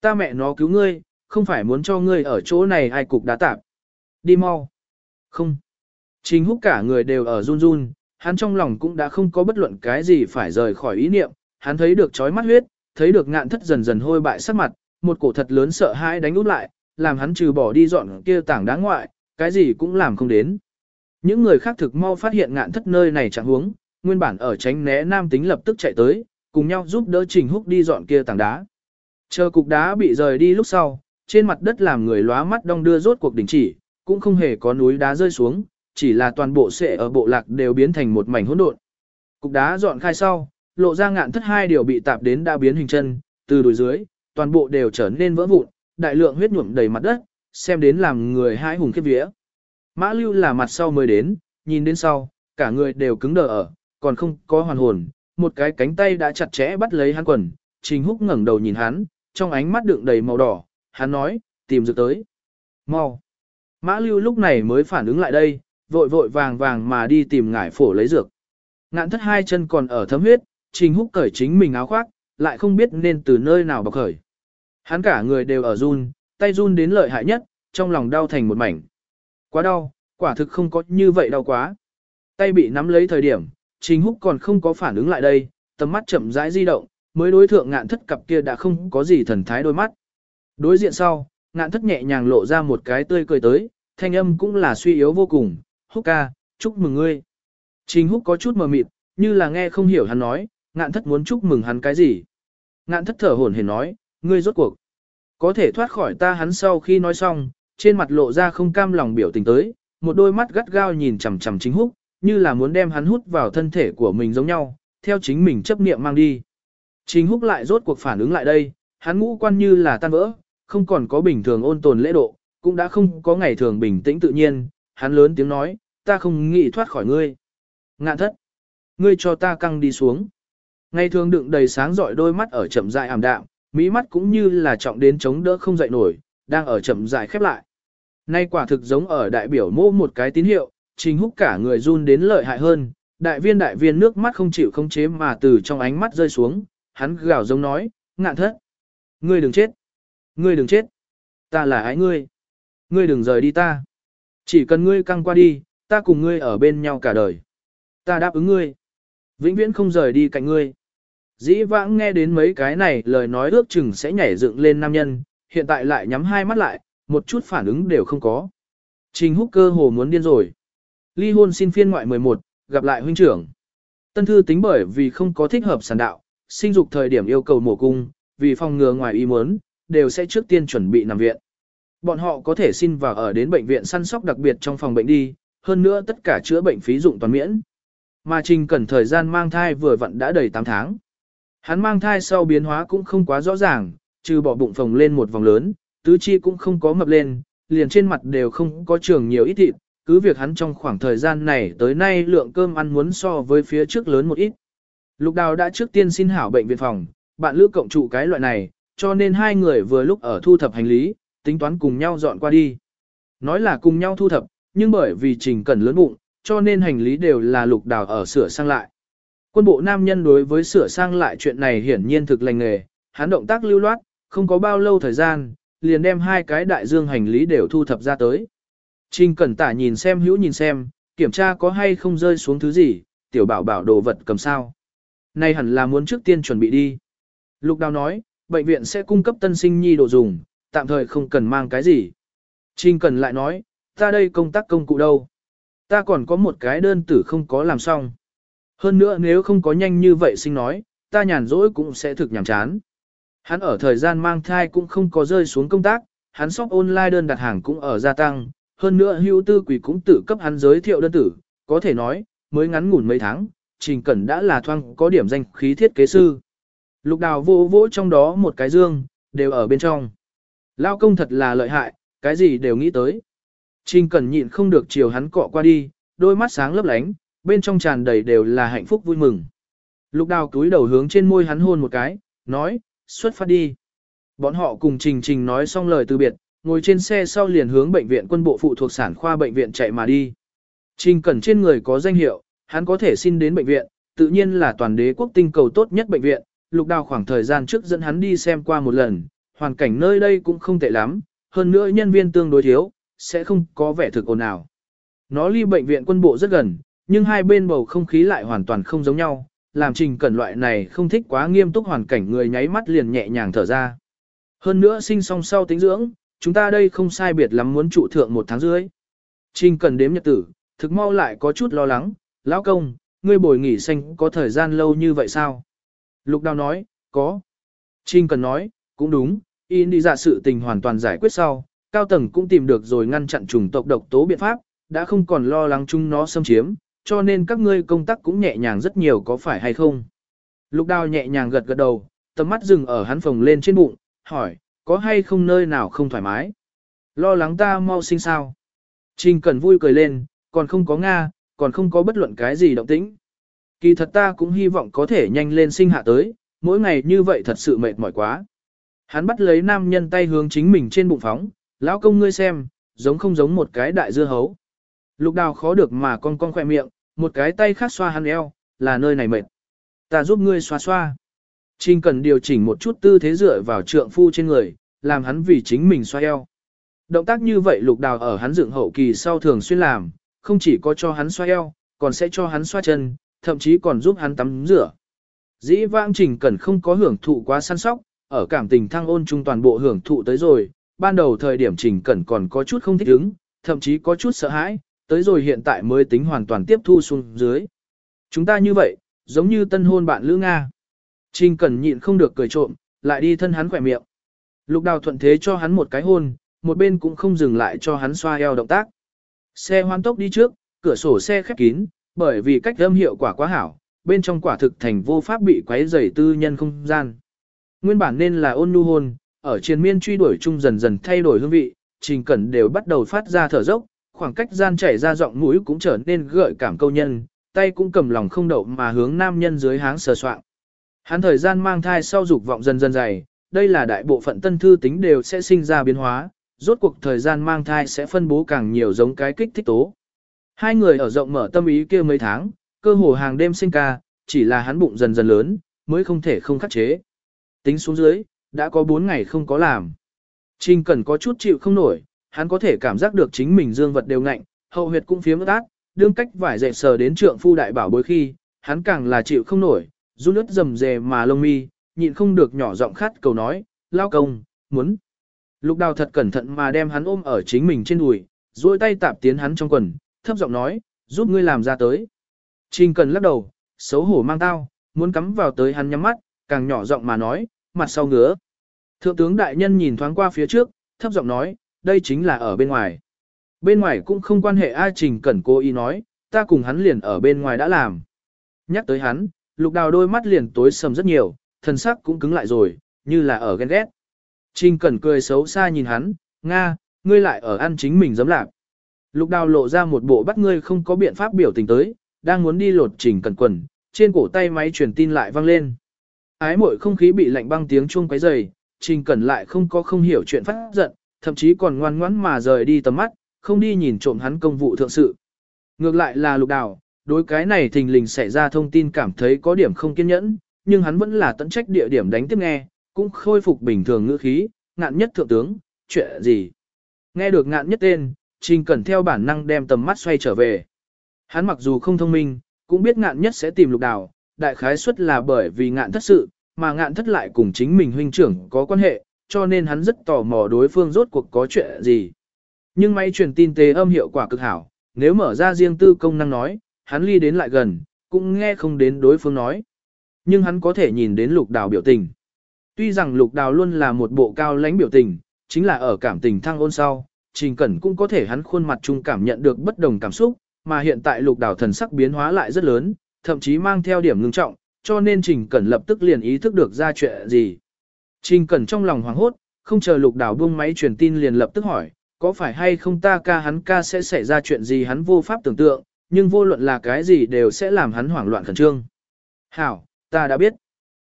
Ta mẹ nó cứu ngươi, không phải muốn cho ngươi ở chỗ này ai cục đá tạp. Đi mau. Không. Trình húc cả người đều ở run run, hắn trong lòng cũng đã không có bất luận cái gì phải rời khỏi ý niệm, hắn thấy được chói mắt huyết, thấy được ngạn thất dần dần hôi bại sắc mặt, một cổ thật lớn sợ hãi đánh út lại, làm hắn trừ bỏ đi dọn kia tảng đá ngoại, cái gì cũng làm không đến. Những người khác thực mau phát hiện ngạn thất nơi này chẳng huống, nguyên bản ở tránh né nam tính lập tức chạy tới, cùng nhau giúp đỡ Trình Húc đi dọn kia tảng đá. Chờ cục đá bị rời đi lúc sau, trên mặt đất làm người lóa mắt đong đưa rốt cuộc đình chỉ, cũng không hề có núi đá rơi xuống, chỉ là toàn bộ sệ ở bộ lạc đều biến thành một mảnh hỗn độn. Cục đá dọn khai sau, lộ ra ngạn thất hai điều bị tạp đến đã biến hình chân, từ đùi dưới, toàn bộ đều trở nên vỡ vụn, đại lượng huyết nhuộm đầy mặt đất, xem đến làm người hãi hùng khiếp vía. Mã lưu là mặt sau mới đến, nhìn đến sau, cả người đều cứng đờ ở, còn không có hoàn hồn, một cái cánh tay đã chặt chẽ bắt lấy hắn quần, Trình Húc ngẩng đầu nhìn hắn, trong ánh mắt đựng đầy màu đỏ, hắn nói, tìm dược tới. Mau. Mã lưu lúc này mới phản ứng lại đây, vội vội vàng vàng mà đi tìm ngải phổ lấy dược. Ngạn thất hai chân còn ở thấm huyết, Trình Húc cởi chính mình áo khoác, lại không biết nên từ nơi nào bọc khởi. Hắn cả người đều ở run, tay run đến lợi hại nhất, trong lòng đau thành một mảnh. Quá đau, quả thực không có như vậy đau quá. Tay bị nắm lấy thời điểm, Trình Húc còn không có phản ứng lại đây, tầm mắt chậm rãi di động, mới đối thượng ngạn thất cặp kia đã không có gì thần thái đôi mắt. Đối diện sau, ngạn thất nhẹ nhàng lộ ra một cái tươi cười tới, thanh âm cũng là suy yếu vô cùng, Húc ca, chúc mừng ngươi. Trình Húc có chút mờ mịt, như là nghe không hiểu hắn nói, ngạn thất muốn chúc mừng hắn cái gì. Ngạn thất thở hổn hển nói, ngươi rốt cuộc. Có thể thoát khỏi ta hắn sau khi nói xong, trên mặt lộ ra không cam lòng biểu tình tới, một đôi mắt gắt gao nhìn chằm chằm chính húc, như là muốn đem hắn hút vào thân thể của mình giống nhau, theo chính mình chấp niệm mang đi. Chính húc lại rốt cuộc phản ứng lại đây, hắn ngũ quan như là tan vỡ, không còn có bình thường ôn tồn lễ độ, cũng đã không có ngày thường bình tĩnh tự nhiên, hắn lớn tiếng nói, ta không nghĩ thoát khỏi ngươi. Ngạn thất, ngươi cho ta căng đi xuống. Ngày thường đựng đầy sáng rọi đôi mắt ở chậm dại ảm đạm, mỹ mắt cũng như là trọng đến chống đỡ không dậy nổi, đang ở chậm dại khép lại. Nay quả thực giống ở đại biểu mô một cái tín hiệu, trình húc cả người run đến lợi hại hơn, đại viên đại viên nước mắt không chịu không chế mà từ trong ánh mắt rơi xuống, hắn gào giống nói, ngạn thất. Ngươi đừng chết. Ngươi đừng chết. Ta là ái ngươi. Ngươi đừng rời đi ta. Chỉ cần ngươi căng qua đi, ta cùng ngươi ở bên nhau cả đời. Ta đáp ứng ngươi. Vĩnh viễn không rời đi cạnh ngươi. Dĩ vãng nghe đến mấy cái này lời nói ước chừng sẽ nhảy dựng lên nam nhân, hiện tại lại nhắm hai mắt lại, một chút phản ứng đều không có. Trình húc cơ hồ muốn điên rồi. Ly hôn xin phiên ngoại 11, gặp lại huynh trưởng. Tân thư tính bởi vì không có thích hợp sản đạo, sinh dục thời điểm yêu cầu mổ cung, vì phòng ngừa ngoài ý muốn, đều sẽ trước tiên chuẩn bị nằm viện. Bọn họ có thể xin vào ở đến bệnh viện săn sóc đặc biệt trong phòng bệnh đi, hơn nữa tất cả chữa bệnh phí dụng toàn miễn. Mà Trình cần thời gian mang thai vừa vặn đã đầy 8 tháng. Hắn mang thai sau biến hóa cũng không quá rõ ràng, trừ bỏ bụng phồng lên một vòng lớn, tứ chi cũng không có mập lên, liền trên mặt đều không có trường nhiều ít thịt, cứ việc hắn trong khoảng thời gian này tới nay lượng cơm ăn muốn so với phía trước lớn một ít. Lục đào đã trước tiên xin hảo bệnh viện phòng, bạn lữ cộng trụ cái loại này, cho nên hai người vừa lúc ở thu thập hành lý, tính toán cùng nhau dọn qua đi. Nói là cùng nhau thu thập, nhưng bởi vì trình cần lớn bụng, cho nên hành lý đều là lục đào ở sửa sang lại. Quân bộ nam nhân đối với sửa sang lại chuyện này hiển nhiên thực lành nghề, hắn động tác lưu loát, không có bao lâu thời gian, liền đem hai cái đại dương hành lý đều thu thập ra tới. Trình cẩn tả nhìn xem hữu nhìn xem, kiểm tra có hay không rơi xuống thứ gì, tiểu bảo bảo đồ vật cầm sao. Này hẳn là muốn trước tiên chuẩn bị đi. Lục đào nói, bệnh viện sẽ cung cấp tân sinh nhi đồ dùng, tạm thời không cần mang cái gì. Trình cần lại nói, ta đây công tác công cụ đâu. Ta còn có một cái đơn tử không có làm xong. Hơn nữa nếu không có nhanh như vậy sinh nói, ta nhàn rỗi cũng sẽ thực nhàm chán. Hắn ở thời gian mang thai cũng không có rơi xuống công tác, hắn shop online đơn đặt hàng cũng ở gia tăng, hơn nữa hưu tư quỷ cũng tự cấp hắn giới thiệu đơn tử, có thể nói, mới ngắn ngủn mấy tháng, Trình Cẩn đã là thoang có điểm danh khí thiết kế sư. Lục đào vô vỗ trong đó một cái dương, đều ở bên trong. Lao công thật là lợi hại, cái gì đều nghĩ tới. Trình Cẩn nhịn không được chiều hắn cọ qua đi, đôi mắt sáng lấp lánh, bên trong tràn đầy đều là hạnh phúc vui mừng. Lục đào túi đầu hướng trên môi hắn hôn một cái, nói, xuất phát đi. Bọn họ cùng Trình Trình nói xong lời từ biệt, ngồi trên xe sau liền hướng bệnh viện quân bộ phụ thuộc sản khoa bệnh viện chạy mà đi. Trình Cẩn trên người có danh hiệu, hắn có thể xin đến bệnh viện, tự nhiên là toàn đế quốc tinh cầu tốt nhất bệnh viện. Lục đào khoảng thời gian trước dẫn hắn đi xem qua một lần, hoàn cảnh nơi đây cũng không tệ lắm, hơn nữa nhân viên tương đối thiếu, sẽ không có vẻ thực ồn ào. Nó ly bệnh viện quân bộ rất gần, nhưng hai bên bầu không khí lại hoàn toàn không giống nhau, làm trình cẩn loại này không thích quá nghiêm túc hoàn cảnh người nháy mắt liền nhẹ nhàng thở ra. Hơn nữa sinh song sau tính dưỡng, chúng ta đây không sai biệt lắm muốn trụ thượng một tháng dưới. Trình cẩn đếm nhật tử, thực mau lại có chút lo lắng, lão công, ngươi bồi nghỉ xanh có thời gian lâu như vậy sao? Lục đào nói, có. Trình cần nói, cũng đúng, in đi dạ sự tình hoàn toàn giải quyết sau, cao tầng cũng tìm được rồi ngăn chặn trùng tộc độc tố biện pháp, đã không còn lo lắng chúng nó xâm chiếm, cho nên các ngươi công tác cũng nhẹ nhàng rất nhiều có phải hay không. Lục đào nhẹ nhàng gật gật đầu, tầm mắt dừng ở hắn phồng lên trên bụng, hỏi, có hay không nơi nào không thoải mái? Lo lắng ta mau sinh sao? Trình Cẩn vui cười lên, còn không có Nga, còn không có bất luận cái gì động tĩnh. Kỳ thật ta cũng hy vọng có thể nhanh lên sinh hạ tới, mỗi ngày như vậy thật sự mệt mỏi quá. Hắn bắt lấy nam nhân tay hướng chính mình trên bụng phóng, lão công ngươi xem, giống không giống một cái đại dưa hấu. Lục đào khó được mà con con khỏe miệng, một cái tay khác xoa hắn eo, là nơi này mệt. Ta giúp ngươi xoa xoa. Trình cần điều chỉnh một chút tư thế dựa vào trượng phu trên người, làm hắn vì chính mình xoa eo. Động tác như vậy lục đào ở hắn dựng hậu kỳ sau thường xuyên làm, không chỉ có cho hắn xoa eo, còn sẽ cho hắn xoa chân, thậm chí còn giúp hắn tắm rửa. Dĩ vãng trình cần không có hưởng thụ quá săn sóc, ở cảm tình thăng ôn chung toàn bộ hưởng thụ tới rồi, ban đầu thời điểm trình cẩn còn có chút không thích ứng, thậm chí có chút sợ hãi, tới rồi hiện tại mới tính hoàn toàn tiếp thu xuống dưới. Chúng ta như vậy, giống như tân hôn bạn Lữ Nga. Trình cẩn nhịn không được cười trộm, lại đi thân hắn khỏe miệng. Lục đào thuận thế cho hắn một cái hôn, một bên cũng không dừng lại cho hắn xoa eo động tác. Xe hoan tốc đi trước, cửa sổ xe khép kín, bởi vì cách âm hiệu quả quá hảo, bên trong quả thực thành vô pháp bị quấy rầy tư nhân không gian. Nguyên bản nên là ôn nhu hôn, ở triền miên truy đuổi chung dần dần thay đổi hương vị, trình cẩn đều bắt đầu phát ra thở dốc, khoảng cách gian chảy ra giọng mũi cũng trở nên gợi cảm câu nhân, tay cũng cầm lòng không đậu mà hướng nam nhân dưới háng sờ soạn. Hắn thời gian mang thai sau dục vọng dần dần dày, đây là đại bộ phận tân thư tính đều sẽ sinh ra biến hóa, rốt cuộc thời gian mang thai sẽ phân bố càng nhiều giống cái kích thích tố. Hai người ở rộng mở tâm ý kia mấy tháng, cơ hồ hàng đêm sinh ca, chỉ là hắn bụng dần dần lớn, mới không thể không khắc chế. Tính xuống dưới, đã có 4 ngày không có làm. Trình cần có chút chịu không nổi, hắn có thể cảm giác được chính mình dương vật đều ngạnh, hậu huyệt cũng phiếm ướt át, đương cách vải dệt sờ đến trượng phu đại bảo bối khi, hắn càng là chịu không nổi, run ướt rầm rề mà lông mi, nhịn không được nhỏ giọng khát cầu nói, lao công, muốn. Lục đào thật cẩn thận mà đem hắn ôm ở chính mình trên đùi, duỗi tay tạp tiến hắn trong quần, thấp giọng nói, giúp ngươi làm ra tới. Trình cần lắc đầu, xấu hổ mang tao, muốn cắm vào tới hắn nhắm mắt, càng nhỏ giọng mà nói, mặt sau ngứa. Thượng tướng đại nhân nhìn thoáng qua phía trước, thấp giọng nói, đây chính là ở bên ngoài. Bên ngoài cũng không quan hệ ai trình cẩn cố ý nói, ta cùng hắn liền ở bên ngoài đã làm. Nhắc tới hắn, lục đào đôi mắt liền tối sầm rất nhiều, thần sắc cũng cứng lại rồi, như là ở ghen ghét. Trình cẩn cười xấu xa nhìn hắn, Nga, ngươi lại ở ăn chính mình dám lạc. Lục đào lộ ra một bộ bắt ngươi không có biện pháp biểu tình tới, đang muốn đi lột trình cẩn quần, trên cổ tay máy truyền tin lại vang lên. Ái mội không khí bị lạnh băng tiếng chuông quấy dày, trình cẩn lại không có không hiểu chuyện phát giận, thậm chí còn ngoan ngoãn mà rời đi tầm mắt, không đi nhìn trộm hắn công vụ thượng sự. Ngược lại là lục đào, đối cái này thình lình xảy ra thông tin cảm thấy có điểm không kiên nhẫn, nhưng hắn vẫn là tận trách địa điểm đánh tiếp nghe, cũng khôi phục bình thường ngữ khí, ngạn nhất thượng tướng, chuyện gì. Nghe được ngạn nhất tên, Trình Cẩn theo bản năng đem tầm mắt xoay trở về. Hắn mặc dù không thông minh, cũng biết ngạn nhất sẽ tìm lục đào, đại khái suất là bởi vì ngạn thất sự, mà ngạn thất lại cùng chính mình huynh trưởng có quan hệ, cho nên hắn rất tò mò đối phương rốt cuộc có chuyện gì. Nhưng máy truyền tin tế âm hiệu quả cực hảo, nếu mở ra riêng tư công năng nói, hắn ly đến lại gần, cũng nghe không đến đối phương nói. Nhưng hắn có thể nhìn đến lục đào biểu tình. Tuy rằng lục đào luôn là một bộ cao lãnh biểu tình, chính là ở cảm tình thăng ôn sau, trình cẩn cũng có thể hắn khuôn mặt chung cảm nhận được bất đồng cảm xúc, mà hiện tại lục đào thần sắc biến hóa lại rất lớn, thậm chí mang theo điểm ngưng trọng, cho nên trình cẩn lập tức liền ý thức được ra chuyện gì. Trình cẩn trong lòng hoảng hốt, không chờ lục đào buông máy truyền tin liền lập tức hỏi, có phải hay không ta ca hắn ca sẽ xảy ra chuyện gì hắn vô pháp tưởng tượng, nhưng vô luận là cái gì đều sẽ làm hắn hoảng loạn khẩn trương. Hảo, ta đã biết.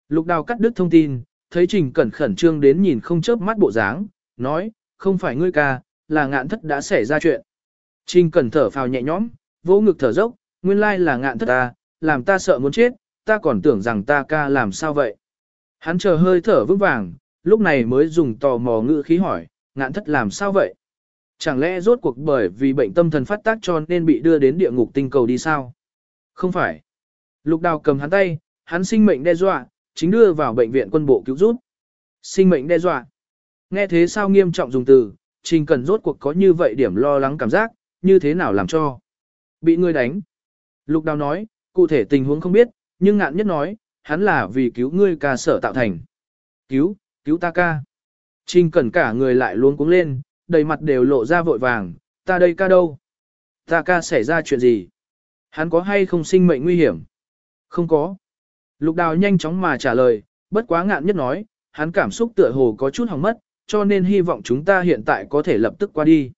Lục đào cắt đứt thông tin, thấy Trình Cẩn khẩn trương đến nhìn không chớp mắt bộ dáng, nói, không phải ngươi ca, là ngạn thất đã xảy ra chuyện. Trình Cẩn thở phào nhẹ nhõm, vỗ ngực thở dốc, nguyên lai là ngạn thất ta, làm ta sợ muốn chết, ta còn tưởng rằng ta ca làm sao vậy. Hắn chờ hơi thở vững vàng, lúc này mới dùng tò mò ngữ khí hỏi, ngạn thất làm sao vậy? Chẳng lẽ rốt cuộc bởi vì bệnh tâm thần phát tác cho nên bị đưa đến địa ngục tinh cầu đi sao? Không phải. Lục đào cầm hắn tay, hắn sinh mệnh đe dọa, chính đưa vào bệnh viện quân bộ cứu giúp. Sinh mệnh đe dọa. Nghe thế sao nghiêm trọng dùng từ, trình cần rốt cuộc có như vậy điểm lo lắng cảm giác, như thế nào làm cho. Bị người đánh. Lục đào nói, cụ thể tình huống không biết, nhưng ngạn nhất nói, hắn là vì cứu ngươi ca sở tạo thành. Cứu, cứu ta ca. Trình cẩn cả người lại luôn cuống lên, đầy mặt đều lộ ra vội vàng, ta đây ca đâu? Ta ca xảy ra chuyện gì? Hắn có hay không sinh mệnh nguy hiểm? Không có. Lục đào nhanh chóng mà trả lời, bất quá ngạn nhất nói, hắn cảm xúc tựa hồ có chút hỏng mất, cho nên hy vọng chúng ta hiện tại có thể lập tức qua đi.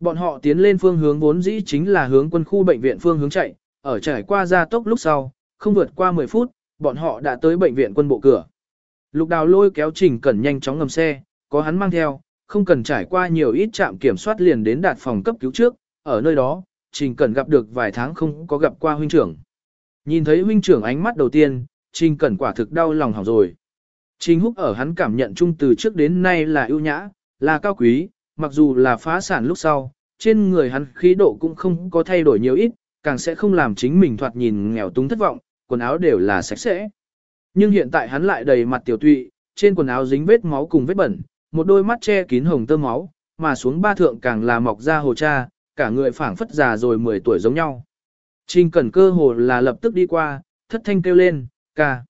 Bọn họ tiến lên phương hướng vốn dĩ chính là hướng quân khu bệnh viện phương hướng chạy, ở trải qua gia tốc lúc sau, không vượt qua 10 phút, bọn họ đã tới bệnh viện quân bộ cửa. Lục đào lôi kéo trình cẩn nhanh chóng ngầm xe, có hắn mang theo, không cần trải qua nhiều ít trạm kiểm soát liền đến đạt phòng cấp cứu trước, ở nơi đó, trình cẩn gặp được vài tháng không có gặp qua huynh trưởng. Nhìn thấy huynh trưởng ánh mắt đầu tiên, Trình Cẩn quả thực đau lòng hỏng rồi. Trình Húc ở hắn cảm nhận chung từ trước đến nay là ưu nhã, là cao quý, mặc dù là phá sản lúc sau, trên người hắn khí độ cũng không có thay đổi nhiều ít, càng sẽ không làm chính mình thoạt nhìn nghèo túng thất vọng, quần áo đều là sạch sẽ. Nhưng hiện tại hắn lại đầy mặt tiểu tụy, trên quần áo dính vết máu cùng vết bẩn, một đôi mắt che kín hồng tơ máu, mà xuống ba thượng càng là mọc ra hồ cha, cả người phảng phất già rồi 10 tuổi giống nhau. Trình Cẩn cơ hồ là lập tức đi qua, thất thanh kêu lên, ca.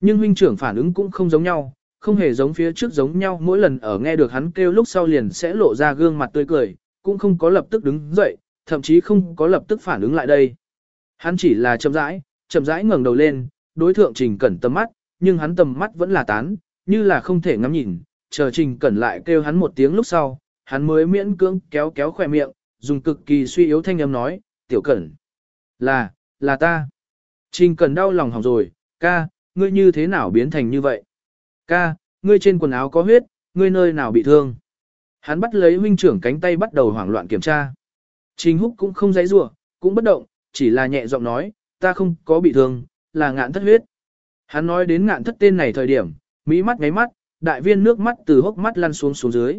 Nhưng huynh trưởng phản ứng cũng không giống nhau, không hề giống phía trước giống nhau mỗi lần ở nghe được hắn kêu lúc sau liền sẽ lộ ra gương mặt tươi cười, cũng không có lập tức đứng dậy, thậm chí không có lập tức phản ứng lại đây. Hắn chỉ là chậm rãi, chậm rãi ngẩng đầu lên, đối thượng Trình Cẩn tầm mắt, nhưng hắn tầm mắt vẫn là tán, như là không thể ngắm nhìn, chờ Trình Cẩn lại kêu hắn một tiếng lúc sau, hắn mới miễn cưỡng kéo kéo khỏe miệng, dùng cực kỳ suy yếu thanh âm nói, "Tiểu Cẩn." Là, là ta. Trình Cẩn đau lòng hỏng rồi, ca, ngươi như thế nào biến thành như vậy? Ca, ngươi trên quần áo có huyết, ngươi nơi nào bị thương? Hắn bắt lấy huynh trưởng cánh tay bắt đầu hoảng loạn kiểm tra. Trình húc cũng không dãy rủa, cũng bất động, chỉ là nhẹ giọng nói, ta không có bị thương, là ngạn thất huyết. Hắn nói đến ngạn thất tên này thời điểm, mỹ mắt ngáy mắt, đại viên nước mắt từ hốc mắt lăn xuống xuống dưới.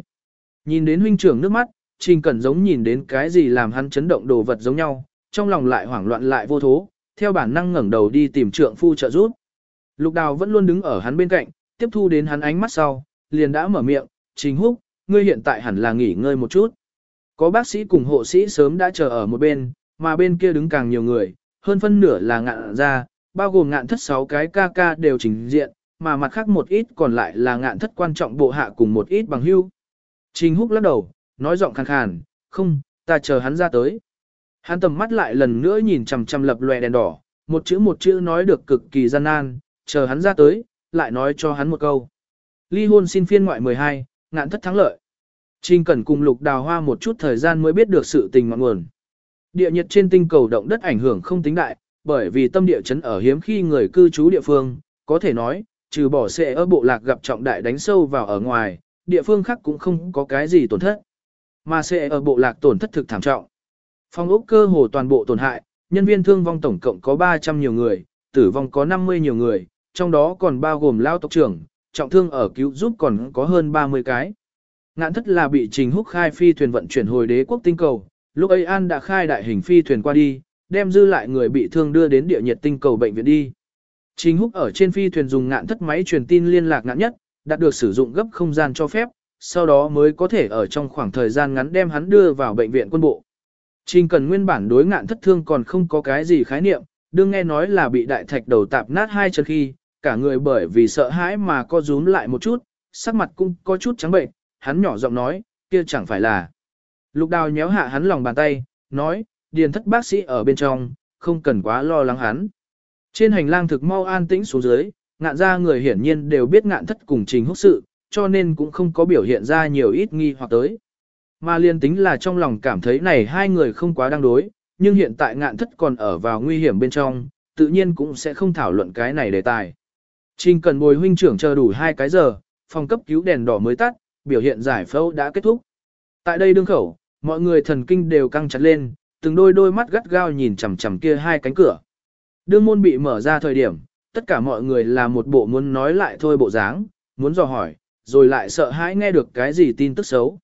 Nhìn đến huynh trưởng nước mắt, Trình Cẩn giống nhìn đến cái gì làm hắn chấn động đồ vật giống nhau, trong lòng lại hoảng loạn lại vô thố, theo bản năng ngẩng đầu đi tìm trượng phu trợ giúp. Lục Đào vẫn luôn đứng ở hắn bên cạnh, tiếp thu đến hắn ánh mắt sau, liền đã mở miệng, Trình Húc, ngươi hiện tại hẳn là nghỉ ngơi một chút. Có bác sĩ cùng hộ sĩ sớm đã chờ ở một bên, mà bên kia đứng càng nhiều người, hơn phân nửa là ngạn ra, bao gồm ngạn thất sáu cái ca ca đều trình diện, mà mặt khác một ít còn lại là ngạn thất quan trọng bộ hạ cùng một ít bằng hưu. Trình húc lắc đầu, nói giọng khàn khàn, không, ta chờ hắn ra tới. Hắn tầm mắt lại lần nữa nhìn chằm chằm lập lòe đèn đỏ, một chữ một chữ nói được cực kỳ gian nan, chờ hắn ra tới, lại nói cho hắn một câu. Ly hôn xin phiên ngoại 12, ngạn thất thắng lợi. Trình Cẩn cùng Lục Đào Hoa một chút thời gian mới biết được sự tình ngọn nguồn. Địa nhiệt trên tinh cầu động đất ảnh hưởng không tính đại, bởi vì tâm địa chấn ở hiếm khi người cư trú địa phương, có thể nói, trừ bỏ xe ở bộ lạc gặp trọng đại đánh sâu vào ở ngoài, địa phương khác cũng không có cái gì tổn thất. Mà xe ở bộ lạc tổn thất thực thảm trọng. Phong ốc cơ hồ toàn bộ tổn hại, nhân viên thương vong tổng cộng có 300 nhiều người, tử vong có 50 nhiều người, trong đó còn bao gồm lao tộc trưởng, trọng thương ở cứu giúp còn có hơn 30 cái. Ngạn thất là bị Trình Húc khai phi thuyền vận chuyển hồi đế quốc tinh cầu, lúc ấy An đã khai đại hình phi thuyền qua đi, đem dư lại người bị thương đưa đến địa nhiệt tinh cầu bệnh viện đi. Trình Húc ở trên phi thuyền dùng ngạn thất máy truyền tin liên lạc ngạn nhất, đạt được sử dụng gấp không gian cho phép, sau đó mới có thể ở trong khoảng thời gian ngắn đem hắn đưa vào bệnh viện quân bộ. Trình cần nguyên bản đối ngạn thất thương còn không có cái gì khái niệm, đương nghe nói là bị đại thạch đầu tạp nát hai chân khi, cả người bởi vì sợ hãi mà co rúm lại một chút, sắc mặt cũng có chút trắng bệnh, hắn nhỏ giọng nói, kia chẳng phải là. Lục đào nhéo hạ hắn lòng bàn tay, nói, điền thất bác sĩ ở bên trong, không cần quá lo lắng hắn. Trên hành lang thực mau an tĩnh xuống dưới, ngạn ra người hiển nhiên đều biết ngạn thất cùng trình húc sự, cho nên cũng không có biểu hiện ra nhiều ít nghi hoặc tới. Mà liên tính là trong lòng cảm thấy này hai người không quá đang đối, nhưng hiện tại ngạn thất còn ở vào nguy hiểm bên trong, tự nhiên cũng sẽ không thảo luận cái này đề tài. Trình cần bồi huynh trưởng chờ đủ hai cái giờ, phòng cấp cứu đèn đỏ mới tắt, biểu hiện giải phẫu đã kết thúc. Tại đây đương khẩu, mọi người thần kinh đều căng chặt lên, từng đôi đôi mắt gắt gao nhìn chằm chằm kia hai cánh cửa. Đương môn bị mở ra thời điểm, tất cả mọi người là một bộ muốn nói lại thôi bộ dáng, muốn dò hỏi, rồi lại sợ hãi nghe được cái gì tin tức xấu.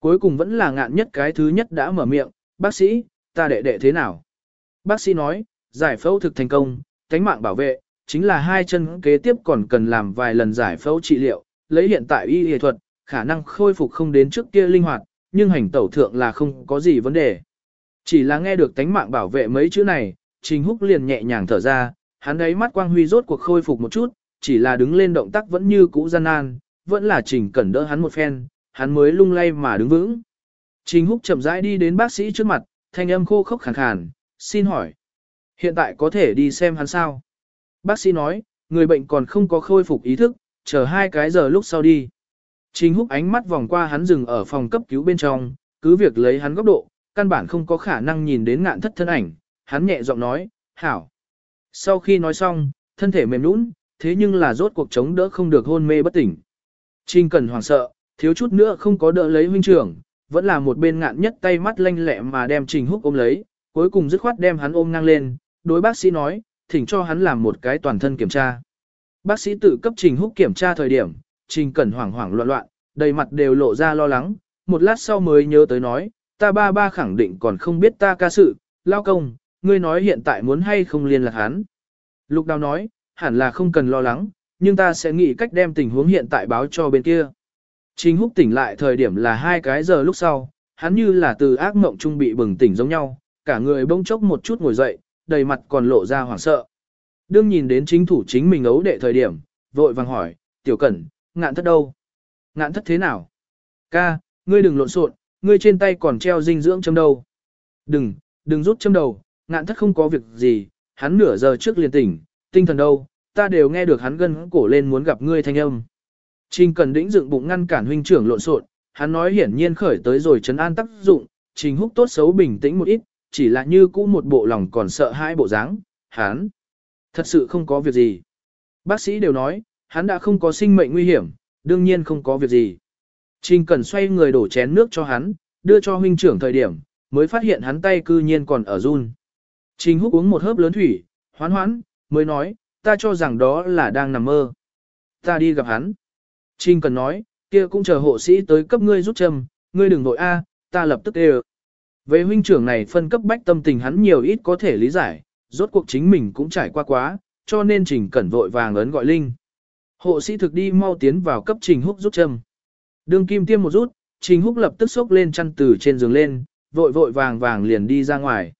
Cuối cùng vẫn là ngạn nhất cái thứ nhất đã mở miệng, bác sĩ, ta đệ đệ thế nào? Bác sĩ nói, giải phẫu thực thành công, cánh mạng bảo vệ, chính là hai chân kế tiếp còn cần làm vài lần giải phẫu trị liệu, lấy hiện tại y y thuật, khả năng khôi phục không đến trước kia linh hoạt, nhưng hành tẩu thượng là không có gì vấn đề. Chỉ là nghe được tánh mạng bảo vệ mấy chữ này, Trình Húc liền nhẹ nhàng thở ra, hắn ấy mắt quang huy rốt cuộc khôi phục một chút, chỉ là đứng lên động tác vẫn như cũ gian nan, vẫn là Trình Cẩn đỡ hắn một phen, hắn mới lung lay mà đứng vững. Trình Húc chậm rãi đi đến bác sĩ trước mặt, thanh âm khô khốc khàn khàn, xin hỏi, hiện tại có thể đi xem hắn sao? Bác sĩ nói, người bệnh còn không có khôi phục ý thức, chờ hai cái giờ lúc sau đi. Trình húc ánh mắt vòng qua hắn dừng ở phòng cấp cứu bên trong, cứ việc lấy hắn góc độ, căn bản không có khả năng nhìn đến ngạn thất thân ảnh, hắn nhẹ giọng nói, hảo. Sau khi nói xong, thân thể mềm nũng, thế nhưng là rốt cuộc chống đỡ không được hôn mê bất tỉnh. Trình cần hoảng sợ, thiếu chút nữa không có đỡ lấy huynh trưởng, vẫn là một bên ngạn nhất tay mắt lanh lẹ mà đem trình húc ôm lấy, cuối cùng dứt khoát đem hắn ôm ngang lên, đối bác sĩ nói, thỉnh cho hắn làm một cái toàn thân kiểm tra. Bác sĩ tự cấp trình húc kiểm tra thời điểm, trình cẩn hoảng hoảng loạn loạn, đầy mặt đều lộ ra lo lắng, một lát sau mới nhớ tới nói, ta ba ba khẳng định còn không biết ta ca sự, lao công, ngươi nói hiện tại muốn hay không liên lạc hắn. Lục đào nói, hẳn là không cần lo lắng, nhưng ta sẽ nghĩ cách đem tình huống hiện tại báo cho bên kia. Trình húc tỉnh lại thời điểm là hai cái giờ lúc sau, hắn như là từ ác mộng trung bị bừng tỉnh giống nhau, cả người bỗng chốc một chút ngồi dậy, đầy mặt còn lộ ra hoảng sợ. Đương nhìn đến chính thủ chính mình ấu đệ thời điểm, vội vàng hỏi, tiểu cẩn, ngạn thất đâu? Ngạn thất thế nào? Ca, ngươi đừng lộn xộn, ngươi trên tay còn treo dinh dưỡng châm đầu. Đừng, đừng rút châm đầu, ngạn thất không có việc gì, hắn nửa giờ trước liền tỉnh, tinh thần đâu, ta đều nghe được hắn gân cổ lên muốn gặp ngươi thanh âm. Trình cần đĩnh dựng bụng ngăn cản huynh trưởng lộn xộn, hắn nói hiển nhiên khởi tới rồi chấn an tác dụng, trình húc tốt xấu bình tĩnh một ít, chỉ là như cũ một bộ lòng còn sợ hai bộ dáng, hắn thật sự không có việc gì. Bác sĩ đều nói, hắn đã không có sinh mệnh nguy hiểm, đương nhiên không có việc gì. Trình Cẩn xoay người đổ chén nước cho hắn, đưa cho huynh trưởng thời điểm, mới phát hiện hắn tay cư nhiên còn ở run. Trình Húc uống một hớp lớn thủy, hoán hoán, mới nói, ta cho rằng đó là đang nằm mơ. Ta đi gặp hắn. Trình Cẩn nói, kia cũng chờ hộ sĩ tới cấp ngươi rút châm, ngươi đừng vội a, ta lập tức đều. Về huynh trưởng này phân cấp bách tâm tình hắn nhiều ít có thể lý giải, rốt cuộc chính mình cũng trải qua quá, cho nên Trình Cẩn vội vàng ấn gọi Linh. Hộ sĩ thực đi mau tiến vào cấp Trình Húc rút châm. Đương kim tiêm một rút, Trình Húc lập tức xốc lên chăn từ trên giường lên, vội vội vàng vàng liền đi ra ngoài.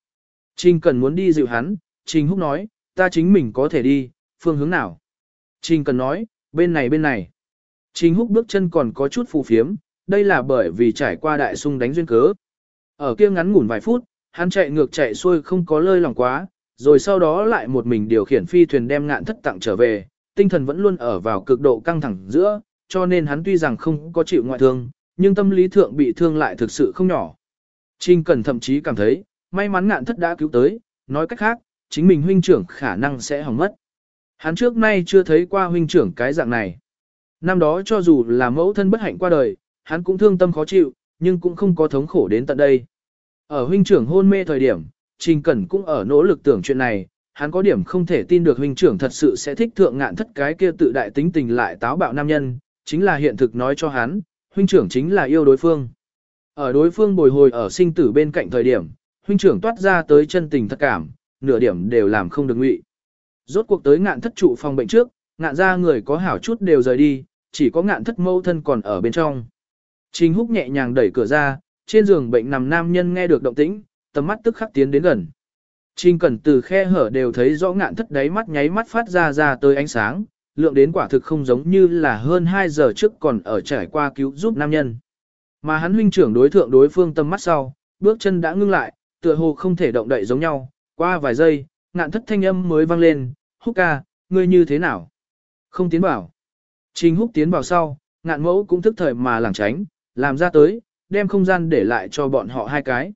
Trình Cần muốn đi dịu hắn, Trình Húc nói, ta chính mình có thể đi, phương hướng nào? Trình Cần nói, bên này bên này. Trình Húc bước chân còn có chút phù phiếm, đây là bởi vì trải qua đại sung đánh duyên cớ. Ở kia ngắn ngủn vài phút, hắn chạy ngược chạy xuôi không có lơi lòng quá, rồi sau đó lại một mình điều khiển phi thuyền đem ngạn thất tặng trở về, tinh thần vẫn luôn ở vào cực độ căng thẳng giữa, cho nên hắn tuy rằng không có chịu ngoại thương, nhưng tâm lý thượng bị thương lại thực sự không nhỏ. Trình Cẩn thậm chí cảm thấy, may mắn ngạn thất đã cứu tới, nói cách khác, chính mình huynh trưởng khả năng sẽ hỏng mất. Hắn trước nay chưa thấy qua huynh trưởng cái dạng này. Năm đó cho dù là mẫu thân bất hạnh qua đời, hắn cũng thương tâm khó chịu, nhưng cũng không có thống khổ đến tận đây. Ở huynh trưởng hôn mê thời điểm, Trình Cẩn cũng ở nỗ lực tưởng chuyện này, hắn có điểm không thể tin được huynh trưởng thật sự sẽ thích thượng ngạn thất cái kia tự đại tính tình lại táo bạo nam nhân, chính là hiện thực nói cho hắn, huynh trưởng chính là yêu đối phương. Ở đối phương bồi hồi ở sinh tử bên cạnh thời điểm, huynh trưởng toát ra tới chân tình thật cảm, nửa điểm đều làm không được ngụy. Rốt cuộc tới ngạn thất trụ phòng bệnh trước, ngạn ra người có hảo chút đều rời đi, chỉ có ngạn thất mâu thân còn ở bên trong. Trình húc nhẹ nhàng đẩy cửa ra, trên giường bệnh nằm nam nhân nghe được động tĩnh, tầm mắt tức khắc tiến đến gần. Trình cẩn từ khe hở đều thấy rõ ngạn thất đáy mắt nháy mắt phát ra ra tới ánh sáng, lượng đến quả thực không giống như là hơn 2 giờ trước còn ở trải qua cứu giúp nam nhân. Mà hắn huynh trưởng đối thượng đối phương tâm mắt sau, bước chân đã ngưng lại, tựa hồ không thể động đậy giống nhau, qua vài giây, ngạn thất thanh âm mới vang lên, húc ca, ngươi như thế nào? Không tiến bảo. Trình húc tiến vào sau, ngạn mẫu cũng thức thời mà lảng tránh, làm ra tới, đem không gian để lại cho bọn họ hai cái.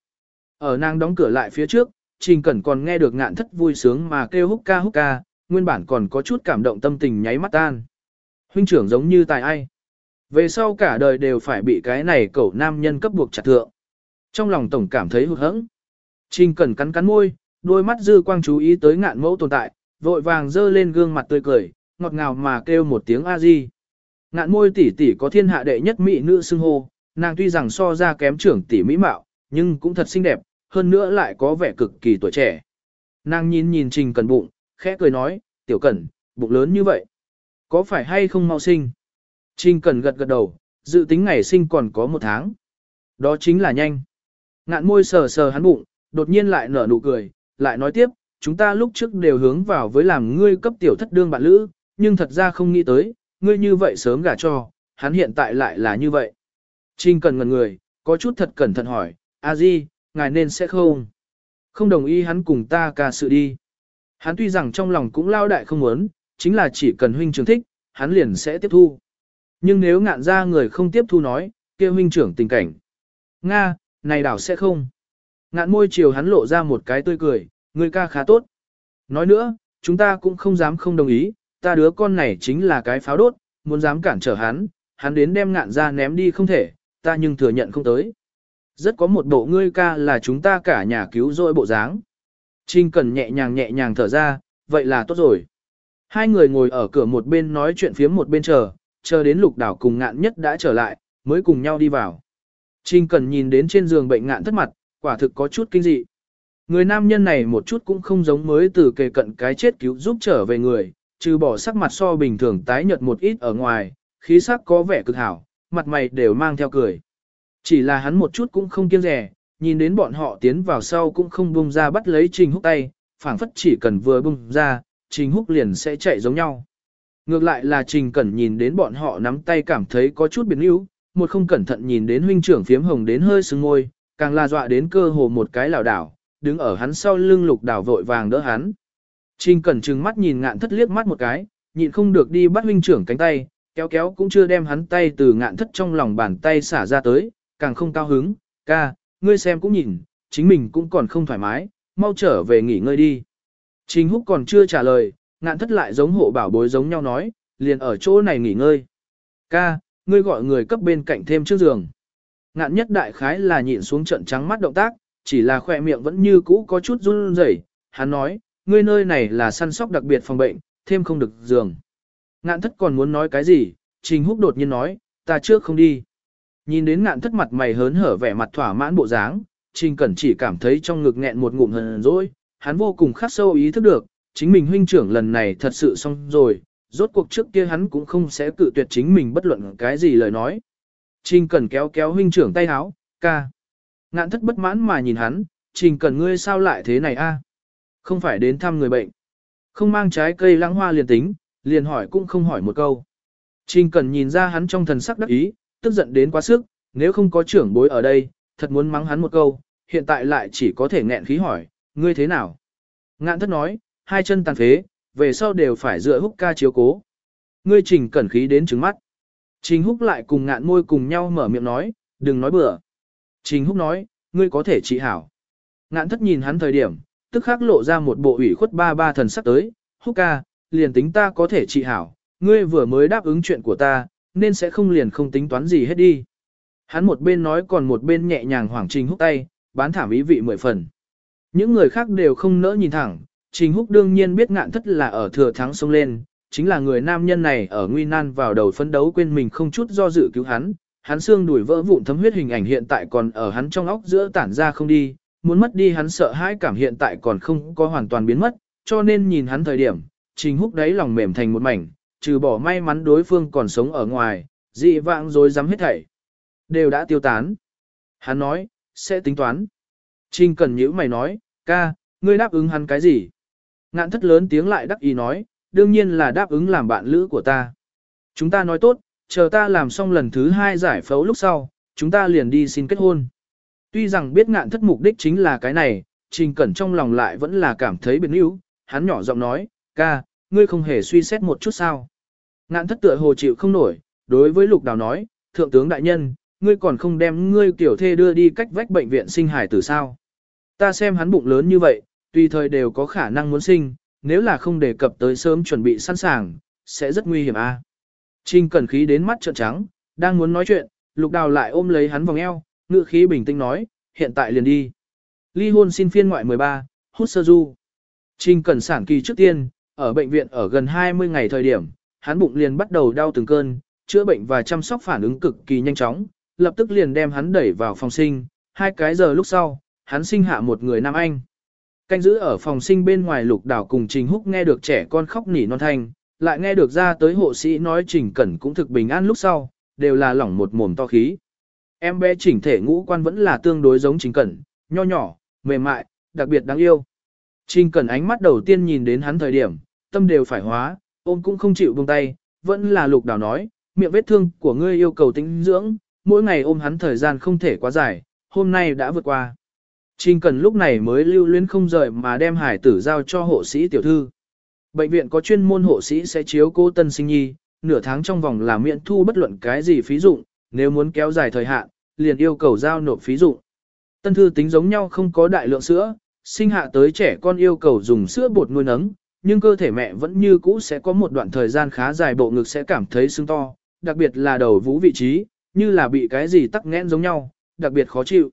Ở nàng đóng cửa lại phía trước, Trình Cẩn còn nghe được ngạn thất vui sướng mà kêu húc ca húc ca, nguyên bản còn có chút cảm động tâm tình nháy mắt tan. Huynh trưởng giống như tài ai. Về sau cả đời đều phải bị cái này cẩu nam nhân cấp buộc chặt thượng. Trong lòng tổng cảm thấy hụt hẫng. Trình Cẩn cắn cắn môi, đôi mắt dư quang chú ý tới ngạn mẫu tồn tại, vội vàng dơ lên gương mặt tươi cười, ngọt ngào mà kêu một tiếng a di. Ngạn môi tỷ tỷ có thiên hạ đệ nhất mỹ nữ xưng hô, nàng tuy rằng so ra kém trưởng tỷ mỹ mạo, nhưng cũng thật xinh đẹp, hơn nữa lại có vẻ cực kỳ tuổi trẻ. Nàng nhìn nhìn Trình Cẩn bụng, khẽ cười nói, tiểu Cẩn, bụng lớn như vậy. Có phải hay không mau sinh? Trình Cẩn gật gật đầu, dự tính ngày sinh còn có một tháng. Đó chính là nhanh. Ngạn môi sờ sờ hắn bụng, đột nhiên lại nở nụ cười, lại nói tiếp, chúng ta lúc trước đều hướng vào với làm ngươi cấp tiểu thất đương bạn lữ, nhưng thật ra không nghĩ tới, ngươi như vậy sớm gả cho, hắn hiện tại lại là như vậy. Trình cần ngần người, có chút thật cẩn thận hỏi, a di, ngài nên sẽ không. Không đồng ý hắn cùng ta ca sự đi. Hắn tuy rằng trong lòng cũng lao đại không muốn, chính là chỉ cần huynh trưởng thích, hắn liền sẽ tiếp thu. Nhưng nếu ngạn ra người không tiếp thu nói, kia huynh trưởng tình cảnh. Nga, này đảo sẽ không. Ngạn môi chiều hắn lộ ra một cái tươi cười, người ca khá tốt. Nói nữa, chúng ta cũng không dám không đồng ý, ta đứa con này chính là cái pháo đốt, muốn dám cản trở hắn, hắn đến đem ngạn ra ném đi không thể, ta nhưng thừa nhận không tới. Rất có một bộ ngươi ca là chúng ta cả nhà cứu rỗi bộ dáng. Trinh Cần nhẹ nhàng nhẹ nhàng thở ra, vậy là tốt rồi. Hai người ngồi ở cửa một bên nói chuyện phía một bên chờ, chờ đến lục đảo cùng ngạn nhất đã trở lại, mới cùng nhau đi vào. Trinh Cần nhìn đến trên giường bệnh ngạn thất mặt, quả thực có chút kinh dị. Người nam nhân này một chút cũng không giống mới từ kề cận cái chết cứu giúp trở về người, trừ bỏ sắc mặt so bình thường tái nhợt một ít ở ngoài, khí sắc có vẻ cực hảo, mặt mày đều mang theo cười. Chỉ là hắn một chút cũng không kiêng rẻ, nhìn đến bọn họ tiến vào sau cũng không bung ra bắt lấy Trình Húc tay, phảng phất chỉ cần vừa bung ra, Trình Húc liền sẽ chạy giống nhau. Ngược lại là Trình Cẩn nhìn đến bọn họ nắm tay cảm thấy có chút biến yếu, một không cẩn thận nhìn đến huynh trưởng phiếm hồng đến hơi sưng ngôi, càng là dọa đến cơ hồ một cái lảo đảo, đứng ở hắn sau lưng lục đảo vội vàng đỡ hắn. Trình Cẩn trừng mắt nhìn ngạn thất liếc mắt một cái, nhịn không được đi bắt huynh trưởng cánh tay, kéo kéo cũng chưa đem hắn tay từ ngạn thất trong lòng bàn tay xả ra tới, càng không cao hứng, ca, ngươi xem cũng nhìn, chính mình cũng còn không thoải mái, mau trở về nghỉ ngơi đi. Trình Húc còn chưa trả lời, Ngạn thất lại giống hộ bảo bối giống nhau nói, liền ở chỗ này nghỉ ngơi. Ca, ngươi gọi người cấp bên cạnh thêm trước giường. Ngạn nhất đại khái là nhịn xuống trận trắng mắt động tác, chỉ là khỏe miệng vẫn như cũ có chút run rẩy. Hắn nói, ngươi nơi này là săn sóc đặc biệt phòng bệnh, thêm không được giường. Ngạn thất còn muốn nói cái gì, Trình Húc đột nhiên nói, ta trước không đi. Nhìn đến ngạn thất mặt mày hớn hở vẻ mặt thỏa mãn bộ dáng, Trình Cẩn chỉ cảm thấy trong ngực nghẹn một ngụm hờn rồi, hắn vô cùng khắc sâu ý thức được, chính mình huynh trưởng lần này thật sự xong rồi, rốt cuộc trước kia hắn cũng không sẽ cự tuyệt chính mình bất luận cái gì lời nói. Trình Cẩn kéo kéo huynh trưởng tay háo, ca. Ngạn thất bất mãn mà nhìn hắn, Trình Cẩn ngươi sao lại thế này a? Không phải đến thăm người bệnh. Không mang trái cây lãng hoa liền tính, liền hỏi cũng không hỏi một câu. Trình Cẩn nhìn ra hắn trong thần sắc đắc ý, tức giận đến quá sức, nếu không có trưởng bối ở đây, thật muốn mắng hắn một câu, hiện tại lại chỉ có thể nghẹn khí hỏi, ngươi thế nào? Ngạn thất nói, hai chân tàn phế, về sau đều phải dựa húc ca chiếu cố. Ngươi trình cẩn khí đến trứng mắt. Trình húc lại cùng ngạn môi cùng nhau mở miệng nói, đừng nói bừa. Trình húc nói, ngươi có thể trị hảo. Ngạn thất nhìn hắn thời điểm, tức khắc lộ ra một bộ ủy khuất ba ba thần sắc tới, húc ca, liền tính ta có thể trị hảo, ngươi vừa mới đáp ứng chuyện của ta, nên sẽ không liền không tính toán gì hết đi. Hắn một bên nói còn một bên nhẹ nhàng hoảng trình húc tay, bán thảm ý vị mười phần. Những người khác đều không nỡ nhìn thẳng, Trình Húc đương nhiên biết ngạn thất là ở thừa thắng sông lên, chính là người nam nhân này ở nguy nan vào đầu phấn đấu quên mình không chút do dự cứu hắn, hắn xương đuổi vỡ vụn thấm huyết hình ảnh hiện tại còn ở hắn trong óc giữa tản ra không đi, muốn mất đi hắn sợ hãi cảm hiện tại còn không có hoàn toàn biến mất, cho nên nhìn hắn thời điểm, Trình Húc đáy lòng mềm thành một mảnh, trừ bỏ may mắn đối phương còn sống ở ngoài, dị vãng rồi dám hết thảy. Đều đã tiêu tán. Hắn nói, sẽ tính toán. Trình cần nhữ mày nói, ca, ngươi đáp ứng hắn cái gì? Ngạn thất lớn tiếng lại đắc ý nói, đương nhiên là đáp ứng làm bạn lữ của ta. Chúng ta nói tốt, chờ ta làm xong lần thứ hai giải phẫu lúc sau, chúng ta liền đi xin kết hôn. Tuy rằng biết ngạn thất mục đích chính là cái này, trình cẩn trong lòng lại vẫn là cảm thấy biệt níu, hắn nhỏ giọng nói, ca, ngươi không hề suy xét một chút sao. Ngạn thất tựa hồ chịu không nổi, đối với lục đào nói, thượng tướng đại nhân, ngươi còn không đem ngươi tiểu thê đưa đi cách vách bệnh viện sinh hải tử sao. Ta xem hắn bụng lớn như vậy, tùy thời đều có khả năng muốn sinh, nếu là không đề cập tới sớm chuẩn bị sẵn sàng, sẽ rất nguy hiểm a. À? Trình cẩn khí đến mắt trợn trắng, đang muốn nói chuyện, lục đào lại ôm lấy hắn vòng eo, ngự khí bình tĩnh nói, hiện tại liền đi. Ly hôn xin phiên ngoại 13, hút sơ du. Trình cẩn sản kỳ trước tiên, ở bệnh viện ở gần 20 ngày thời điểm, hắn bụng liền bắt đầu đau từng cơn, chữa bệnh và chăm sóc phản ứng cực kỳ nhanh chóng, lập tức liền đem hắn đẩy vào phòng sinh, hai cái giờ lúc sau, hắn sinh hạ một người nam anh. Canh giữ ở phòng sinh bên ngoài lục đảo cùng Trình Húc nghe được trẻ con khóc nỉ non thanh, lại nghe được ra tới hộ sĩ nói Trình Cẩn cũng thực bình an lúc sau, đều là lỏng một mồm to khí. Em bé chỉnh thể ngũ quan vẫn là tương đối giống Trình Cẩn, nho nhỏ, mềm mại, đặc biệt đáng yêu. Trình Cẩn ánh mắt đầu tiên nhìn đến hắn thời điểm, tâm đều phải hóa, ôm cũng không chịu buông tay, vẫn là lục đảo nói, miệng vết thương của ngươi yêu cầu tĩnh dưỡng, mỗi ngày ôm hắn thời gian không thể quá dài, hôm nay đã vượt qua. Trình Cần lúc này mới lưu luyến không rời mà đem hải tử giao cho hộ sĩ tiểu thư. Bệnh viện có chuyên môn hộ sĩ sẽ chiếu cô tân sinh nhi, nửa tháng trong vòng là miễn thu bất luận cái gì phí dụng, nếu muốn kéo dài thời hạn, liền yêu cầu giao nộp phí dụng. Tân thư tính giống nhau không có đại lượng sữa, sinh hạ tới trẻ con yêu cầu dùng sữa bột nuôi nấng, nhưng cơ thể mẹ vẫn như cũ sẽ có một đoạn thời gian khá dài bộ ngực sẽ cảm thấy sưng to, đặc biệt là đầu vú vị trí, như là bị cái gì tắc nghẽn giống nhau, đặc biệt khó chịu.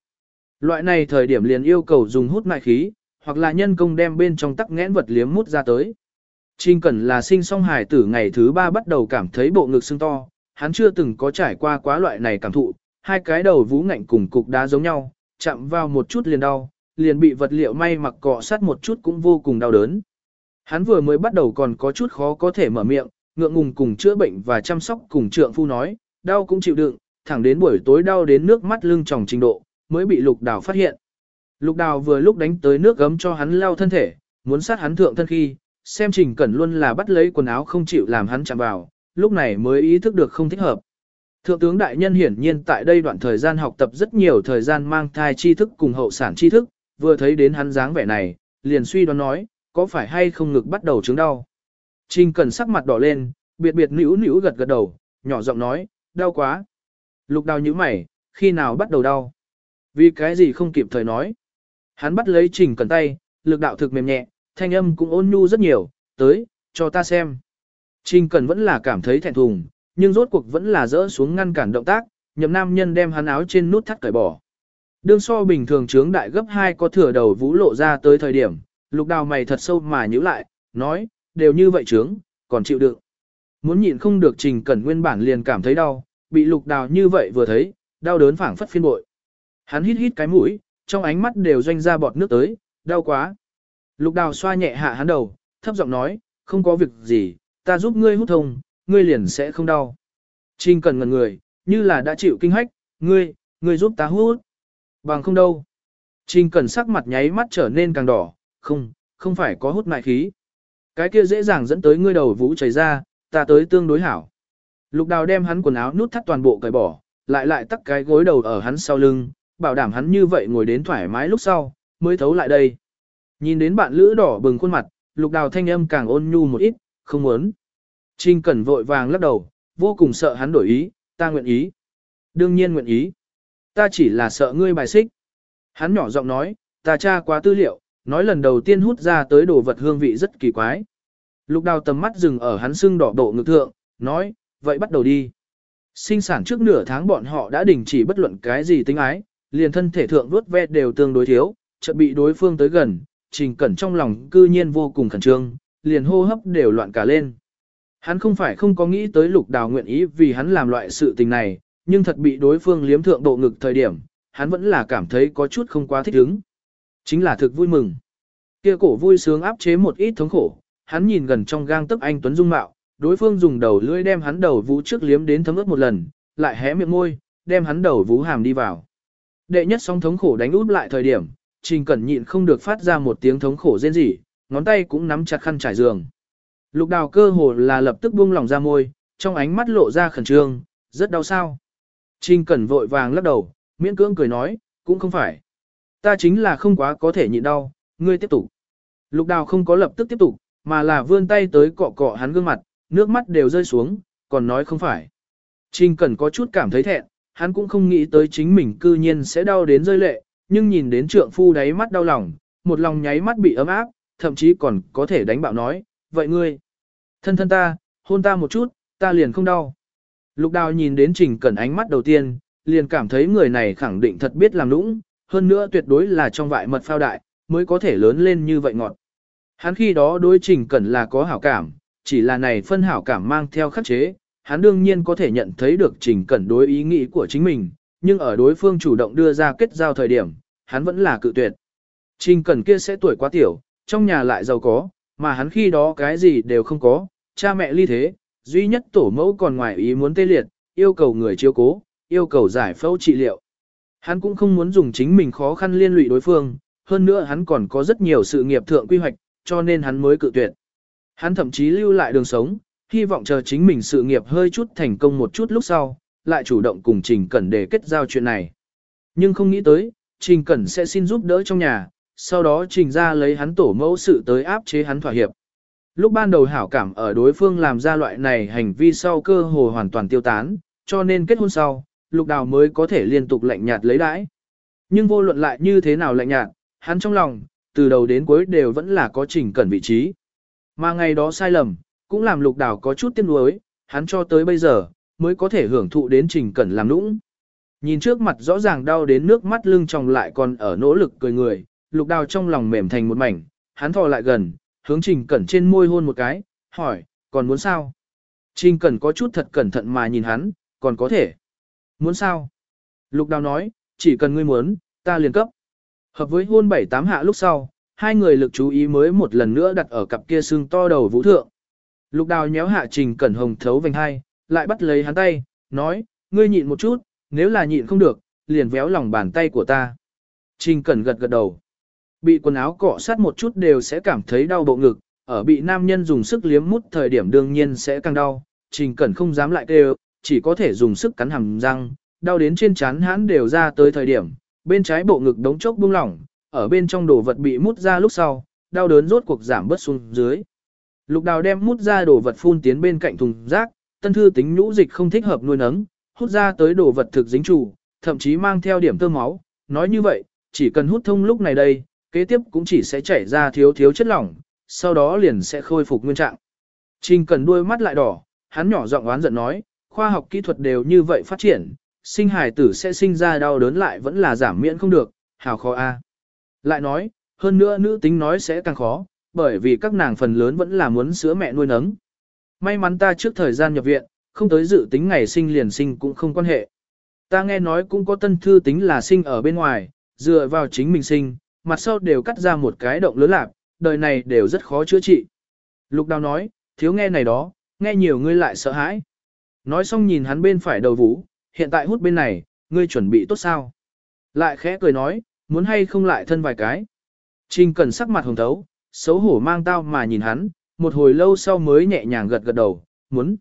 Loại này thời điểm liền yêu cầu dùng hút mại khí, hoặc là nhân công đem bên trong tắc nghẽn vật liếm mút ra tới. Trình Cẩn là sinh song hài tử ngày thứ ba bắt đầu cảm thấy bộ ngực sưng to, hắn chưa từng có trải qua quá loại này cảm thụ, hai cái đầu vú ngạnh cùng cục đá giống nhau, chạm vào một chút liền đau, liền bị vật liệu may mặc cọ sát một chút cũng vô cùng đau đớn. Hắn vừa mới bắt đầu còn có chút khó có thể mở miệng, ngượng ngùng cùng chữa bệnh và chăm sóc cùng trượng phu nói, đau cũng chịu đựng, thẳng đến buổi tối đau đến nước mắt lưng tròng trình độ, mới bị lục đào phát hiện. Lục đào vừa lúc đánh tới nước gấm cho hắn lau thân thể, muốn sát hắn thượng thân khi, xem trình cẩn luôn là bắt lấy quần áo không chịu làm hắn chạm vào, lúc này mới ý thức được không thích hợp. Thượng tướng đại nhân hiển nhiên tại đây đoạn thời gian học tập rất nhiều thời gian mang thai tri thức cùng hậu sản tri thức, vừa thấy đến hắn dáng vẻ này, liền suy đoán nói, có phải hay không ngực bắt đầu chứng đau. Trình cẩn sắc mặt đỏ lên, biệt biệt nữu nữu gật gật đầu, nhỏ giọng nói, đau quá. Lục đào như mày, khi nào bắt đầu đau? Vì cái gì không kịp thời nói. Hắn bắt lấy trình cần tay, lực đạo thực mềm nhẹ, thanh âm cũng ôn nhu rất nhiều, tới, cho ta xem. Trình Cẩn vẫn là cảm thấy thẹn thùng, nhưng rốt cuộc vẫn là dỡ xuống ngăn cản động tác, nhậm nam nhân đem hắn áo trên nút thắt cởi bỏ. Đương so bình thường trướng đại gấp hai có thừa đầu vũ lộ ra tới thời điểm, lục đào mày thật sâu mà nhíu lại, nói, đều như vậy trướng, còn chịu đựng. Muốn nhịn không được trình cẩn nguyên bản liền cảm thấy đau, bị lục đào như vậy vừa thấy, đau đớn phảng phất phiên bội. Hắn hít hít cái mũi, trong ánh mắt đều doanh ra bọt nước tới, đau quá. Lục đào xoa nhẹ hạ hắn đầu, thấp giọng nói, không có việc gì, ta giúp ngươi hút thông, ngươi liền sẽ không đau. Trình cần ngần người, như là đã chịu kinh hách, ngươi, ngươi giúp ta hút. Bằng không đâu. Trình cần sắc mặt nháy mắt trở nên càng đỏ, không, không phải có hút mại khí. Cái kia dễ dàng dẫn tới ngươi đầu vũ chảy ra, ta tới tương đối hảo. Lục đào đem hắn quần áo nút thắt toàn bộ cởi bỏ, lại lại tắt cái gối đầu ở hắn sau lưng, bảo đảm hắn như vậy ngồi đến thoải mái lúc sau, mới thấu lại đây. Nhìn đến bạn lữ đỏ bừng khuôn mặt, lục đào thanh âm càng ôn nhu một ít, không muốn. Trình Cẩn vội vàng lắc đầu, vô cùng sợ hắn đổi ý, ta nguyện ý. Đương nhiên nguyện ý. Ta chỉ là sợ ngươi bài xích. Hắn nhỏ giọng nói, ta tra quá tư liệu, nói lần đầu tiên hút ra tới đồ vật hương vị rất kỳ quái. Lục đào tầm mắt dừng ở hắn xương đỏ độ ngực thượng, nói, vậy bắt đầu đi. Sinh sản trước nửa tháng bọn họ đã đình chỉ bất luận cái gì tính ái, liền thân thể thượng đuốt ve đều tương đối thiếu, chợt bị đối phương tới gần, trình cẩn trong lòng cư nhiên vô cùng khẩn trương, liền hô hấp đều loạn cả lên. Hắn không phải không có nghĩ tới lục đào nguyện ý vì hắn làm loại sự tình này, nhưng thật bị đối phương liếm thượng độ ngực thời điểm, hắn vẫn là cảm thấy có chút không quá thích ứng. Chính là thực vui mừng. Kia cổ vui sướng áp chế một ít thống khổ, hắn nhìn gần trong gang tức anh Tuấn Dung Mạo, đối phương dùng đầu lưỡi đem hắn đầu vũ trước liếm đến thấm ướt một lần, lại hé miệng môi, đem hắn đầu vũ hàm đi vào. Đệ nhất song thống khổ đánh út lại thời điểm, Trình Cẩn nhịn không được phát ra một tiếng thống khổ rên rỉ, ngón tay cũng nắm chặt khăn trải giường. Lục đào cơ hồ là lập tức buông lỏng ra môi, trong ánh mắt lộ ra khẩn trương, rất đau sao. Trình Cẩn vội vàng lắc đầu, miễn cưỡng cười nói, cũng không phải. Ta chính là không quá có thể nhịn đau, ngươi tiếp tục. Lục đào không có lập tức tiếp tục, mà là vươn tay tới cọ cọ hắn gương mặt, nước mắt đều rơi xuống, còn nói không phải. Trình Cẩn có chút cảm thấy thẹn, hắn cũng không nghĩ tới chính mình cư nhiên sẽ đau đến rơi lệ, nhưng nhìn đến trượng phu đáy mắt đau lòng, một lòng nháy mắt bị ấm áp, thậm chí còn có thể đánh bạo nói, vậy ngươi, thân thân ta, hôn ta một chút, ta liền không đau. Lục đào nhìn đến trình cẩn ánh mắt đầu tiên, liền cảm thấy người này khẳng định thật biết làm lũng hơn nữa tuyệt đối là trong vại mật phao đại, mới có thể lớn lên như vậy ngọt. Hắn khi đó đối trình cẩn là có hảo cảm, chỉ là này phân hảo cảm mang theo khắc chế, hắn đương nhiên có thể nhận thấy được trình cẩn đối ý nghĩ của chính mình, nhưng ở đối phương chủ động đưa ra kết giao thời điểm, hắn vẫn là cự tuyệt. Trình cẩn kia sẽ tuổi quá tiểu, trong nhà lại giàu có, mà hắn khi đó cái gì đều không có, cha mẹ ly thế, duy nhất tổ mẫu còn ngoài ý muốn tê liệt, yêu cầu người chiếu cố, yêu cầu giải phẫu trị liệu. Hắn cũng không muốn dùng chính mình khó khăn liên lụy đối phương, hơn nữa hắn còn có rất nhiều sự nghiệp thượng quy hoạch, cho nên hắn mới cự tuyệt. Hắn thậm chí lưu lại đường sống, hy vọng chờ chính mình sự nghiệp hơi chút thành công một chút lúc sau, lại chủ động cùng Trình Cẩn để kết giao chuyện này. Nhưng không nghĩ tới, Trình Cẩn sẽ xin giúp đỡ trong nhà, sau đó Trình ra lấy hắn tổ mẫu sự tới áp chế hắn thỏa hiệp. Lúc ban đầu hảo cảm ở đối phương làm ra loại này hành vi sau cơ hồ hoàn toàn tiêu tán, cho nên kết hôn sau, lục đào mới có thể liên tục lạnh nhạt lấy đãi. Nhưng vô luận lại như thế nào lạnh nhạt, hắn trong lòng, từ đầu đến cuối đều vẫn là có trình cẩn vị trí. Mà ngày đó sai lầm, cũng làm lục đào có chút tiếc nuối, hắn cho tới bây giờ, mới có thể hưởng thụ đến trình cẩn làm nũng. Nhìn trước mặt rõ ràng đau đến nước mắt lưng tròng lại còn ở nỗ lực cười người, lục đào trong lòng mềm thành một mảnh, hắn thò lại gần, hướng trình cẩn trên môi hôn một cái, hỏi, còn muốn sao? Trình cẩn có chút thật cẩn thận mà nhìn hắn, còn có thể. Muốn sao? Lục đào nói, chỉ cần ngươi muốn, ta liền cấp. Hợp với hôn bảy tám hạ lúc sau, hai người lực chú ý mới một lần nữa đặt ở cặp kia xương to đầu vũ thượng. Lục đào nhéo hạ trình cẩn hồng thấu vành hai, lại bắt lấy hắn tay, nói, ngươi nhịn một chút, nếu là nhịn không được, liền véo lòng bàn tay của ta. Trình cẩn gật gật đầu. Bị quần áo cọ sát một chút đều sẽ cảm thấy đau bộ ngực, ở bị nam nhân dùng sức liếm mút thời điểm đương nhiên sẽ càng đau. Trình cẩn không dám lại kêu, chỉ có thể dùng sức cắn hàm răng, đau đến trên chán hắn đều ra tới thời điểm, bên trái bộ ngực đống chốc buông lỏng, ở bên trong đồ vật bị mút ra lúc sau, đau đớn rốt cuộc giảm bớt xuống dưới. Lục đào đem mút ra đồ vật phun tiến bên cạnh thùng rác, tân thư tính nhũ dịch không thích hợp nuôi nấng, hút ra tới đồ vật thực dính chủ, thậm chí mang theo điểm tơ máu. Nói như vậy, chỉ cần hút thông lúc này đây, kế tiếp cũng chỉ sẽ chảy ra thiếu thiếu chất lỏng, sau đó liền sẽ khôi phục nguyên trạng. Trình cần đuôi mắt lại đỏ, hắn nhỏ giọng oán giận nói, khoa học kỹ thuật đều như vậy phát triển, sinh hài tử sẽ sinh ra đau đớn lại vẫn là giảm miễn không được, hào khó a. Lại nói, hơn nữa nữ tính nói sẽ càng khó, bởi vì các nàng phần lớn vẫn là muốn sữa mẹ nuôi nấng. May mắn ta trước thời gian nhập viện, không tới dự tính ngày sinh liền sinh cũng không quan hệ. Ta nghe nói cũng có tân thư tính là sinh ở bên ngoài, dựa vào chính mình sinh, mặt sau đều cắt ra một cái động lớn lạc, đời này đều rất khó chữa trị. Lục đào nói, thiếu nghe này đó, nghe nhiều ngươi lại sợ hãi. Nói xong nhìn hắn bên phải đầu vũ, hiện tại hút bên này, ngươi chuẩn bị tốt sao? Lại khẽ cười nói, muốn hay không lại thân vài cái. Trình cần sắc mặt hồng thấu, xấu hổ mang tao mà nhìn hắn, một hồi lâu sau mới nhẹ nhàng gật gật đầu, muốn.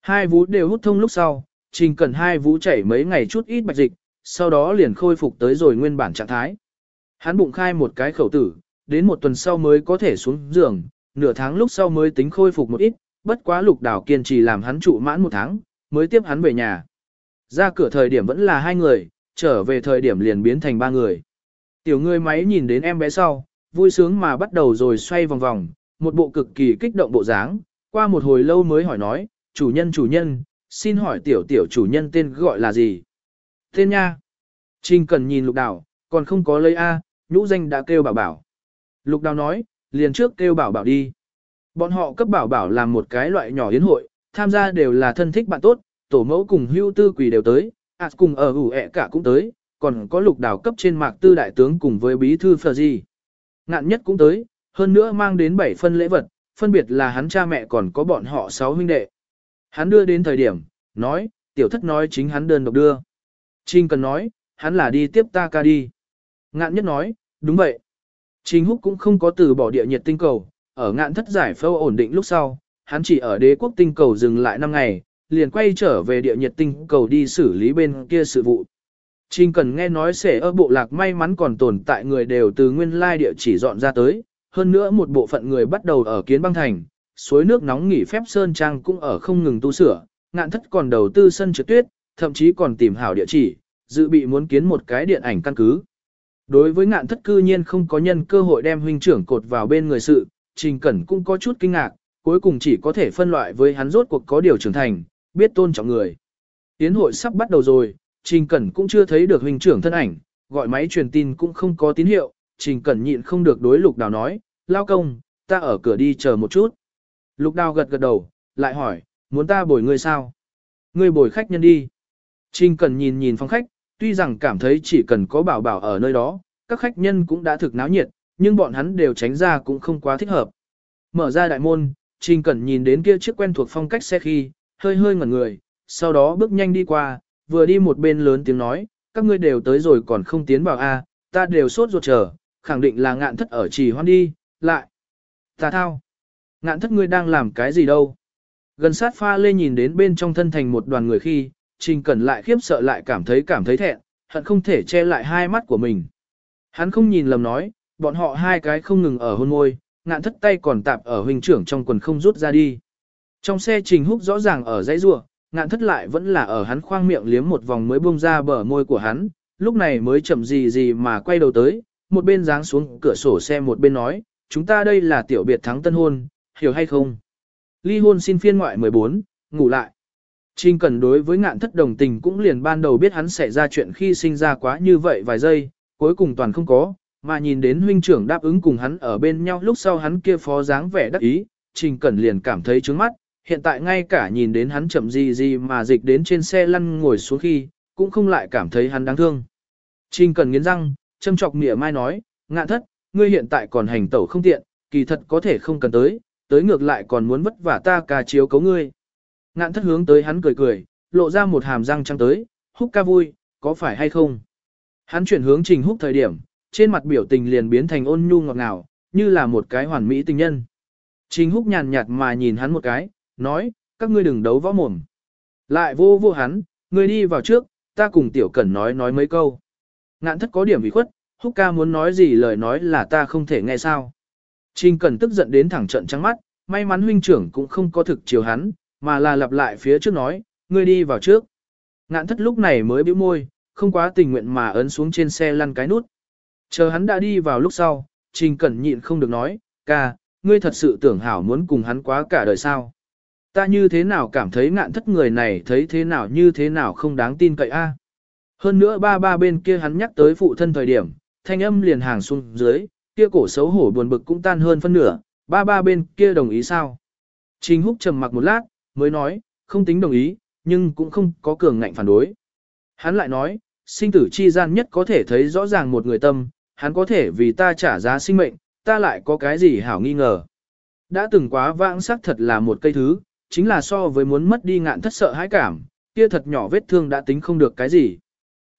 Hai vú đều hút thông lúc sau, trình cần hai vú chảy mấy ngày chút ít bạch dịch, sau đó liền khôi phục tới rồi nguyên bản trạng thái. Hắn bụng khai một cái khẩu tử, đến một tuần sau mới có thể xuống giường, nửa tháng lúc sau mới tính khôi phục một ít, bất quá lục đảo kiên trì làm hắn trụ mãn một tháng, mới tiếp hắn về nhà. Ra cửa thời điểm vẫn là hai người, trở về thời điểm liền biến thành ba người. Tiểu người máy nhìn đến em bé sau, vui sướng mà bắt đầu rồi xoay vòng vòng, một bộ cực kỳ kích động bộ dáng, qua một hồi lâu mới hỏi nói, chủ nhân chủ nhân, xin hỏi tiểu tiểu chủ nhân tên gọi là gì? Tên nha. Trình cần nhìn lục đảo, còn không có lấy A, nhũ danh đã kêu bảo bảo. Lục đảo nói, liền trước kêu bảo bảo đi. Bọn họ cấp bảo bảo làm một cái loại nhỏ yến hội, tham gia đều là thân thích bạn tốt, tổ mẫu cùng hưu tư quỷ đều tới, à cùng ở ủ ẹ cả cũng tới, còn có lục đảo cấp trên mạc tư đại tướng cùng với bí thư phờ gì. Ngạn nhất cũng tới, hơn nữa mang đến 7 phân lễ vật, phân biệt là hắn cha mẹ còn có bọn họ 6 huynh đệ. Hắn đưa đến thời điểm, nói, tiểu thất nói chính hắn đơn độc đưa. Trinh cần nói, hắn là đi tiếp ta ca đi. Ngạn nhất nói, đúng vậy. Trình Húc cũng không có từ bỏ địa nhiệt tinh cầu, ở ngạn thất giải phâu ổn định lúc sau, hắn chỉ ở đế quốc tinh cầu dừng lại 5 ngày, liền quay trở về địa nhiệt tinh cầu đi xử lý bên kia sự vụ. Trình cần nghe nói sẽ ở bộ lạc may mắn còn tồn tại người đều từ nguyên lai địa chỉ dọn ra tới, hơn nữa một bộ phận người bắt đầu ở kiến băng thành, suối nước nóng nghỉ phép Sơn Trang cũng ở không ngừng tu sửa, ngạn thất còn đầu tư sân trượt tuyết, thậm chí còn tìm hảo địa chỉ, dự bị muốn kiến một cái điện ảnh căn cứ. Đối với ngạn thất cư nhiên không có nhân cơ hội đem huynh trưởng cột vào bên người sự, Trình Cẩn cũng có chút kinh ngạc, cuối cùng chỉ có thể phân loại với hắn rốt cuộc có điều trưởng thành, biết tôn trọng người. Tiến hội sắp bắt đầu rồi, Trình Cẩn cũng chưa thấy được huynh trưởng thân ảnh, gọi máy truyền tin cũng không có tín hiệu, Trình Cẩn nhịn không được đối Lục Đào nói, lao công, ta ở cửa đi chờ một chút. Lục Đào gật gật đầu, lại hỏi, muốn ta bồi ngươi sao? Ngươi bồi khách nhân đi. Trình Cẩn nhìn nhìn phòng khách, tuy rằng cảm thấy chỉ cần có bảo bảo ở nơi đó, các khách nhân cũng đã thực náo nhiệt, nhưng bọn hắn đều tránh ra cũng không quá thích hợp. Mở ra đại môn, Trình Cẩn nhìn đến kia chiếc quen thuộc phong cách xe khi, hơi hơi ngẩn người, sau đó bước nhanh đi qua, vừa đi một bên lớn tiếng nói, các ngươi đều tới rồi còn không tiến vào A, ta đều sốt ruột chờ, khẳng định là ngạn thất ở trì hoan đi, lại. Ta thao. Ngạn thất ngươi đang làm cái gì đâu? Gần sát pha lê nhìn đến bên trong thân thành một đoàn người khi, Trình Cẩn lại khiếp sợ lại cảm thấy cảm thấy thẹn, hận không thể che lại hai mắt của mình. Hắn không nhìn lầm nói, bọn họ hai cái không ngừng ở hôn môi, ngạn thất tay còn tạp ở huynh trưởng trong quần không rút ra đi. Trong xe Trình Húc rõ ràng ở dãy rua, ngạn thất lại vẫn là ở hắn khoang miệng liếm một vòng mới buông ra bờ môi của hắn, lúc này mới chậm gì gì mà quay đầu tới, một bên dáng xuống cửa sổ xe một bên nói, chúng ta đây là tiểu biệt thắng tân hôn, hiểu hay không? Ly hôn xin phiên ngoại 14, ngủ lại. Trình cần đối với ngạn thất đồng tình cũng liền ban đầu biết hắn sẽ ra chuyện khi sinh ra quá như vậy vài giây, cuối cùng toàn không có, mà nhìn đến huynh trưởng đáp ứng cùng hắn ở bên nhau lúc sau hắn kia phó dáng vẻ đắc ý, Trình Cẩn liền cảm thấy trướng mắt, hiện tại ngay cả nhìn đến hắn chậm gì gì mà dịch đến trên xe lăn ngồi xuống khi, cũng không lại cảm thấy hắn đáng thương. Trình Cẩn nghiến răng, châm chọc mỉa mai nói, ngạn thất, ngươi hiện tại còn hành tẩu không tiện, kỳ thật có thể không cần tới, tới ngược lại còn muốn vất vả ta cà chiếu cấu ngươi. Ngạn thất hướng tới hắn cười cười, lộ ra một hàm răng trắng tới, húc ca vui, có phải hay không? Hắn chuyển hướng trình húc thời điểm, trên mặt biểu tình liền biến thành ôn nhu ngọt ngào, như là một cái hoàn mỹ tình nhân. Trình húc nhàn nhạt mà nhìn hắn một cái, nói, các ngươi đừng đấu võ mồm. Lại vô vô hắn, ngươi đi vào trước, ta cùng tiểu cẩn nói nói mấy câu. Ngạn thất có điểm bị khuất, húc ca muốn nói gì lời nói là ta không thể nghe sao. Trình cẩn tức giận đến thẳng trận trắng mắt, may mắn huynh trưởng cũng không có thực chiều hắn, mà là lặp lại phía trước nói, ngươi đi vào trước. Ngạn thất lúc này mới bĩu môi, không quá tình nguyện mà ấn xuống trên xe lăn cái nút. Chờ hắn đã đi vào lúc sau, Trình Cẩn nhịn không được nói, ca, ngươi thật sự tưởng hảo muốn cùng hắn quá cả đời sao. Ta như thế nào cảm thấy ngạn thất người này thấy thế nào như thế nào không đáng tin cậy a. Hơn nữa ba ba bên kia hắn nhắc tới phụ thân thời điểm, thanh âm liền hàng xuống dưới, kia cổ xấu hổ buồn bực cũng tan hơn phân nửa, ba ba bên kia đồng ý sao. Trình Húc trầm mặc một lát, mới nói, không tính đồng ý, nhưng cũng không có cường ngạnh phản đối. Hắn lại nói, sinh tử chi gian nhất có thể thấy rõ ràng một người tâm, hắn có thể vì ta trả giá sinh mệnh, ta lại có cái gì hảo nghi ngờ. Đã từng quá vãng sắc thật là một cây thứ, chính là so với muốn mất đi ngạn thất sợ hãi cảm, kia thật nhỏ vết thương đã tính không được cái gì.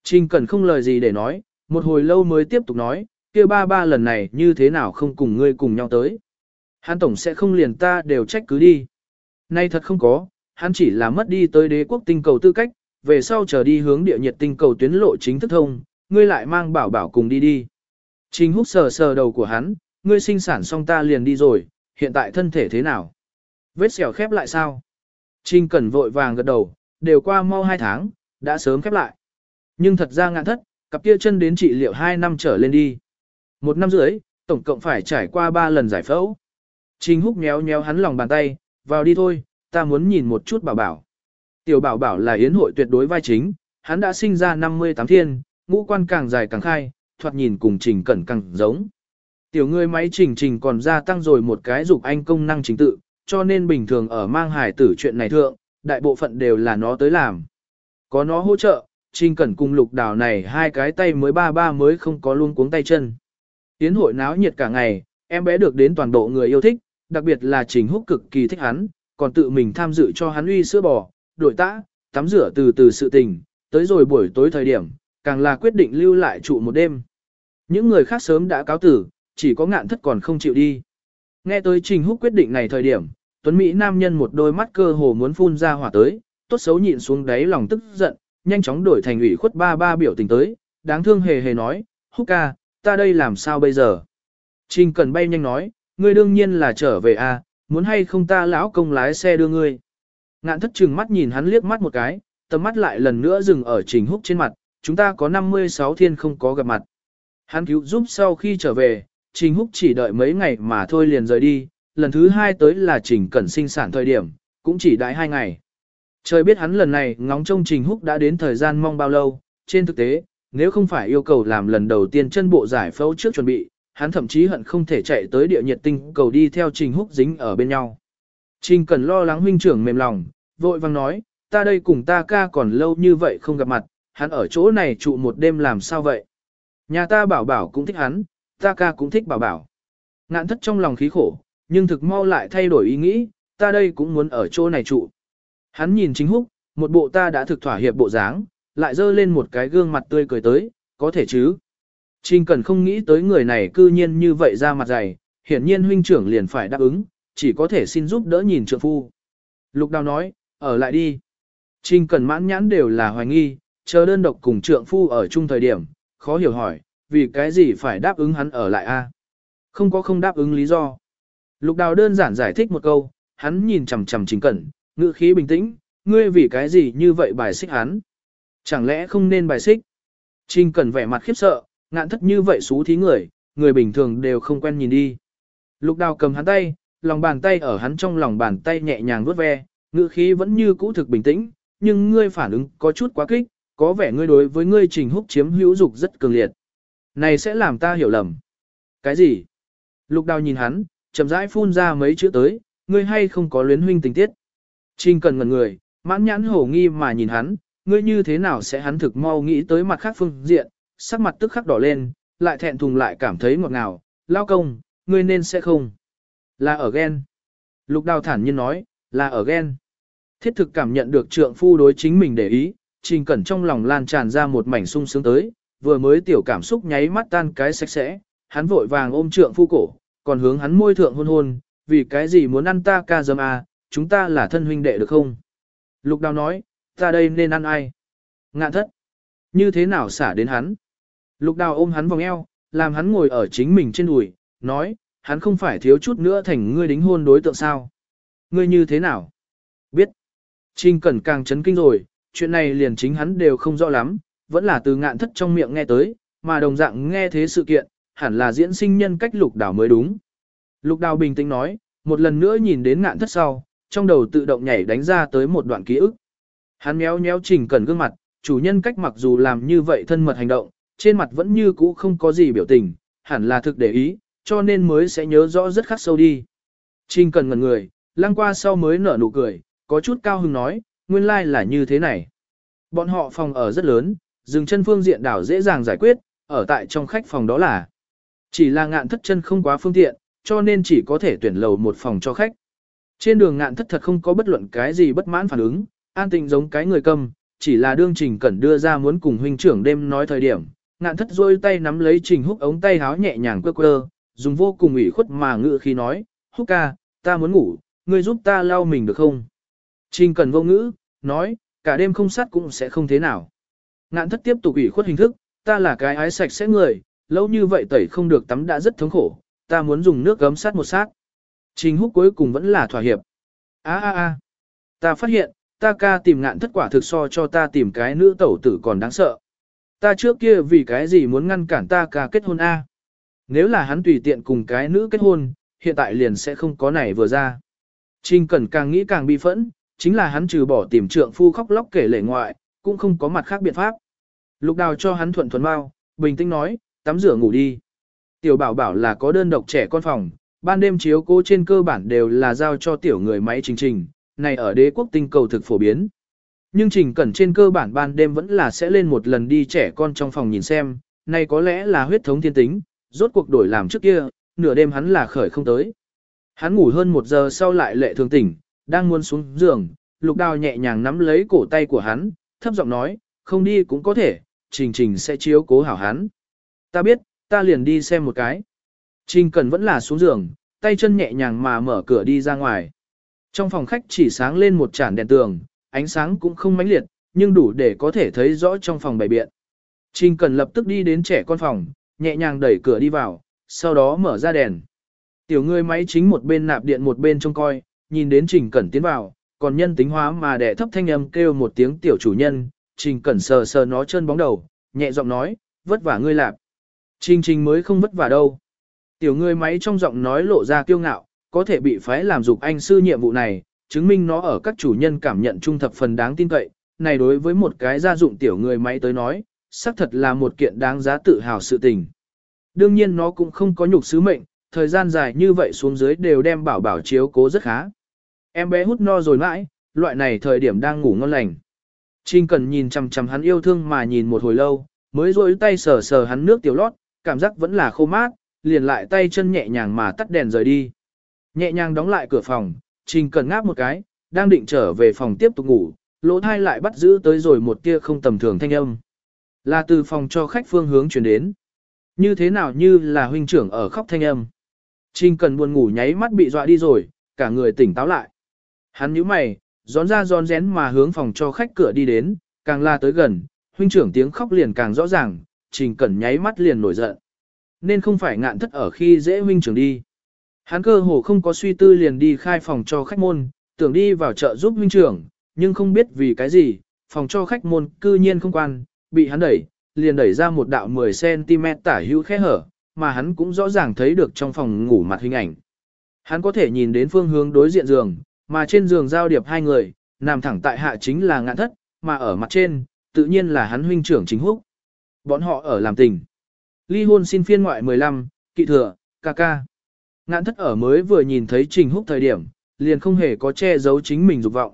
Trình cần không lời gì để nói, một hồi lâu mới tiếp tục nói, kia ba ba lần này như thế nào không cùng ngươi cùng nhau tới. Hắn tổng sẽ không liền ta đều trách cứ đi. Nay thật không có, hắn chỉ là mất đi tới đế quốc tinh cầu tư cách, về sau chờ đi hướng địa nhiệt tinh cầu tuyến lộ chính thức thông, ngươi lại mang bảo bảo cùng đi đi. Trình húc sờ sờ đầu của hắn, ngươi sinh sản xong ta liền đi rồi, hiện tại thân thể thế nào? Vết sẹo khép lại sao? Trình cẩn vội vàng gật đầu, đều qua mau hai tháng, đã sớm khép lại. Nhưng thật ra ngạn thất, cặp kia chân đến trị liệu hai năm trở lên đi. Một năm rưỡi, tổng cộng phải trải qua ba lần giải phẫu. Trình húc nhéo nhéo hắn lòng bàn tay, vào đi thôi, ta muốn nhìn một chút bảo bảo. Tiểu bảo bảo là yến hội tuyệt đối vai chính, hắn đã sinh ra 58 thiên, ngũ quan càng dài càng khai, thoạt nhìn cùng trình cẩn càng giống. Tiểu người máy trình trình còn gia tăng rồi một cái dục anh công năng chính tự, cho nên bình thường ở mang hải tử chuyện này thượng, đại bộ phận đều là nó tới làm. Có nó hỗ trợ, trình cẩn cùng lục đảo này hai cái tay mới ba ba mới không có luôn cuống tay chân. tiến hội náo nhiệt cả ngày, em bé được đến toàn bộ người yêu thích, đặc biệt là trình húc cực kỳ thích hắn, còn tự mình tham dự cho hắn uy sữa bò, đổi tã, tắm rửa từ từ sự tình, tới rồi buổi tối thời điểm, càng là quyết định lưu lại trụ một đêm. Những người khác sớm đã cáo tử, chỉ có ngạn thất còn không chịu đi. Nghe tới Trình Húc quyết định này thời điểm, Tuấn Mỹ nam nhân một đôi mắt cơ hồ muốn phun ra hỏa tới, tốt xấu nhịn xuống đáy lòng tức giận, nhanh chóng đổi thành ủy khuất ba ba biểu tình tới, đáng thương hề hề nói, Húc ca, ta đây làm sao bây giờ? Trình cần bay nhanh nói, ngươi đương nhiên là trở về a, à, muốn hay không ta lão công lái xe đưa ngươi. Ngạn thất trừng mắt nhìn hắn liếc mắt một cái, tầm mắt lại lần nữa dừng ở trình húc trên mặt, chúng ta có 56 thiên không có gặp mặt. Hắn cứu giúp sau khi trở về, trình húc chỉ đợi mấy ngày mà thôi liền rời đi, lần thứ hai tới là trình cẩn sinh sản thời điểm, cũng chỉ đãi hai ngày. Trời biết hắn lần này ngóng trông trình húc đã đến thời gian mong bao lâu, trên thực tế, nếu không phải yêu cầu làm lần đầu tiên chân bộ giải phẫu trước chuẩn bị, hắn thậm chí hận không thể chạy tới địa nhiệt tinh cầu đi theo trình húc dính ở bên nhau. Trình Cẩn lo lắng huynh trưởng mềm lòng, vội vang nói, ta đây cùng ta ca còn lâu như vậy không gặp mặt, hắn ở chỗ này trụ một đêm làm sao vậy? Nhà ta bảo bảo cũng thích hắn, ta ca cũng thích bảo bảo. Ngạn thất trong lòng khí khổ, nhưng thực mau lại thay đổi ý nghĩ, ta đây cũng muốn ở chỗ này trụ. Hắn nhìn chính húc, một bộ ta đã thực thỏa hiệp bộ dáng, lại dơ lên một cái gương mặt tươi cười tới, có thể chứ. Trình cần không nghĩ tới người này cư nhiên như vậy ra mặt dày, hiển nhiên huynh trưởng liền phải đáp ứng, chỉ có thể xin giúp đỡ nhìn trượng phu. Lục đào nói, ở lại đi. Trình cần mãn nhãn đều là hoài nghi, chờ đơn độc cùng trượng phu ở chung thời điểm, khó hiểu hỏi, vì cái gì phải đáp ứng hắn ở lại a? Không có không đáp ứng lý do. Lục đào đơn giản giải thích một câu, hắn nhìn chằm chằm chính cẩn, ngữ khí bình tĩnh, ngươi vì cái gì như vậy bài xích hắn? Chẳng lẽ không nên bài xích? Trình cẩn vẻ mặt khiếp sợ, ngạn thất như vậy xú thí người, người bình thường đều không quen nhìn đi. Lục đào cầm hắn tay, lòng bàn tay ở hắn trong lòng bàn tay nhẹ nhàng vuốt ve, ngữ khí vẫn như cũ thực bình tĩnh, nhưng ngươi phản ứng có chút quá kích, có vẻ ngươi đối với ngươi trình húc chiếm hữu dục rất cường liệt. Này sẽ làm ta hiểu lầm. Cái gì? Lục đào nhìn hắn, chậm rãi phun ra mấy chữ tới, ngươi hay không có luyến huynh tình tiết. Trình cần ngần người, mãn nhãn hổ nghi mà nhìn hắn, ngươi như thế nào sẽ hắn thực mau nghĩ tới mặt khác phương diện, sắc mặt tức khắc đỏ lên, lại thẹn thùng lại cảm thấy ngọt ngào, lao công, ngươi nên sẽ không. Là ở ghen. Lục đào thản nhiên nói, là ở ghen. Thiết thực cảm nhận được trượng phu đối chính mình để ý, trình cẩn trong lòng lan tràn ra một mảnh sung sướng tới, vừa mới tiểu cảm xúc nháy mắt tan cái sạch sẽ, hắn vội vàng ôm trượng phu cổ, còn hướng hắn môi thượng hôn hôn, vì cái gì muốn ăn ta ca dâm à, chúng ta là thân huynh đệ được không? Lục đào nói, ta đây nên ăn ai? Ngạn thất. Như thế nào xả đến hắn? Lục đào ôm hắn vòng eo, làm hắn ngồi ở chính mình trên đùi, nói, hắn không phải thiếu chút nữa thành ngươi đính hôn đối tượng sao. Ngươi như thế nào? Biết. Trình Cẩn càng chấn kinh rồi, chuyện này liền chính hắn đều không rõ lắm, vẫn là từ ngạn thất trong miệng nghe tới, mà đồng dạng nghe thế sự kiện, hẳn là diễn sinh nhân cách lục đảo mới đúng. Lục đào bình tĩnh nói, một lần nữa nhìn đến ngạn thất sau, trong đầu tự động nhảy đánh ra tới một đoạn ký ức. Hắn méo méo chỉnh cẩn gương mặt, chủ nhân cách mặc dù làm như vậy thân mật hành động, trên mặt vẫn như cũ không có gì biểu tình, hẳn là thực để ý, cho nên mới sẽ nhớ rõ rất khắc sâu đi. Trình cẩn ngẩn người, lăng qua sau mới nở nụ cười, có chút cao hứng nói, nguyên lai like là như thế này. Bọn họ phòng ở rất lớn, dừng chân phương diện đảo dễ dàng giải quyết, ở tại trong khách phòng đó là. Chỉ là ngạn thất chân không quá phương tiện, cho nên chỉ có thể tuyển lầu một phòng cho khách. Trên đường ngạn thất thật không có bất luận cái gì bất mãn phản ứng, an tĩnh giống cái người câm, chỉ là đương trình cẩn đưa ra muốn cùng huynh trưởng đêm nói thời điểm. Ngạn thất rôi tay nắm lấy trình húc ống tay háo nhẹ nhàng quơ quơ, dùng vô cùng ủy khuất mà ngự khi nói, húc ca, ta muốn ngủ, ngươi giúp ta lau mình được không? Trình cẩn vô ngữ, nói, cả đêm không sát cũng sẽ không thế nào. Ngạn thất tiếp tục ủy khuất hình thức, ta là cái ái sạch sẽ người, lâu như vậy tẩy không được tắm đã rất thống khổ, ta muốn dùng nước gấm sát một sát. Trình húc cuối cùng vẫn là thỏa hiệp. a a a ta phát hiện, ta ca tìm ngạn thất quả thực so cho ta tìm cái nữ tẩu tử còn đáng sợ. Ta trước kia vì cái gì muốn ngăn cản ta ca kết hôn a? Nếu là hắn tùy tiện cùng cái nữ kết hôn, hiện tại liền sẽ không có này vừa ra. Trình Cẩn càng nghĩ càng bi phẫn, chính là hắn trừ bỏ tìm trượng phu khóc lóc kể lể ngoại, cũng không có mặt khác biện pháp. Lục đào cho hắn thuận thuần bao, bình tĩnh nói, tắm rửa ngủ đi. Tiểu bảo bảo là có đơn độc trẻ con phòng, ban đêm chiếu cố trên cơ bản đều là giao cho tiểu người máy trình trình, này ở đế quốc tinh cầu thực phổ biến. Nhưng trình cẩn trên cơ bản ban đêm vẫn là sẽ lên một lần đi trẻ con trong phòng nhìn xem, này có lẽ là huyết thống thiên tính, rốt cuộc đổi làm trước kia, nửa đêm hắn là khởi không tới. Hắn ngủ hơn một giờ sau lại lệ thường tỉnh, đang muốn xuống giường, lục đào nhẹ nhàng nắm lấy cổ tay của hắn, thấp giọng nói, không đi cũng có thể, trình trình sẽ chiếu cố hảo hắn. Ta biết, ta liền đi xem một cái. Trình cần vẫn là xuống giường, tay chân nhẹ nhàng mà mở cửa đi ra ngoài. Trong phòng khách chỉ sáng lên một chản đèn tường, ánh sáng cũng không mãnh liệt, nhưng đủ để có thể thấy rõ trong phòng bày biện. Trình cần lập tức đi đến trẻ con phòng, nhẹ nhàng đẩy cửa đi vào, sau đó mở ra đèn. Tiểu người máy chính một bên nạp điện một bên trông coi, nhìn đến Trình Cẩn tiến vào, còn nhân tính hóa mà đẻ thấp thanh âm kêu một tiếng tiểu chủ nhân, Trình Cẩn sờ sờ nó chân bóng đầu, nhẹ giọng nói, vất vả ngươi lạp. Trình Trình mới không vất vả đâu. Tiểu ngươi máy trong giọng nói lộ ra kiêu ngạo, có thể bị phái làm dục anh sư nhiệm vụ này, chứng minh nó ở các chủ nhân cảm nhận trung thập phần đáng tin cậy. Này đối với một cái gia dụng tiểu người máy tới nói, xác thật là một kiện đáng giá tự hào sự tình. Đương nhiên nó cũng không có nhục sứ mệnh, thời gian dài như vậy xuống dưới đều đem bảo bảo chiếu cố rất khá. Em bé hút no rồi mãi, loại này thời điểm đang ngủ ngon lành. Trình cần nhìn chằm chằm hắn yêu thương mà nhìn một hồi lâu, mới rôi tay sờ sờ hắn nước tiểu lót, cảm giác vẫn là khô mát, liền lại tay chân nhẹ nhàng mà tắt đèn rời đi. Nhẹ nhàng đóng lại cửa phòng, Trình cần ngáp một cái, đang định trở về phòng tiếp tục ngủ, lỗ thai lại bắt giữ tới rồi một tia không tầm thường thanh âm. Là từ phòng cho khách phương hướng chuyển đến. Như thế nào như là huynh trưởng ở khóc thanh âm. Trình cần buồn ngủ nháy mắt bị dọa đi rồi, cả người tỉnh táo lại. Hắn nhíu mày, gión ra gión rén mà hướng phòng cho khách cửa đi đến, càng la tới gần, huynh trưởng tiếng khóc liền càng rõ ràng, trình Cần nháy mắt liền nổi giận. Nên không phải ngạn thất ở khi dễ huynh trưởng đi. Hắn cơ hồ không có suy tư liền đi khai phòng cho khách môn, tưởng đi vào chợ giúp huynh trưởng, nhưng không biết vì cái gì, phòng cho khách môn cư nhiên không quan, bị hắn đẩy, liền đẩy ra một đạo 10cm tả hữu khe hở, mà hắn cũng rõ ràng thấy được trong phòng ngủ mặt hình ảnh. Hắn có thể nhìn đến phương hướng đối diện giường, mà trên giường giao điệp hai người, nằm thẳng tại hạ chính là ngạn thất, mà ở mặt trên, tự nhiên là hắn huynh trưởng chính húc. Bọn họ ở làm tình. Ly hôn xin phiên ngoại 15, kỵ thừa, ca ca. Ngạn thất ở mới vừa nhìn thấy Trình Húc thời điểm, liền không hề có che giấu chính mình dục vọng.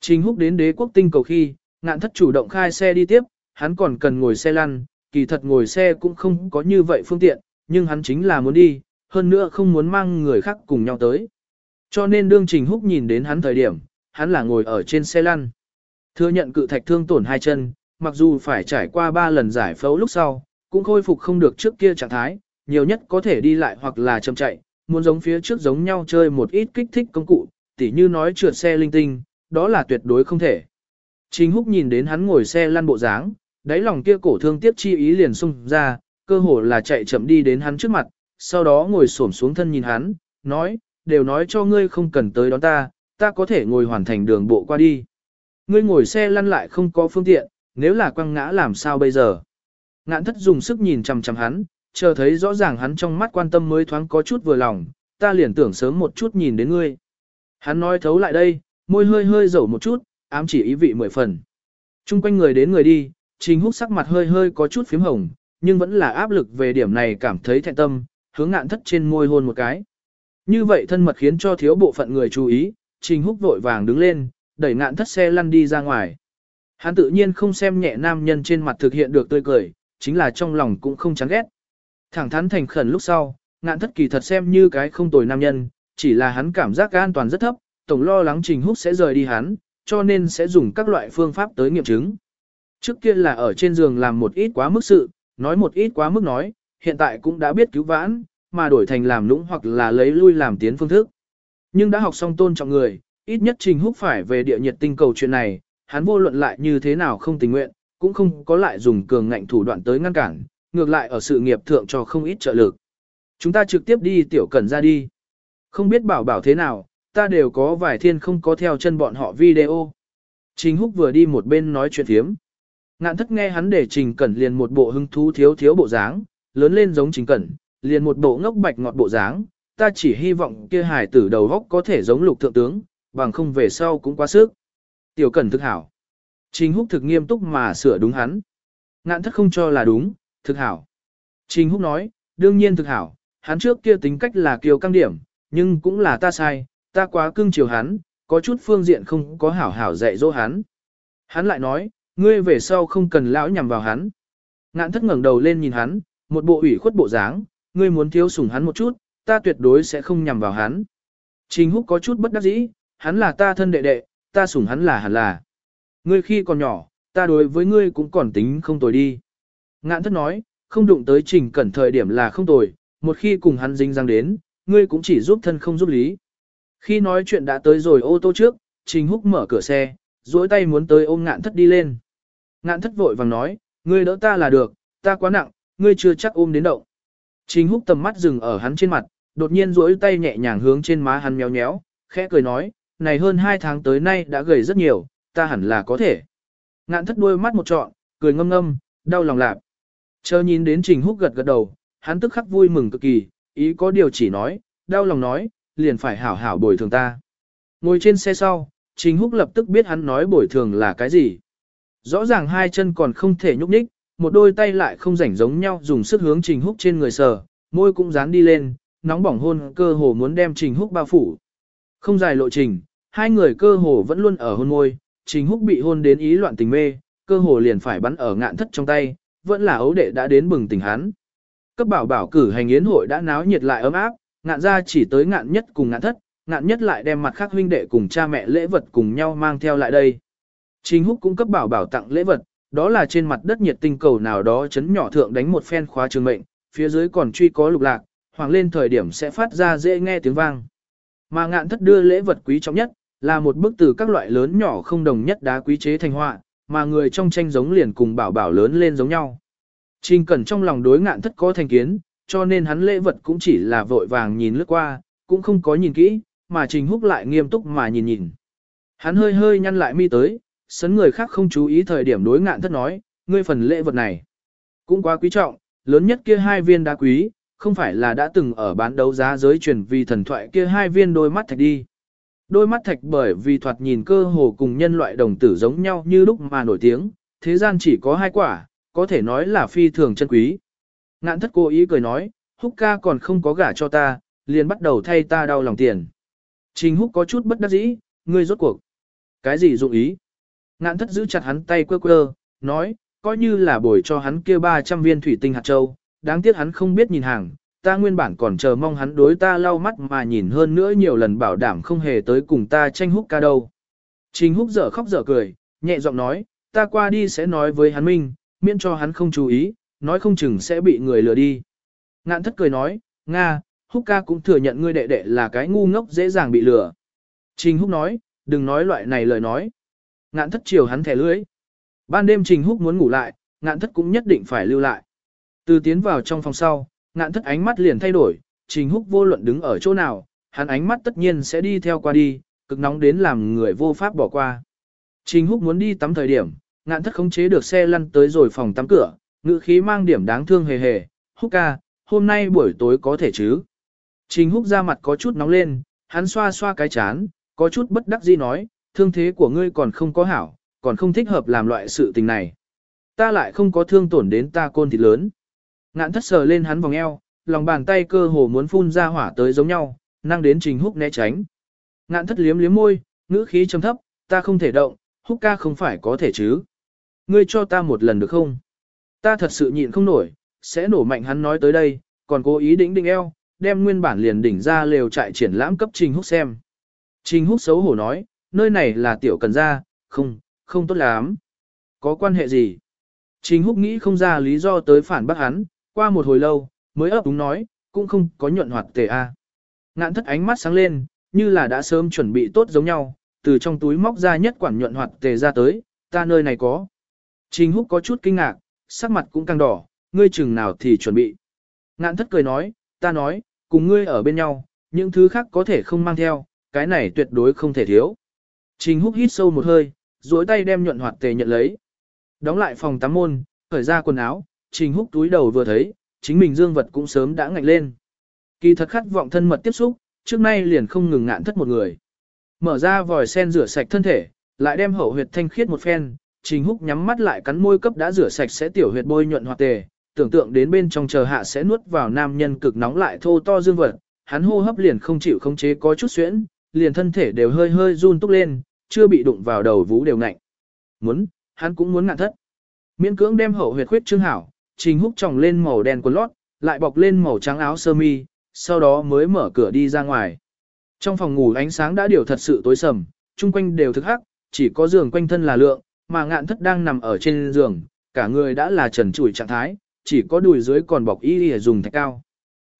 Trình Húc đến đế quốc tinh cầu khi, ngạn thất chủ động khai xe đi tiếp, hắn còn cần ngồi xe lăn, kỳ thật ngồi xe cũng không có như vậy phương tiện, nhưng hắn chính là muốn đi, hơn nữa không muốn mang người khác cùng nhau tới. Cho nên đương Trình Húc nhìn đến hắn thời điểm, hắn là ngồi ở trên xe lăn. Thừa nhận cự thạch thương tổn hai chân, mặc dù phải trải qua ba lần giải phẫu lúc sau, cũng khôi phục không được trước kia trạng thái, nhiều nhất có thể đi lại hoặc là chậm chạy, muốn giống phía trước giống nhau chơi một ít kích thích công cụ, tỉ như nói trượt xe linh tinh, đó là tuyệt đối không thể. Trình Húc nhìn đến hắn ngồi xe lăn bộ dáng, đáy lòng kia cổ thương tiếc chi ý liền xung ra, cơ hồ là chạy chậm đi đến hắn trước mặt, sau đó ngồi xổm xuống thân nhìn hắn, nói, đều nói cho ngươi không cần tới đón ta, ta có thể ngồi hoàn thành đường bộ qua đi. Ngươi ngồi xe lăn lại không có phương tiện, nếu là quăng ngã làm sao bây giờ? Ngạn thất dùng sức nhìn chằm chằm hắn, chờ thấy rõ ràng hắn trong mắt quan tâm mới thoáng có chút vừa lòng, ta liền tưởng sớm một chút nhìn đến ngươi. Hắn nói thấu lại đây, môi hơi hơi dẩu một chút, ám chỉ ý vị mười phần. Trung quanh người đến người đi, Trình Húc sắc mặt hơi hơi có chút phím hồng, nhưng vẫn là áp lực về điểm này cảm thấy thẹn tâm, hướng ngạn thất trên môi hôn một cái. Như vậy thân mật khiến cho thiếu bộ phận người chú ý, Trình Húc vội vàng đứng lên, đẩy ngạn thất xe lăn đi ra ngoài. Hắn tự nhiên không xem nhẹ nam nhân trên mặt thực hiện được tươi cười, chính là trong lòng cũng không chán ghét. Thẳng thắn thành khẩn lúc sau, ngạn thất kỳ thật xem như cái không tồi nam nhân, chỉ là hắn cảm giác an toàn rất thấp, tổng lo lắng Trình Húc sẽ rời đi hắn, cho nên sẽ dùng các loại phương pháp tới nghiệm chứng. Trước kia là ở trên giường làm một ít quá mức sự, nói một ít quá mức nói, hiện tại cũng đã biết cứu vãn, mà đổi thành làm lũng hoặc là lấy lui làm tiến phương thức. Nhưng đã học xong tôn trọng người, ít nhất Trình Húc phải về địa nhiệt tinh cầu chuyện này, hắn vô luận lại như thế nào không tình nguyện, cũng không có lại dùng cường ngạnh thủ đoạn tới ngăn cản, ngược lại ở sự nghiệp thượng cho không ít trợ lực. Chúng ta trực tiếp đi tiểu cẩn ra đi. Không biết bảo bảo thế nào, ta đều có vài thiên không có theo chân bọn họ video. Trình Húc vừa đi một bên nói chuyện thiếm. Ngạn thất nghe hắn để Trình Cẩn liền một bộ hưng thú thiếu thiếu bộ dáng, lớn lên giống Trình Cẩn, liền một bộ ngốc bạch ngọt bộ dáng, ta chỉ hy vọng kia hài tử đầu góc có thể giống lục thượng tướng, bằng không về sau cũng quá sức. Tiểu Cẩn thực hảo. Trình Húc thực nghiêm túc mà sửa đúng hắn. Ngạn thất không cho là đúng, thực hảo. Trình Húc nói, đương nhiên thực hảo, hắn trước kia tính cách là kiều căng điểm, nhưng cũng là ta sai, ta quá cưng chiều hắn, có chút phương diện không có hảo hảo dạy dỗ hắn. Hắn lại nói, ngươi về sau không cần lão nhằm vào hắn. Ngạn thất ngẩng đầu lên nhìn hắn, một bộ ủy khuất bộ dáng, ngươi muốn thiếu sủng hắn một chút, ta tuyệt đối sẽ không nhằm vào hắn. Trình húc có chút bất đắc dĩ, hắn là ta thân đệ đệ, ta sủng hắn là hẳn là. Ngươi khi còn nhỏ, ta đối với ngươi cũng còn tính không tồi đi. Ngạn thất nói, không đụng tới trình cẩn thời điểm là không tồi, một khi cùng hắn dính răng đến, ngươi cũng chỉ giúp thân không giúp lý. Khi nói chuyện đã tới rồi ô tô trước, Trình Húc mở cửa xe, duỗi tay muốn tới ôm ngạn thất đi lên. Ngạn thất vội vàng nói, ngươi đỡ ta là được, ta quá nặng, ngươi chưa chắc ôm đến động. Trình Húc tầm mắt dừng ở hắn trên mặt, đột nhiên duỗi tay nhẹ nhàng hướng trên má hắn méo méo, khẽ cười nói, này hơn hai tháng tới nay đã gầy rất nhiều, ta hẳn là có thể. Ngạn thất đôi mắt một trọn, cười ngâm ngâm, đau lòng lạp. Chờ nhìn đến Trình Húc gật gật đầu, hắn tức khắc vui mừng cực kỳ, ý có điều chỉ nói, đau lòng nói, liền phải hảo hảo bồi thường ta. Ngồi trên xe sau, Trình Húc lập tức biết hắn nói bồi thường là cái gì. Rõ ràng hai chân còn không thể nhúc nhích, một đôi tay lại không rảnh giống nhau dùng sức hướng Trình Húc trên người sờ, môi cũng dán đi lên, nóng bỏng hôn cơ hồ muốn đem Trình Húc bao phủ. Không dài lộ trình, hai người cơ hồ vẫn luôn ở hôn môi, Trình Húc bị hôn đến ý loạn tình mê, cơ hồ liền phải bắn ở ngạn thất trong tay, vẫn là ấu đệ đã đến bừng tỉnh hắn. Cấp bảo bảo cử hành yến hội đã náo nhiệt lại ấm áp, ngạn ra chỉ tới ngạn nhất cùng ngạn thất, ngạn nhất lại đem mặt khác huynh đệ cùng cha mẹ lễ vật cùng nhau mang theo lại đây. Trình Húc cũng cấp bảo bảo tặng lễ vật, đó là trên mặt đất nhiệt tinh cầu nào đó chấn nhỏ thượng đánh một phen khóa trường mệnh, phía dưới còn truy có lục lạc, hoàng lên thời điểm sẽ phát ra dễ nghe tiếng vang. Mà ngạn thất đưa lễ vật quý trọng nhất, là một bức từ các loại lớn nhỏ không đồng nhất đá quý chế thành họa, mà người trong tranh giống liền cùng bảo bảo lớn lên giống nhau. Trình Cẩn trong lòng đối ngạn thất có thành kiến, cho nên hắn lễ vật cũng chỉ là vội vàng nhìn lướt qua, cũng không có nhìn kỹ, mà Trình Húc lại nghiêm túc mà nhìn nhìn. Hắn hơi hơi nhăn lại mi tới, sấn người khác không chú ý thời điểm đối ngạn thất nói, ngươi phần lễ vật này cũng quá quý trọng, lớn nhất kia hai viên đá quý, không phải là đã từng ở bán đấu giá giới truyền vì thần thoại kia hai viên đôi mắt thạch đi. Đôi mắt thạch bởi vì thoạt nhìn cơ hồ cùng nhân loại đồng tử giống nhau như lúc mà nổi tiếng, thế gian chỉ có hai quả, có thể nói là phi thường chân quý. Ngạn thất cố ý cười nói, húc ca còn không có gả cho ta, liền bắt đầu thay ta đau lòng tiền. Trình húc có chút bất đắc dĩ, ngươi rốt cuộc. Cái gì dụng ý? Ngạn thất giữ chặt hắn tay quơ quơ, nói, coi như là bồi cho hắn kia 300 viên thủy tinh hạt châu, đáng tiếc hắn không biết nhìn hàng, ta nguyên bản còn chờ mong hắn đối ta lau mắt mà nhìn hơn nữa nhiều lần bảo đảm không hề tới cùng ta tranh húc ca đâu. Trình húc dở khóc dở cười, nhẹ giọng nói, ta qua đi sẽ nói với hắn minh, miễn cho hắn không chú ý, nói không chừng sẽ bị người lừa đi. Ngạn thất cười nói, Nga, húc ca cũng thừa nhận ngươi đệ đệ là cái ngu ngốc dễ dàng bị lừa. Trình húc nói, đừng nói loại này lời nói. Ngạn thất chiều hắn thẻ lưới. Ban đêm trình húc muốn ngủ lại, ngạn thất cũng nhất định phải lưu lại. Từ tiến vào trong phòng sau, ngạn thất ánh mắt liền thay đổi, trình húc vô luận đứng ở chỗ nào, hắn ánh mắt tất nhiên sẽ đi theo qua đi, cực nóng đến làm người vô pháp bỏ qua. Trình húc muốn đi tắm thời điểm, ngạn thất khống chế được xe lăn tới rồi phòng tắm cửa, ngữ khí mang điểm đáng thương hề hề, húc ca, hôm nay buổi tối có thể chứ. Trình húc ra mặt có chút nóng lên, hắn xoa xoa cái chán, có chút bất đắc dĩ nói, thương thế của ngươi còn không có hảo, còn không thích hợp làm loại sự tình này. Ta lại không có thương tổn đến ta côn thịt lớn. Ngạn thất sờ lên hắn vòng eo, lòng bàn tay cơ hồ muốn phun ra hỏa tới giống nhau, năng đến trình húc né tránh. Ngạn thất liếm liếm môi, ngữ khí trầm thấp, ta không thể động, húc ca không phải có thể chứ. Ngươi cho ta một lần được không? Ta thật sự nhịn không nổi, sẽ nổ mạnh hắn nói tới đây, còn cố ý đỉnh đỉnh eo, đem nguyên bản liền đỉnh ra lều trại triển lãm cấp Trình Húc xem. Trình Húc xấu hổ nói, nơi này là tiểu cần gia, không, không tốt lắm. Có quan hệ gì? Trình Húc nghĩ không ra lý do tới phản bác hắn, qua một hồi lâu, mới ấp đúng nói, cũng không có nhuận hoạt tề a. Ngạn thất ánh mắt sáng lên, như là đã sớm chuẩn bị tốt giống nhau, từ trong túi móc ra nhất quản nhuận hoạt tề ra tới, ta nơi này có. Trình Húc có chút kinh ngạc, sắc mặt cũng căng đỏ, ngươi chừng nào thì chuẩn bị. Ngạn thất cười nói, ta nói, cùng ngươi ở bên nhau, những thứ khác có thể không mang theo, cái này tuyệt đối không thể thiếu. Trình húc hít sâu một hơi, duỗi tay đem nhuận hoạt tề nhận lấy. Đóng lại phòng tắm môn, khởi ra quần áo, trình húc túi đầu vừa thấy, chính mình dương vật cũng sớm đã ngạnh lên. Kỳ thật khát vọng thân mật tiếp xúc, trước nay liền không ngừng ngạn thất một người. Mở ra vòi sen rửa sạch thân thể, lại đem hậu huyệt thanh khiết một phen, trình húc nhắm mắt lại cắn môi cấp đã rửa sạch sẽ tiểu huyệt bôi nhuận hoạt tề, tưởng tượng đến bên trong chờ hạ sẽ nuốt vào nam nhân cực nóng lại thô to dương vật, hắn hô hấp liền không chịu khống chế có chút xuyễn, liền thân thể đều hơi hơi run túc lên, chưa bị đụng vào đầu vũ đều ngạnh. Muốn, hắn cũng muốn ngạn thất. Miễn cưỡng đem hậu huyệt khuyết trương hảo, trình húc tròng lên màu đen quần lót, lại bọc lên màu trắng áo sơ mi, sau đó mới mở cửa đi ra ngoài. Trong phòng ngủ ánh sáng đã điều thật sự tối sầm, chung quanh đều thực hắc, chỉ có giường quanh thân là lượng, mà ngạn thất đang nằm ở trên giường, cả người đã là trần trụi trạng thái, chỉ có đùi dưới còn bọc y để dùng thạch cao.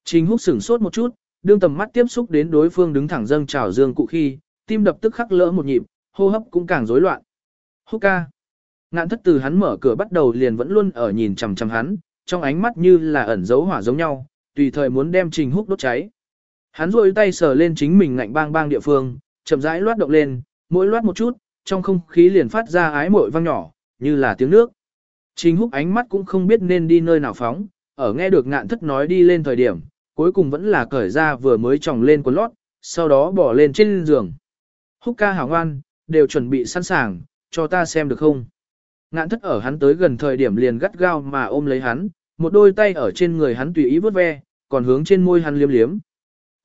Trình húc sửng sốt một chút, đương tầm mắt tiếp xúc đến đối phương đứng thẳng dâng trào dương cụ khi, tim đập tức khắc lỡ một nhịp, hô hấp cũng càng rối loạn. Húc ca. Ngạn thất từ hắn mở cửa bắt đầu liền vẫn luôn ở nhìn chằm chằm hắn, trong ánh mắt như là ẩn dấu hỏa giống nhau, tùy thời muốn đem trình húc đốt cháy. Hắn rôi tay sờ lên chính mình ngạnh bang bang địa phương, chậm rãi loát động lên, mỗi loát một chút, trong không khí liền phát ra ái mội vang nhỏ, như là tiếng nước. Trình húc ánh mắt cũng không biết nên đi nơi nào phóng, ở nghe được ngạn thất nói đi lên thời điểm, cuối cùng vẫn là cởi ra vừa mới tròng lên quần lót, sau đó bỏ lên trên giường. Húc ca hảo ngoan, đều chuẩn bị sẵn sàng, cho ta xem được không? Ngạn thất ở hắn tới gần thời điểm liền gắt gao mà ôm lấy hắn, một đôi tay ở trên người hắn tùy ý vuốt ve, còn hướng trên môi hắn liếm liếm.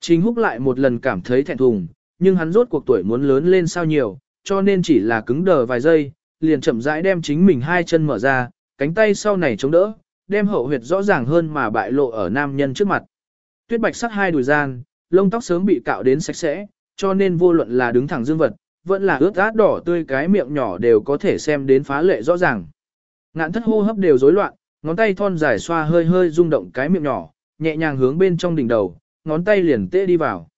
Trình húc lại một lần cảm thấy thẹn thùng, nhưng hắn rốt cuộc tuổi muốn lớn lên sao nhiều, cho nên chỉ là cứng đờ vài giây, liền chậm rãi đem chính mình hai chân mở ra, cánh tay sau này chống đỡ, đem hậu huyệt rõ ràng hơn mà bại lộ ở nam nhân trước mặt. Tuyết bạch sắc hai đùi gian, lông tóc sớm bị cạo đến sạch sẽ, cho nên vô luận là đứng thẳng dương vật, vẫn là ướt át đỏ tươi cái miệng nhỏ đều có thể xem đến phá lệ rõ ràng. Ngạn thất hô hấp đều rối loạn, ngón tay thon dài xoa hơi hơi rung động cái miệng nhỏ, nhẹ nhàng hướng bên trong đỉnh đầu, ngón tay liền tê đi vào.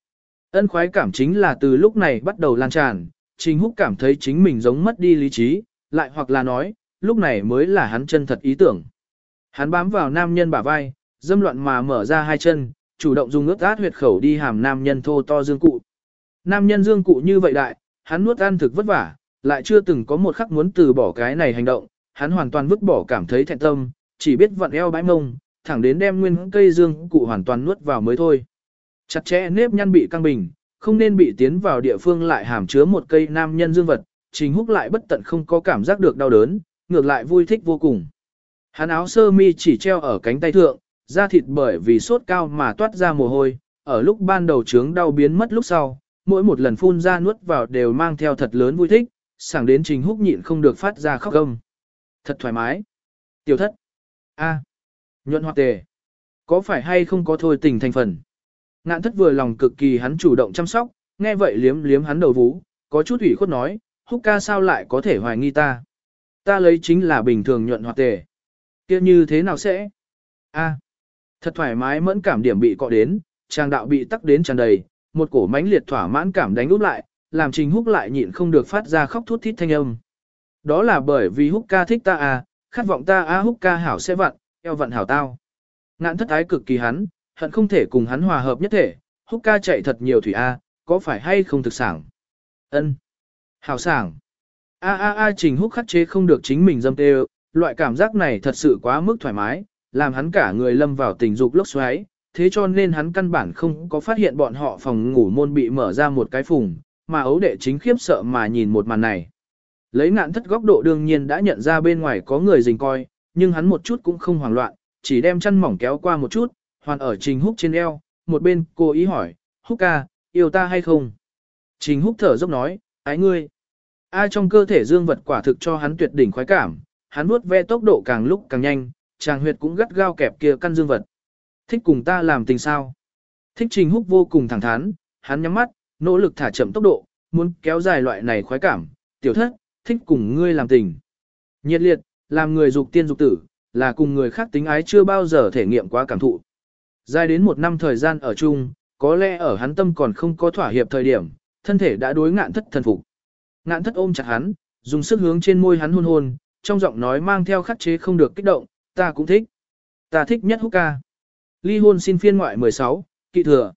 Ân khoái cảm chính là từ lúc này bắt đầu lan tràn, Trình Húc cảm thấy chính mình giống mất đi lý trí, lại hoặc là nói, lúc này mới là hắn chân thật ý tưởng. Hắn bám vào nam nhân bả vai, dâm loạn mà mở ra hai chân, chủ động dùng ướt át huyệt khẩu đi hàm nam nhân thô to dương cụ. Nam nhân dương cụ như vậy đại, hắn nuốt ăn thực vất vả, lại chưa từng có một khắc muốn từ bỏ cái này hành động, hắn hoàn toàn vứt bỏ cảm thấy thẹn tâm, chỉ biết vặn eo bãi mông, thẳng đến đem nguyên cây dương cụ hoàn toàn nuốt vào mới thôi. Chặt chẽ nếp nhăn bị căng bình, không nên bị tiến vào địa phương lại hàm chứa một cây nam nhân dương vật, trình húc lại bất tận không có cảm giác được đau đớn, ngược lại vui thích vô cùng. Hắn áo sơ mi chỉ treo ở cánh tay thượng, da thịt bởi vì sốt cao mà toát ra mồ hôi, ở lúc ban đầu trướng đau biến mất lúc sau, mỗi một lần phun ra nuốt vào đều mang theo thật lớn vui thích, sảng đến trình húc nhịn không được phát ra khóc gầm. Thật thoải mái. Tiểu thất. a nhuận hoạt tề. Có phải hay không có thôi tình thành phần? Ngạn thất vừa lòng cực kỳ hắn chủ động chăm sóc, nghe vậy liếm liếm hắn đầu vú, có chút ủy khuất nói, húc ca sao lại có thể hoài nghi ta. Ta lấy chính là bình thường nhuận hoạt tề. kia như thế nào sẽ? a thật thoải mái mẫn cảm điểm bị cọ đến, trang đạo bị tắc đến tràn đầy, một cổ mãnh liệt thỏa mãn cảm đánh úp lại, làm trình húc lại nhịn không được phát ra khóc thút thít thanh âm. Đó là bởi vì húc ca thích ta à, khát vọng ta a à, húc ca hảo sẽ vặn, eo vặn hảo tao. Ngạn thất ái cực kỳ hắn, hận không thể cùng hắn hòa hợp nhất thể, húc ca chạy thật nhiều thủy a, có phải hay không thực sảng? Ân, Hảo sảng. A a a trình húc khắc chế không được chính mình dâm tê loại cảm giác này thật sự quá mức thoải mái, làm hắn cả người lâm vào tình dục lốc xoáy, thế cho nên hắn căn bản không có phát hiện bọn họ phòng ngủ môn bị mở ra một cái phùng, mà ấu đệ chính khiếp sợ mà nhìn một màn này. Lấy ngạn thất góc độ đương nhiên đã nhận ra bên ngoài có người rình coi, nhưng hắn một chút cũng không hoảng loạn, chỉ đem chăn mỏng kéo qua một chút, hoàn ở Trình Húc trên eo, một bên cô ý hỏi, Húc ca, yêu ta hay không? Trình Húc thở dốc nói, ái ngươi. Ai trong cơ thể dương vật quả thực cho hắn tuyệt đỉnh khoái cảm, hắn nuốt ve tốc độ càng lúc càng nhanh, chàng huyệt cũng gắt gao kẹp kia căn dương vật. Thích cùng ta làm tình sao? Thích Trình Húc vô cùng thẳng thắn, hắn nhắm mắt, nỗ lực thả chậm tốc độ, muốn kéo dài loại này khoái cảm, tiểu thất, thích cùng ngươi làm tình. Nhiệt liệt, làm người dục tiên dục tử, là cùng người khác tính ái chưa bao giờ thể nghiệm quá cảm thụ. Dài đến một năm thời gian ở chung, có lẽ ở hắn tâm còn không có thỏa hiệp thời điểm, thân thể đã đối ngạn thất thần phục. Ngạn thất ôm chặt hắn, dùng sức hướng trên môi hắn hôn hôn, trong giọng nói mang theo khắc chế không được kích động, ta cũng thích. Ta thích nhất húc ca. Ly hôn xin phiên ngoại 16, kỵ thừa.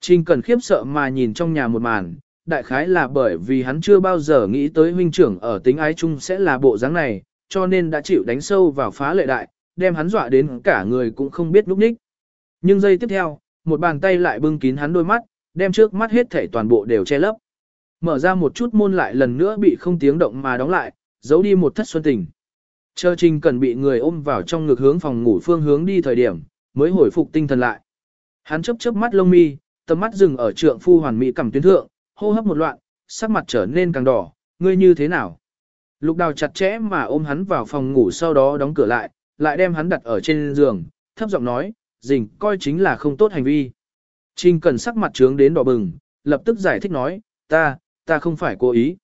Trình cần khiếp sợ mà nhìn trong nhà một màn, đại khái là bởi vì hắn chưa bao giờ nghĩ tới huynh trưởng ở tính ái chung sẽ là bộ dáng này, cho nên đã chịu đánh sâu vào phá lệ đại, đem hắn dọa đến cả người cũng không biết lúc ních. Nhưng giây tiếp theo, một bàn tay lại bưng kín hắn đôi mắt, đem trước mắt hết thảy toàn bộ đều che lấp. Mở ra một chút môn lại lần nữa bị không tiếng động mà đóng lại, giấu đi một thất xuân tình. Chờ trình cần bị người ôm vào trong ngực hướng phòng ngủ phương hướng đi thời điểm, mới hồi phục tinh thần lại. Hắn chớp chớp mắt lông mi, tầm mắt dừng ở trượng phu hoàn mỹ cầm tuyến thượng, hô hấp một loạn, sắc mặt trở nên càng đỏ, ngươi như thế nào? Lục đào chặt chẽ mà ôm hắn vào phòng ngủ sau đó đóng cửa lại, lại đem hắn đặt ở trên giường, thấp giọng nói, dình coi chính là không tốt hành vi. Trình cần sắc mặt trướng đến đỏ bừng, lập tức giải thích nói, ta, ta không phải cố ý.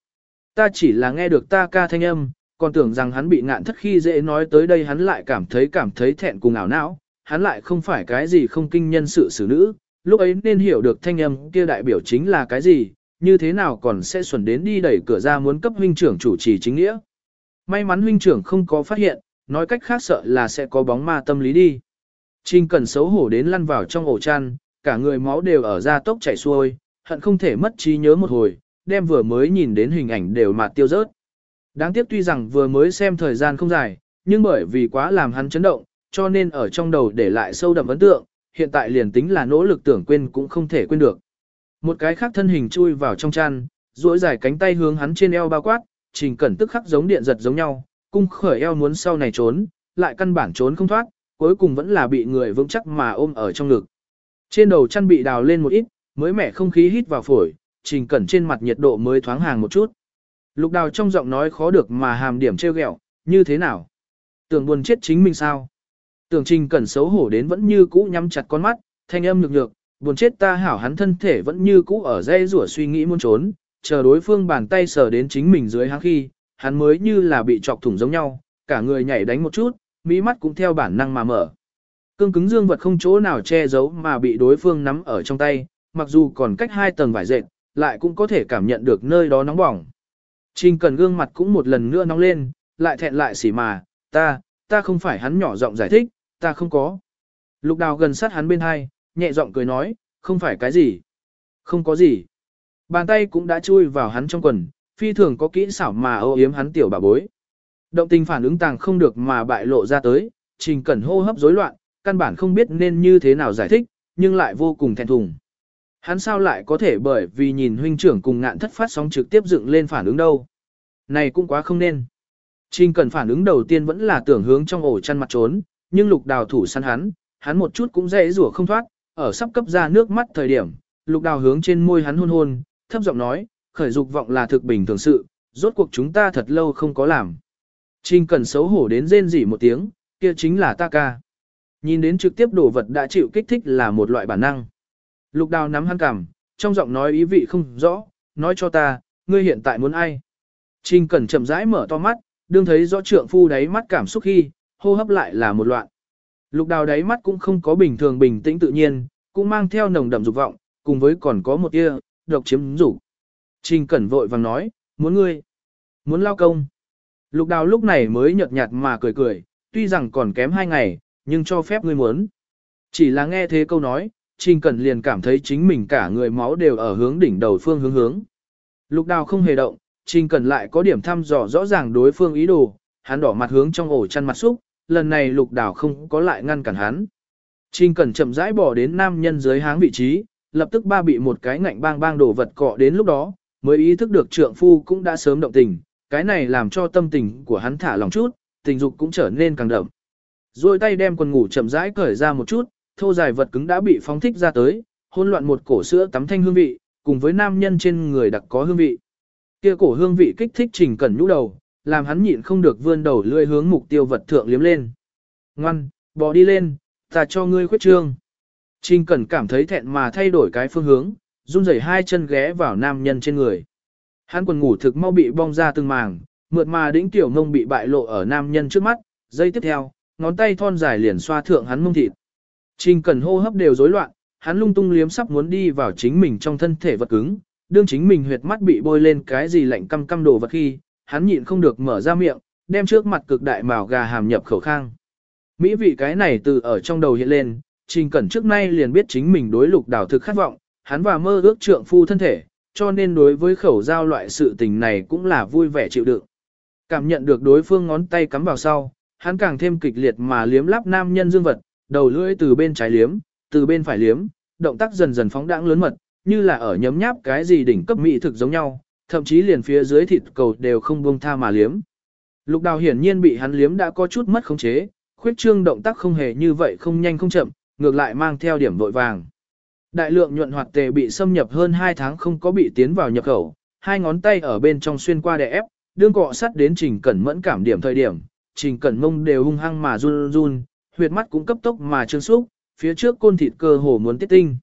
Ta chỉ là nghe được ta ca thanh âm, còn tưởng rằng hắn bị ngạn thất khi dễ nói tới đây hắn lại cảm thấy cảm thấy thẹn cùng ảo não, hắn lại không phải cái gì không kinh nhân sự xử nữ, lúc ấy nên hiểu được thanh âm kia đại biểu chính là cái gì, như thế nào còn sẽ xuẩn đến đi đẩy cửa ra muốn cấp huynh trưởng chủ trì chính nghĩa. May mắn huynh trưởng không có phát hiện, nói cách khác sợ là sẽ có bóng ma tâm lý đi. Trình cần xấu hổ đến lăn vào trong ổ chăn, cả người máu đều ở da tốc chảy xuôi, hận không thể mất trí nhớ một hồi, đem vừa mới nhìn đến hình ảnh đều mà tiêu rớt. Đáng tiếc tuy rằng vừa mới xem thời gian không dài, nhưng bởi vì quá làm hắn chấn động, cho nên ở trong đầu để lại sâu đậm ấn tượng, hiện tại liền tính là nỗ lực tưởng quên cũng không thể quên được. Một cái khác thân hình chui vào trong chăn, duỗi dài cánh tay hướng hắn trên eo bao quát, trình cẩn tức khắc giống điện giật giống nhau, cung khởi eo muốn sau này trốn, lại căn bản trốn không thoát, cuối cùng vẫn là bị người vững chắc mà ôm ở trong ngực. Trên đầu chăn bị đào lên một ít, mới mẻ không khí hít vào phổi, trình cẩn trên mặt nhiệt độ mới thoáng hàng một chút. Lục đào trong giọng nói khó được mà hàm điểm treo ghẹo, như thế nào? Tưởng buồn chết chính mình sao? Tưởng trình cẩn xấu hổ đến vẫn như cũ nhắm chặt con mắt, thanh âm nhược nhược, buồn chết ta hảo hắn thân thể vẫn như cũ ở dây rủa suy nghĩ muốn trốn, chờ đối phương bàn tay sờ đến chính mình dưới háng khi, hắn mới như là bị chọc thủng giống nhau, cả người nhảy đánh một chút, mỹ mắt cũng theo bản năng mà mở. Cương cứng dương vật không chỗ nào che giấu mà bị đối phương nắm ở trong tay, mặc dù còn cách hai tầng vải dệt, lại cũng có thể cảm nhận được nơi đó nóng bỏng. Trình cần gương mặt cũng một lần nữa nóng lên, lại thẹn lại xỉ mà, ta, ta không phải hắn nhỏ giọng giải thích, ta không có. Lục đào gần sát hắn bên hai, nhẹ giọng cười nói, không phải cái gì. Không có gì. Bàn tay cũng đã chui vào hắn trong quần, phi thường có kỹ xảo mà ô yếm hắn tiểu bà bối. Động tình phản ứng tàng không được mà bại lộ ra tới, trình cẩn hô hấp rối loạn, căn bản không biết nên như thế nào giải thích, nhưng lại vô cùng thẹn thùng. Hắn sao lại có thể bởi vì nhìn huynh trưởng cùng ngạn thất phát sóng trực tiếp dựng lên phản ứng đâu. Này cũng quá không nên. Trình cần phản ứng đầu tiên vẫn là tưởng hướng trong ổ chăn mặt trốn, nhưng lục đào thủ săn hắn, hắn một chút cũng dễ rủa không thoát, ở sắp cấp ra nước mắt thời điểm, lục đào hướng trên môi hắn hôn hôn, thấp giọng nói, khởi dục vọng là thực bình thường sự, rốt cuộc chúng ta thật lâu không có làm. Trình cần xấu hổ đến rên rỉ một tiếng, kia chính là ta ca. Nhìn đến trực tiếp đồ vật đã chịu kích thích là một loại bản năng. Lục đào nắm hắn cằm, trong giọng nói ý vị không rõ, nói cho ta, ngươi hiện tại muốn ai. Trình cần chậm rãi mở to mắt, đương thấy rõ trượng phu đáy mắt cảm xúc khi, hô hấp lại là một loạn. Lục đào đáy mắt cũng không có bình thường bình tĩnh tự nhiên, cũng mang theo nồng đậm dục vọng, cùng với còn có một tia độc chiếm dục. Trình Cẩn vội vàng nói, muốn ngươi, muốn lao công. Lục đào lúc này mới nhợt nhạt mà cười cười, tuy rằng còn kém hai ngày, nhưng cho phép ngươi muốn. Chỉ là nghe thế câu nói, Trình Cẩn liền cảm thấy chính mình cả người máu đều ở hướng đỉnh đầu phương hướng hướng. Lục đào không hề động, Trình Cẩn lại có điểm thăm dò rõ ràng đối phương ý đồ, hắn đỏ mặt hướng trong ổ chăn mặt xúc, lần này lục đảo không có lại ngăn cản hắn. Trình Cẩn chậm rãi bỏ đến nam nhân dưới háng vị trí, lập tức ba bị một cái ngạnh bang bang đổ vật cọ đến lúc đó, mới ý thức được trượng phu cũng đã sớm động tình, cái này làm cho tâm tình của hắn thả lòng chút, tình dục cũng trở nên càng đậm. Rồi tay đem quần ngủ chậm rãi cởi ra một chút, thô dài vật cứng đã bị phóng thích ra tới, hỗn loạn một cổ sữa tắm thanh hương vị, cùng với nam nhân trên người đặc có hương vị. Kia cổ hương vị kích thích Trình Cẩn nhũ đầu, làm hắn nhịn không được vươn đầu lươi hướng mục tiêu vật thượng liếm lên. Ngoan, bỏ đi lên, ta cho ngươi khuyết trương. Trình Cẩn cảm thấy thẹn mà thay đổi cái phương hướng, run rẩy hai chân ghé vào nam nhân trên người. Hắn quần ngủ thực mau bị bong ra từng màng, mượt mà đĩnh tiểu ngông bị bại lộ ở nam nhân trước mắt, giây tiếp theo, ngón tay thon dài liền xoa thượng hắn mông thịt. Trình Cẩn hô hấp đều rối loạn, hắn lung tung liếm sắp muốn đi vào chính mình trong thân thể vật cứng, đương chính mình huyệt mắt bị bôi lên cái gì lạnh căm căm đồ vật khi, hắn nhịn không được mở ra miệng, đem trước mặt cực đại màu gà hàm nhập khẩu khang. Mỹ vị cái này từ ở trong đầu hiện lên, Trình Cẩn trước nay liền biết chính mình đối lục đảo thực khát vọng, hắn và mơ ước trượng phu thân thể, cho nên đối với khẩu giao loại sự tình này cũng là vui vẻ chịu đựng. Cảm nhận được đối phương ngón tay cắm vào sau, hắn càng thêm kịch liệt mà liếm lắp nam nhân dương vật, đầu lưỡi từ bên trái liếm, từ bên phải liếm, động tác dần dần phóng đãng lớn mật, như là ở nhấm nháp cái gì đỉnh cấp mỹ thực giống nhau, thậm chí liền phía dưới thịt cầu đều không buông tha mà liếm. Lục đào hiển nhiên bị hắn liếm đã có chút mất khống chế, khuyết trương động tác không hề như vậy không nhanh không chậm, ngược lại mang theo điểm vội vàng. Đại lượng nhuận hoạt tề bị xâm nhập hơn 2 tháng không có bị tiến vào nhập khẩu, hai ngón tay ở bên trong xuyên qua đè ép, đương cọ sắt đến trình cẩn mẫn cảm điểm thời điểm, trình cẩn mông đều hung hăng mà run run, huyệt mắt cũng cấp tốc mà trương xúc, phía trước côn thịt cơ hồ muốn tiết tinh.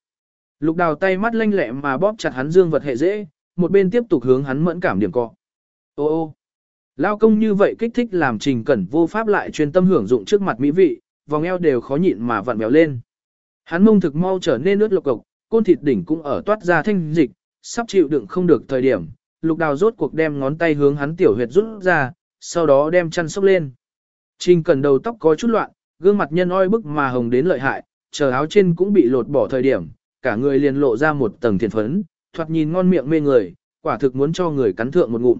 Lục đào tay mắt lanh lẹ mà bóp chặt hắn dương vật hệ dễ, một bên tiếp tục hướng hắn mẫn cảm điểm cọ. Ô ô, lao công như vậy kích thích làm trình cẩn vô pháp lại chuyên tâm hưởng dụng trước mặt mỹ vị, vòng eo đều khó nhịn mà vặn béo lên. Hắn mông thực mau trở nên nước lộc cộc, côn thịt đỉnh cũng ở toát ra thanh dịch, sắp chịu đựng không được thời điểm, lục đào rốt cuộc đem ngón tay hướng hắn tiểu huyệt rút ra, sau đó đem chăn sốc lên. Trình cẩn đầu tóc có chút loạn, gương mặt nhân oi bức mà hồng đến lợi hại, chờ áo trên cũng bị lột bỏ thời điểm, cả người liền lộ ra một tầng thiền phấn, thoạt nhìn ngon miệng mê người, quả thực muốn cho người cắn thượng một ngụm.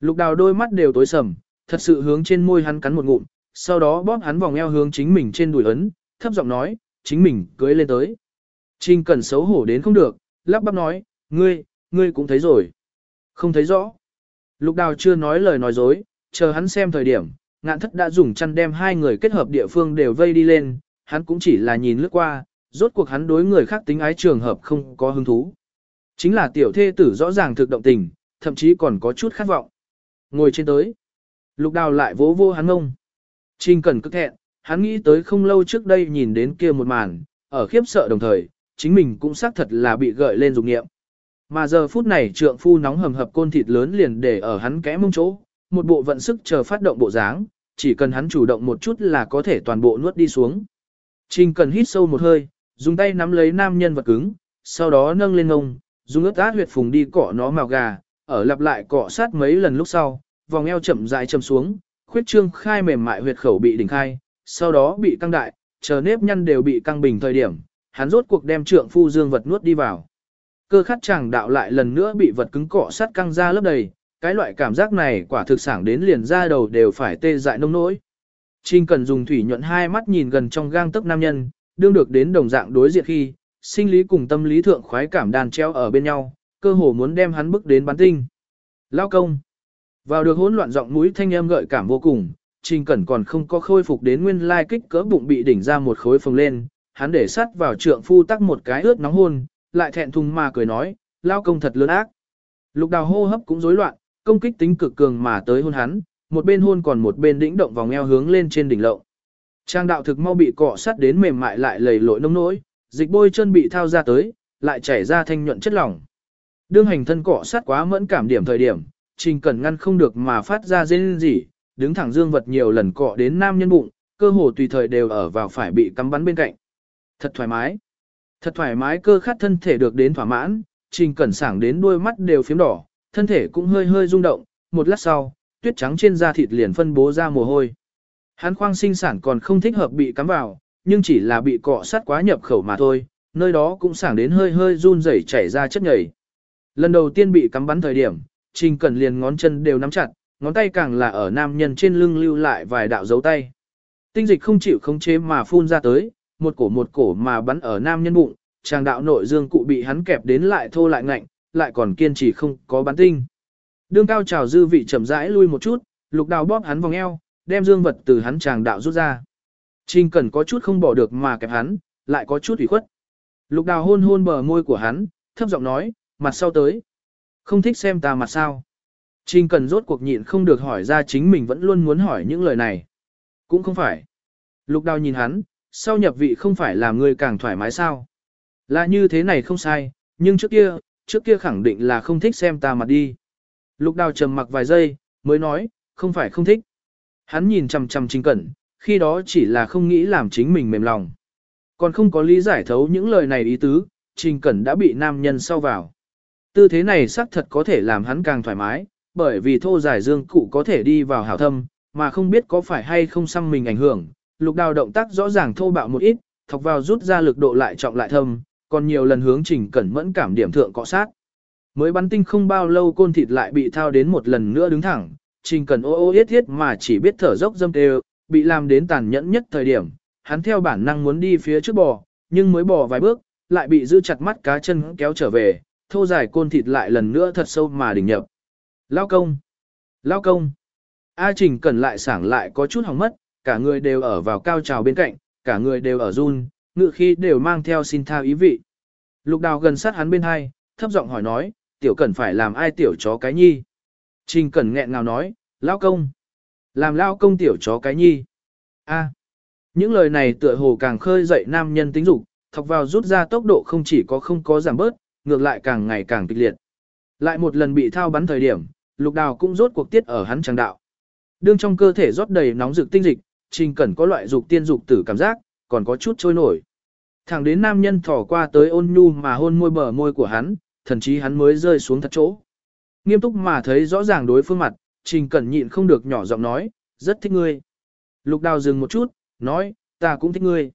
Lục đào đôi mắt đều tối sầm, thật sự hướng trên môi hắn cắn một ngụm, sau đó bóp hắn vòng eo hướng chính mình trên đùi ấn, thấp giọng nói, chính mình cưới lên tới. Trình Cẩn xấu hổ đến không được, lắp bắp nói, ngươi, ngươi cũng thấy rồi. Không thấy rõ. Lục đào chưa nói lời nói dối, chờ hắn xem thời điểm, ngạn thất đã dùng chăn đem hai người kết hợp địa phương đều vây đi lên, hắn cũng chỉ là nhìn lướt qua, rốt cuộc hắn đối người khác tính ái trường hợp không có hứng thú. Chính là tiểu thê tử rõ ràng thực động tình, thậm chí còn có chút khát vọng. Ngồi trên tới. Lục đào lại vỗ vô hắn ngông. Trình Cần cực thẹn, hắn nghĩ tới không lâu trước đây nhìn đến kia một màn, ở khiếp sợ đồng thời, chính mình cũng xác thật là bị gợi lên dục nghiệm. Mà giờ phút này trượng phu nóng hầm hập côn thịt lớn liền để ở hắn kẽ mông chỗ, một bộ vận sức chờ phát động bộ dáng, chỉ cần hắn chủ động một chút là có thể toàn bộ nuốt đi xuống. Trình cần hít sâu một hơi, dùng tay nắm lấy nam nhân vật cứng, sau đó nâng lên ngông, dùng ướt át huyệt phùng đi cọ nó màu gà, ở lặp lại cọ sát mấy lần lúc sau, vòng eo chậm rãi chậm xuống, khuyết trương khai mềm mại huyệt khẩu bị đỉnh khai, sau đó bị căng đại, chờ nếp nhăn đều bị căng bình thời điểm, hắn rốt cuộc đem trượng phu dương vật nuốt đi vào. Cơ khát chàng đạo lại lần nữa bị vật cứng cọ sát căng ra lớp đầy, cái loại cảm giác này quả thực sảng đến liền ra đầu đều phải tê dại nông nỗi. Trinh cần dùng thủy nhuận hai mắt nhìn gần trong gang tấc nam nhân, đương được đến đồng dạng đối diện khi, sinh lý cùng tâm lý thượng khoái cảm đàn treo ở bên nhau, cơ hồ muốn đem hắn bức đến bán tinh. Lao công. Vào được hỗn loạn giọng mũi thanh âm gợi cảm vô cùng, Trình Cẩn còn không có khôi phục đến nguyên lai kích cỡ bụng bị đỉnh ra một khối phồng lên, hắn để sát vào trượng phu tắc một cái ướt nóng hôn, lại thẹn thùng mà cười nói, lao công thật lớn ác. Lục đào hô hấp cũng rối loạn, công kích tính cực cường mà tới hôn hắn, một bên hôn còn một bên đĩnh động vòng eo hướng lên trên đỉnh lộng. Trang đạo thực mau bị cọ sát đến mềm mại lại lầy lội nông nỗi, dịch bôi chân bị thao ra tới, lại chảy ra thanh nhuận chất lỏng. Đương hành thân cọ sát quá mẫn cảm điểm thời điểm, Trình cần ngăn không được mà phát ra rên rỉ, đứng thẳng dương vật nhiều lần cọ đến nam nhân bụng, cơ hồ tùy thời đều ở vào phải bị cắm bắn bên cạnh. Thật thoải mái. Thật thoải mái cơ khát thân thể được đến thỏa mãn, Trình Cẩn sảng đến đôi mắt đều phím đỏ, thân thể cũng hơi hơi rung động, một lát sau, tuyết trắng trên da thịt liền phân bố ra mồ hôi. Hắn khoang sinh sản còn không thích hợp bị cắm vào, nhưng chỉ là bị cọ sát quá nhập khẩu mà thôi, nơi đó cũng sảng đến hơi hơi run rẩy chảy ra chất nhầy. Lần đầu tiên bị cắm bắn thời điểm, Trình Cẩn liền ngón chân đều nắm chặt, ngón tay càng là ở nam nhân trên lưng lưu lại vài đạo dấu tay. Tinh dịch không chịu khống chế mà phun ra tới, một cổ một cổ mà bắn ở nam nhân bụng, chàng đạo nội dương cụ bị hắn kẹp đến lại thô lại ngạnh, lại còn kiên trì không có bắn tinh. Đương cao trào dư vị chậm rãi lui một chút, lục đào bóp hắn vòng eo, đem dương vật từ hắn chàng đạo rút ra. Trình Cẩn có chút không bỏ được mà kẹp hắn, lại có chút ủy khuất. Lục đào hôn hôn bờ môi của hắn, thấp giọng nói, mặt sau tới. Không thích xem ta mặt sao. Trình Cẩn rốt cuộc nhịn không được hỏi ra chính mình vẫn luôn muốn hỏi những lời này. Cũng không phải. Lục đào nhìn hắn, sau nhập vị không phải làm người càng thoải mái sao. Là như thế này không sai, nhưng trước kia, trước kia khẳng định là không thích xem ta mặt đi. Lục đào trầm mặc vài giây, mới nói, không phải không thích. Hắn nhìn chằm chằm Trình Cẩn, khi đó chỉ là không nghĩ làm chính mình mềm lòng. Còn không có lý giải thấu những lời này ý tứ, Trình Cẩn đã bị nam nhân sau vào. Tư thế này xác thật có thể làm hắn càng thoải mái, bởi vì thô giải dương cụ có thể đi vào hảo thâm, mà không biết có phải hay không xăm mình ảnh hưởng. Lục đào động tác rõ ràng thô bạo một ít, thọc vào rút ra lực độ lại trọng lại thâm, còn nhiều lần hướng Trình Cẩn mẫn cảm điểm thượng cọ sát. Mới bắn tinh không bao lâu côn thịt lại bị thao đến một lần nữa đứng thẳng, Trình Cần ô ô yết thiết mà chỉ biết thở dốc dâm tê bị làm đến tàn nhẫn nhất thời điểm, hắn theo bản năng muốn đi phía trước bò, nhưng mới bò vài bước, lại bị giữ chặt mắt cá chân kéo trở về, thô dài côn thịt lại lần nữa thật sâu mà đỉnh nhập. Lao công! Lao công! A Trình Cần lại sảng lại có chút hỏng mất, cả người đều ở vào cao trào bên cạnh, cả người đều ở run, ngự khi đều mang theo xin tha ý vị. Lục đào gần sát hắn bên hai, thấp giọng hỏi nói, tiểu Cần phải làm ai tiểu chó cái nhi. Trình Cần nghẹn ngào nói, lao công. Làm lao công tiểu chó cái nhi. a những lời này tựa hồ càng khơi dậy nam nhân tính dục, thọc vào rút ra tốc độ không chỉ có không có giảm bớt, ngược lại càng ngày càng kịch liệt. Lại một lần bị thao bắn thời điểm, lục đào cũng rốt cuộc tiết ở hắn trang đạo. Đương trong cơ thể rót đầy nóng rực tinh dịch, trình cẩn có loại dục tiên dục tử cảm giác, còn có chút trôi nổi. Thẳng đến nam nhân thỏ qua tới ôn nhu mà hôn môi bờ môi của hắn, thần chí hắn mới rơi xuống thật chỗ. Nghiêm túc mà thấy rõ ràng đối phương mặt, trình cẩn nhịn không được nhỏ giọng nói, rất thích ngươi. Lục đào dừng một chút, nói, ta cũng thích ngươi.